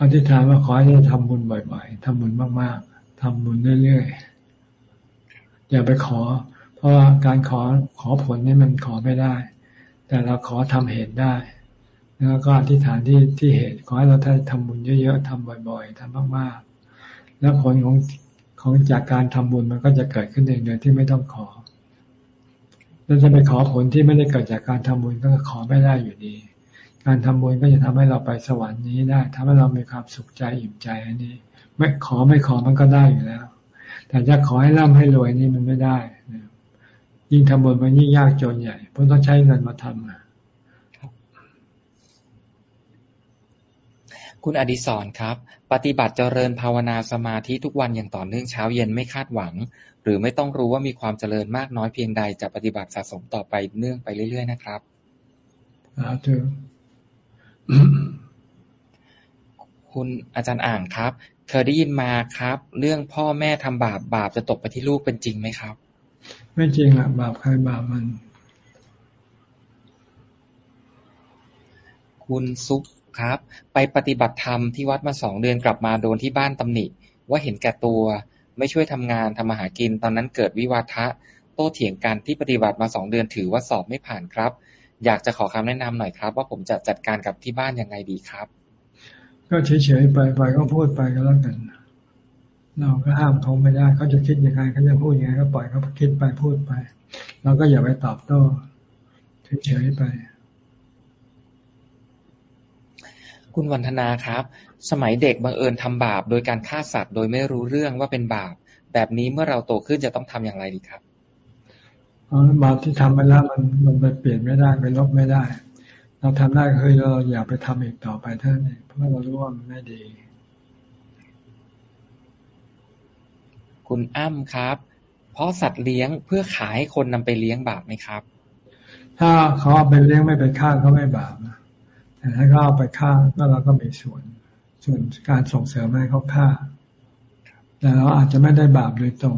อธิษฐานว่าขอให้ได้ทำบุญบ่อยๆทำบุญมากๆทำบุญเรื่อยๆอย่าไปขอ เพราะว่าการขอขอผลนี่มันขอไม่ได้ แต่เราขอทำเหตุได้แล้วก็อธิษฐานที่ที่เหตุขอให้เราได้ทำบุญเยอะๆทำบ่อยๆทำมากๆ แล้วผลของของจากการทำบุญมันก็จะเกิดขึ้นเองโดยที่ไม่ต้องขอเราจะไปขอผลที่ไม่ได้เกิดจากการทำบุญก็ขอไม่ได้อยู่ดี การทำบุญก็จะทำให้เราไปสวรรค์นี้ได้ทำให้เรามีความสุขใจอิ่มใจอันนี้ ไม่ขอไม่ขอมันก็ได้อยู่แล้ว แต่จะขอให้ร่ำให้รวยนี่มันไม่ได้ ยิ่งทำบุญมันยิ่งยากจนใหญ่เพราะต้องใช้เงินมาทำคุณอดิศรครับ ปฏิบัติเจริญภาวนาสมาธิทุกวันอย่างต่อเนื่องเช้าเย็นไม่คาดหวัง หรือไม่ต้องรู้ว่ามีความเจริญมากน้อยเพียงใดจะปฏิบัติสะสมต่อไปเนื่องไปเรื่อย ๆ นะครับสาธุคุณอาจารย์อ่างครับ เคยได้ยินมาครับ เรื่องพ่อแม่ทำบาปบาปจะตกไปที่ลูกเป็นจริงไหมครับ ไม่จริงอะบาปใครบาปมัน คุณซุปครับ ไปปฏิบัติธรรมที่วัดมาสองเดือนกลับมาโดนที่บ้านตำหนิ ว่าเห็นแก่ตัวไม่ช่วยทำงานทำมาหากิน ตอนนั้นเกิดวิวาทะ โต้เถียงกันที่ปฏิบัติมาสองเดือนถือว่าสอบไม่ผ่านครับ อยากจะขอคำแนะนำหน่อยครับ ว่าผมจะจัดการกับที่บ้านยังไงดีครับ ก็เฉยๆไปไปก็พูดไปก็แล้วกัน เราก็ห้ามเขาไม่ได้เขาจะคิดยังไงเขาจะพูดยังไงก็ปล่อยเขาคิดไปพูดไป เราก็อย่าไปตอบโต้เฉยๆไป คุณวันธนาครับ สมัยเด็กบังเอิญทำบาป โดยการฆ่าสัตว์ โดยไม่รู้เรื่องว่าเป็นบาป แบบนี้เมื่อเราโตขึ้นจะต้องทำอย่างไรดีครับอ๋อบาปที่ทำไปแล้วมันมันไปเปลี่ยนไม่ได้ไปลบไม่ได้ เราทำได้คือเราอย่าไปทำอีกต่อไปเท่านั้นเพราะเรารู้ว่ามันไม่ดี คุณอ้ำครับ เพราะสัตว์เลี้ยงเพื่อขายให้คนนำไปเลี้ยงบาปไหมครับ ถ้าเขาเอาไปเลี้ยงไม่ไปฆ่าเขาไม่บาปนะแต่ถ้าเขาเอาไปฆ่าก็เราก็มีส่วน ส่วนการส่งเสริมให้เขาฆ่าแต่เราอาจจะไม่ได้บาปโดยตรง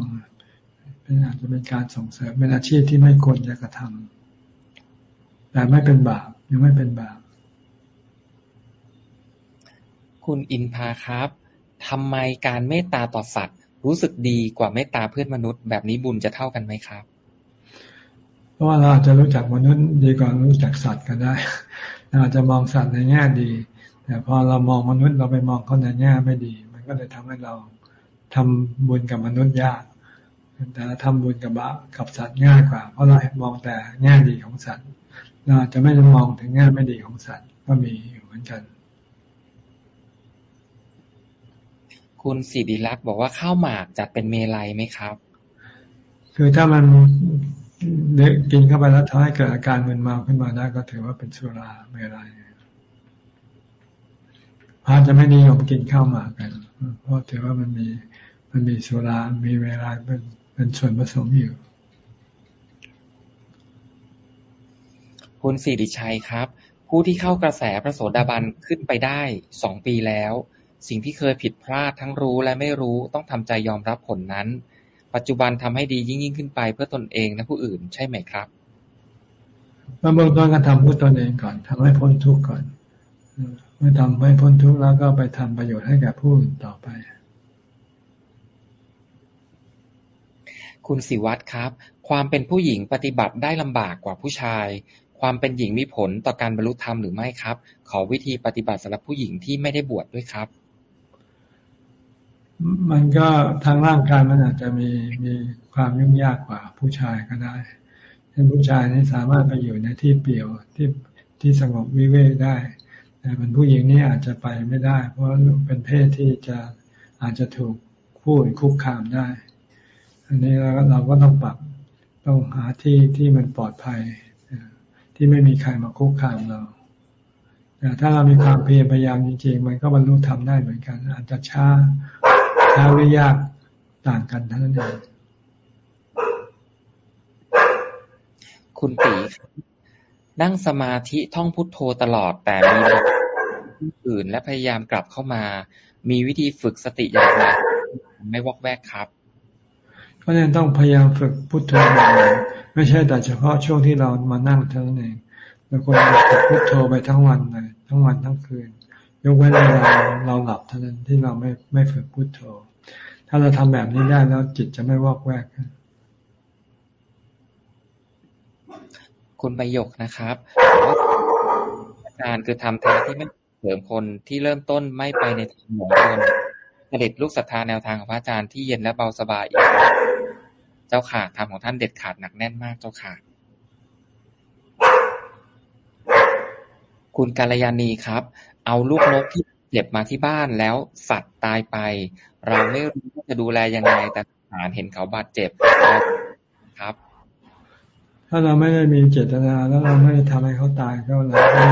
เป็นอาจจะเป็นการส่งเสริมเป็นอาชีพที่ไม่ควรจะกระทำแต่ไม่เป็นบาปยังไม่เป็นบาปคุณอินพาครับทำไมการเมตตาต่อสัตว์ รู้สึกดีกว่าเมตตาเพื่อนมนุษย์ แบบนี้บุญจะเท่ากันไหมครับ เพราะว่าเราอาจจะรู้จักมนุษย์ดีกว่ารู้จักสัตว์ก็ได้เราอาจจะมองสัตว์ในแง่ดี แต่พอเรามองมนุษย์เราไปมองเขาในแง่ไม่ดี มันก็เลยทำให้เราทำบุญกับมนุษย์ยากแต่เราทำบุญกับบะกับสัตว์ง่ายกว่า เพราะเรามองแต่แง่ดีของสัตว์เราจะไม่ได้มองถึงแง่ไม่ดีของสัตว์ก็มีอยู่เหมือนกัน คุณสิริลักษ์บอกว่าข้าวหมากจัดเป็นเมลัยไหมครับ คือถ้ามันกินเข้าไปแล้วทำให้เกิดอาการมึนเมาขึ้นมาได้ก็ถือว่าเป็นสุราเมลัยพระจะไม่นิยมกินข้าวหมากกัน เพราะถือว่ามันมีมันมีสุรามีเวลาเป็นเป็นส่วนผสมอยู่ คุณสิริชัยครับ ผู้ที่เข้ากระแสพระโสดาบันขึ้นไปได้สองปีแล้ว สิ่งที่เคยผิดพลาดทั้งรู้และไม่รู้ ต้องทำใจยอมรับผลนั้น ปัจจุบันทำให้ดียิ่งยิ่งขึ้นไปเพื่อตนเองและผู้อื่นใช่ไหมครับเบื้องต้นก็ทำเพื่อตนเองก่อนทำให้พ้นทุกข์ก่อนเมื่อทำให้พ้นทุกข์แล้วก็ไปทำประโยชน์ให้แก่ผู้อื่นต่อไปคุณสิวัตรครับ ความเป็นผู้หญิงปฏิบัติได้ลำบากกว่าผู้ชาย ความเป็นหญิงมีผลต่อการบรรลุธรรมหรือไม่ครับ ขอวิธีปฏิบัติสำหรับผู้หญิงที่ไม่ได้บวชดด้วยครับ มันก็ทางร่างกายมันอาจจะมีมีความยุ่งยากกว่าผู้ชายก็ได้เช่นผู้ชายนี่สามารถไปอยู่ในที่เปี่ยวที่ที่สงบวิเวกได้ แต่เป็นผู้หญิงนี่อาจจะไปไม่ได้ เพราะเป็นเพศที่จะอาจจะถูกผู้อื่นคุกคามได้ อันนี้เราเราก็ต้องปรับต้องหาที่ที่มันปลอดภัย ที่ไม่มีใครมาคุกคามเราแต่ถ้าเรามีความเพียรพยายามจริง ๆ มันก็บรรลุธรรมได้เหมือนกัน อาจจะช้า ช้าหรือยากต่างกันเท่านั้นเองคุณตีนั่งสมาธิท่องพุทโธตลอดแต่มีที่อื่นและพยายามกลับเข้ามา มีวิธีฝึกสติอย่างไรไม่วอกแวกครับก็ยังต้องพยายามฝึกพุทโธบ่อยไม่ใช่แต่เฉพาะช่วงที่เรามานั่งเท่านั้นเองเราควรฝึกพุทโธไปทั้งวันเลยทั้งวันทั้งคืน ยกเว้นเวลาเราหลับเท่านั้นที่เราไม่ไม่ฝึกพุทโธ ถ้าเราทำแบบนี้ได้แล้วจิตจะไม่วอกแวกคุณประโยคนะครับอาจารย์คือทำแท้ที่ไม่เสริมคนที่เริ่มต้นไม่ไปในทางหมองคนผลิตลูกศรัทธาแนวทางของพระอาจารย์ที่เย็นและเบาสบายอีกเจ้าค่ะธรรมของท่านเด็ดขาดหนักแน่นมากเจ้าค่ะ คุณกาลยานีครับ เอาลูกนกที่เจ็บมาที่บ้านแล้วสัตว์ตายไป เราไม่รู้ว่าจะดูแลยังไงแต่ฐานเห็นเขาบาดเจ็บครับ ถ้าเราไม่ได้มีเจตนาแล้วเราไม่ได้ทำให้เขาตายก็เราไม่ได้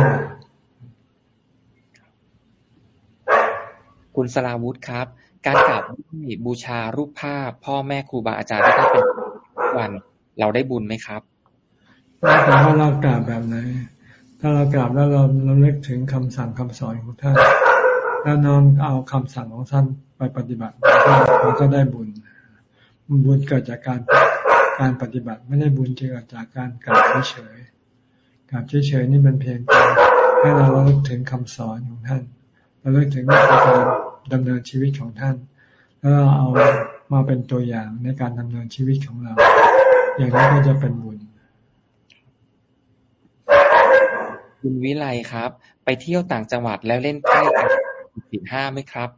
คุณสลาวุธครับ การกราบบูชารูปภาพ พ่อแม่ครูบาอาจารย์ที่ท่านเป็นวันเราได้บุญไหมครับแล้วแต่ว่าเรากราบแบบไหน ถ้าเรากราบแล้วเราเราเล็กถึงคำสั่งคำสอนของท่าน แล้วน้องเอาคำสั่งของท่าน ไปปฏิบัติเราก็ได้บุญ บุญเกิดจากการการปฏิบัติไม่ได้บุญเกิดจากการกราบเฉยๆกราบเฉยๆนี่เป็นเพียงการให้เราเลิกถึงคำสอนของท่านเราเลิกถึงการดำเนินชีวิตของท่าน แล้วเอามาเป็นตัวอย่างในการดำเนินชีวิตของเรา อย่างนี้ก็จะเป็นบุญคุณวิไลครับ ไปเที่ยวต่างจังหวัดแล้วเล่นไพ่กันผิดห้าไหมครับ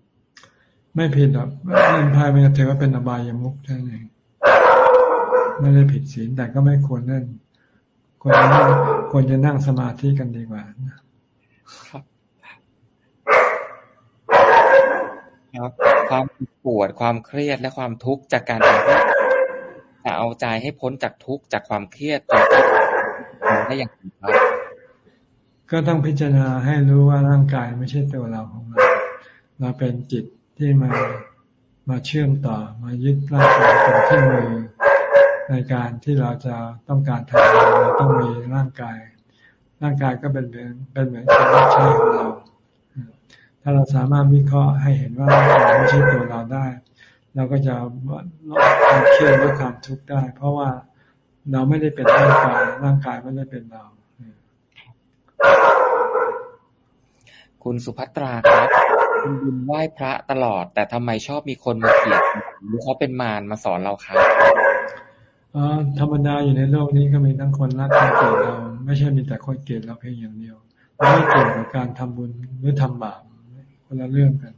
ไม่ผิดหรอกเล่นไพ่ไม่ถือว่าเป็นอบายามุกท่านเองไม่ได้ผิดศีลแต่ก็ไม่ควรเล่นควรนั่งควรจะนั่งสมาธิกันดีกว่าครับครับความปวดความเครียดและความทุกข์จากการทำจะเอาใจให้พ้นจากทุกข์จากความเครียดจากได้อย่างไรครับ ก็ต้องพิจารณาให้รู้ว่าร่างกายไม่ใช่ตัวเราของเรา เราเป็นจิต ที่มามาเชื่อมต่อมายึดร่างกายเป็นที่มือในการที่เราจะต้องการทำอะไรเราต้องมีร่างกาย ร่างกายก็เป็นเหมือนเป็นเหมือนการรับใช้ของเรา ถ้าเราสามารถวิเคราะห์ให้เห็นว่าร่างกายไม่ใช่ตัวเราได้ เราก็จะลดความเครียดลดความทุกข์ได้ เพราะว่าเราไม่ได้เป็นร่างกาย ร่างกายไม่ได้เป็นเรา คุณสุภัตราครับ คุณบุญไหว้พระตลอด แต่ทำไมชอบมีคนมาเกลียดหรือเขาเป็นมารมาสอนเราครับอ๋อธรรมดาอยู่ในโลกนี้ก็มีทั้งคนรักคนเกลียดเรา ไม่ใช่มีแต่คนเกลียดเราเพียงอย่างเดียวไม่เกี่ยวกับการทำบุญหรือทำบาปคนละเรื่องกัน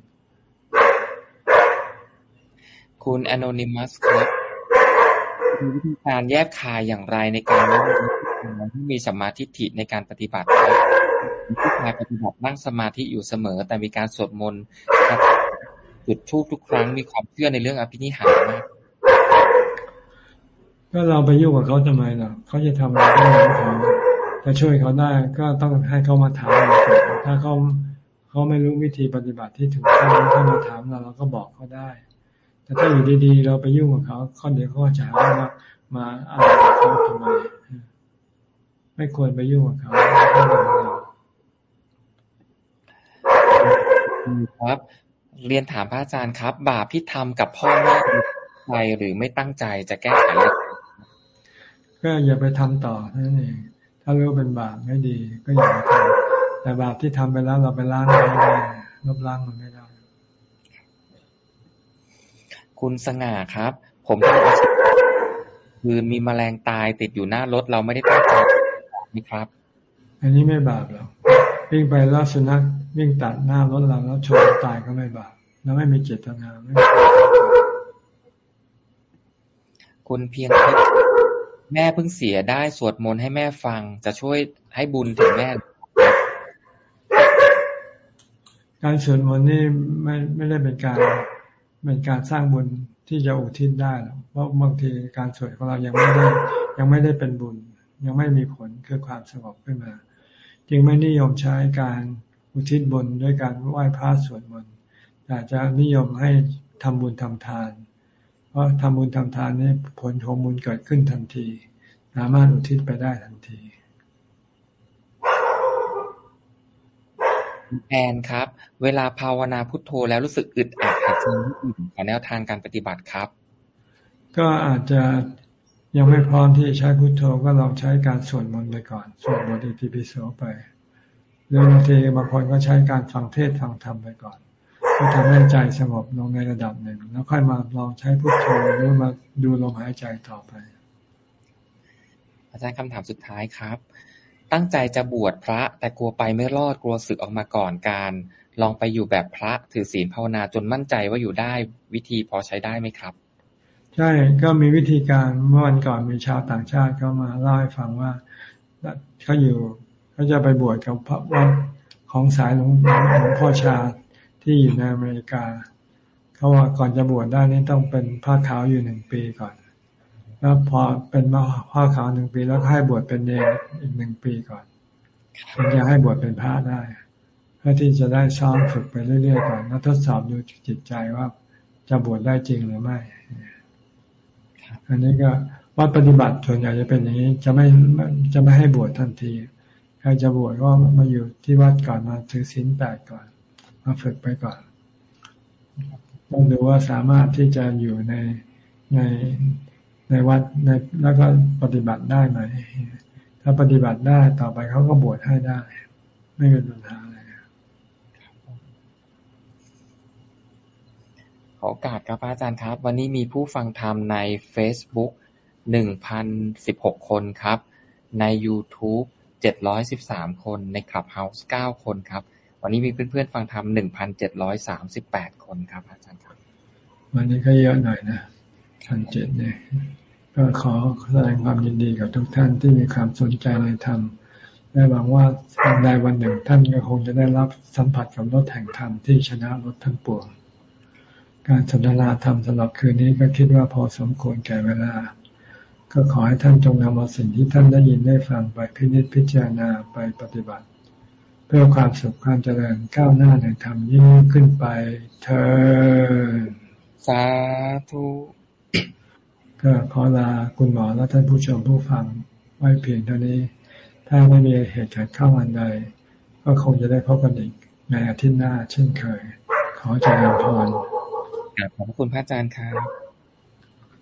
คุณอนอนิมัสครับมีวิธีการแยกคายอย่างไรในการนั่งที่มีสมาธิฐิในการปฏิบัติครับ ที่คายปฏิบัตินั่งสมาธิอยู่เสมอ แต่มีการสวดมนต์จุดทูบทุกครั้งมีความเชื่อในเรื่องอภินิหารมากก็เราไปยุ่งกับเขาทำไมล่ะเขาจะทำอะไรก็เรื่องเขาจะช่วยเขาได้ก็ต้องให้เขามาถามเราถ้าเขาเขาไม่รู้วิธีปฏิบัติที่ถูกต้องถ้ามาถามเราเราก็บอกเขาได้ แต่ถ้าอยู่ดีๆ เราไปยุ่งกับเขาข้อเดียวเขาจะหาว่ามาอะไรเขาทำไมไม่ควรไปยุ่งกับเขา ครับ เรียนถามพระอาจารย์ครับ บาปที่ทำกับพ่อแม่ใจหรือไม่ตั้งใจจะแก้ไขก็อย่าไปทำต่อนั่นเองถ้ารู้เป็นบาปไม่ดี ก็อย่าไปทำแต่บาปที่ทำไปแล้วเราไปล้างมันไม่ได้ลบล้างมันไม่ได้คุณสง่าครับ ผมทำอาชีพคือมีแมลงตายติดอยู่หน้ารถเราไม่ได้ตั้งใจนี่ครับ อันนี้ไม่บาปหรอก วิ่งไปแล้วสุนัขวิ่งตัดหน้ารถเราแล้วชนตายก็ไม่บาปแล้วไม่มีเจตนาไม่คุณเพียงเพชรแม่เพิ่งเสียได้สวดมนต์ให้แม่ฟัง จะช่วยให้บุญถึงแม่ การสวดมนต์นี่ไม่ไม่ได้เป็นการเป็นการสร้างบุญที่จะอุทิศได้หรอกเพราะบางทีการสวดของเรายังไม่ได้ยังไม่ได้เป็นบุญ ยังไม่มีผลคือความสงบขึ้นมา จึงไม่นิยมใช้การอุทิศบุญด้วยการไหว้พระสวดมนต์แต่จะนิยมให้ทำบุญทำทาน เพราะทำบุญทำทานนี่ผลของบุญเกิดขึ้นทันที สามารถอุทิศไปได้ทันทีแอนครับ เวลาภาวนาพุทโธแล้วรู้สึกอึดอัดหายใจไม่อิ่มขอแนวทางการปฏิบัติครับ ก็อาจจะ ยังไม่พร้อมที่จะใช้พุทโธก็ลองใช้การสวดมนต์ไปก่อน สวดบทอิติปิโสไปหรือบางทีบางคนก็ใช้การฟังเทศฟังธรรมไปก่อนก็ทำให้ใจสงบลงในระดับหนึ่ง แล้วค่อยมาลองใช้พุทโธหรือมาดูลมหายใจต่อไป อาจารย์คำถามสุดท้ายครับ ตั้งใจจะบวชพระแต่กลัวไปไม่รอดกลัวศึกออกมาก่อนการ ลองไปอยู่แบบพระถือศีลภาวนาจนมั่นใจว่าอยู่ได้วิธีพอใช้ได้ไหมครับ ใช่ก็มีวิธีการเมื่อวันก่อนมีชาวต่างชาติเขามาเล่าให้ฟังว่าเขาอยู่เขาจะไปบวชกับพระวัดของสายหลวงหลวงพ่อชาที่อยู่ในอเมริกาเขาว่าก่อนจะบวชได้นี่ต้องเป็นผ้าขาวอยู่หนึ่งปีก่อน แล้วพอเป็นผ้าขาวหนึ่งปี แล้วให้บวชเป็นเนรอีกหนึ่งปีก่อนถึงจะให้บวชเป็นพระได้เพื่อที่จะได้ซ้อมฝึกไปเรื่อยๆก่อนแล้วทดสอบดูจิตใจว่าจะบวชได้จริงหรือไม่ อันนี้ก็วัดปฏิบัติส่วนใหญ่จะเป็นอย่างนี้จะไม่จะไม่ให้บวชทันทีใครจะบวชก็มาอยู่ที่วัดก่อนมาถือศีลแปดก่อน มาฝึกไปก่อนต้องดูว่าสามารถที่จะอยู่ในในในวัดในแล้วก็ปฏิบัติได้ไหม ถ้าปฏิบัติได้ต่อไปเขาก็บวชให้ได้ ไม่เป็นปัญหาอะไร ขอโอกาสครับอาจารย์ครับ วันนี้มีผู้ฟังธรรมใน Facebook หนึ่งพันสิบหกคนครับ ใน YouTube เจ็ดร้อยสิบสามคนใน Clubhouse เก้าคนครับ วันนี้มีเพื่อนๆฟังธรรมหนึ่งพันเจ็ดร้อยสามสิบแปดคนครับอาจารย์ครับ วันนี้ก็เยอะหน่อยนะพันเจ็ดเนี่ยก็ขอแสดงความยินดีกับทุกท่านที่มีความสนใจในธรรมและหวังว่าวันใดวันหนึ่งท่านก็คงจะได้รับสัมผัสกับรถแห่งธรรมที่ชนะรถทั้งปวง การสนทนาธรรมสำหรับคืนนี้ก็คิดว่าพอสมควรแก่เวลา ก็ขอให้ท่านจงนำเอาสิ่งที่ท่านได้ยินได้ฟังไปพินิจพิจารณาไปปฏิบัติ เพื่อความสุขความเจริญก้าวหน้าในธรรมยิ่งขึ้นไปเธอสาธุก็ขอลาคุณหมอและท่านผู้ชมผู้ฟังไว้เพียงเท่านี้ ถ้าไม่มีเหตุการณ์เข้าอันใด ก็คงจะได้พบกันอีกในอาทิตย์หน้าเช่นเคย ขอเจริญพร ขอบพระคุณพระอาจารย์ครับ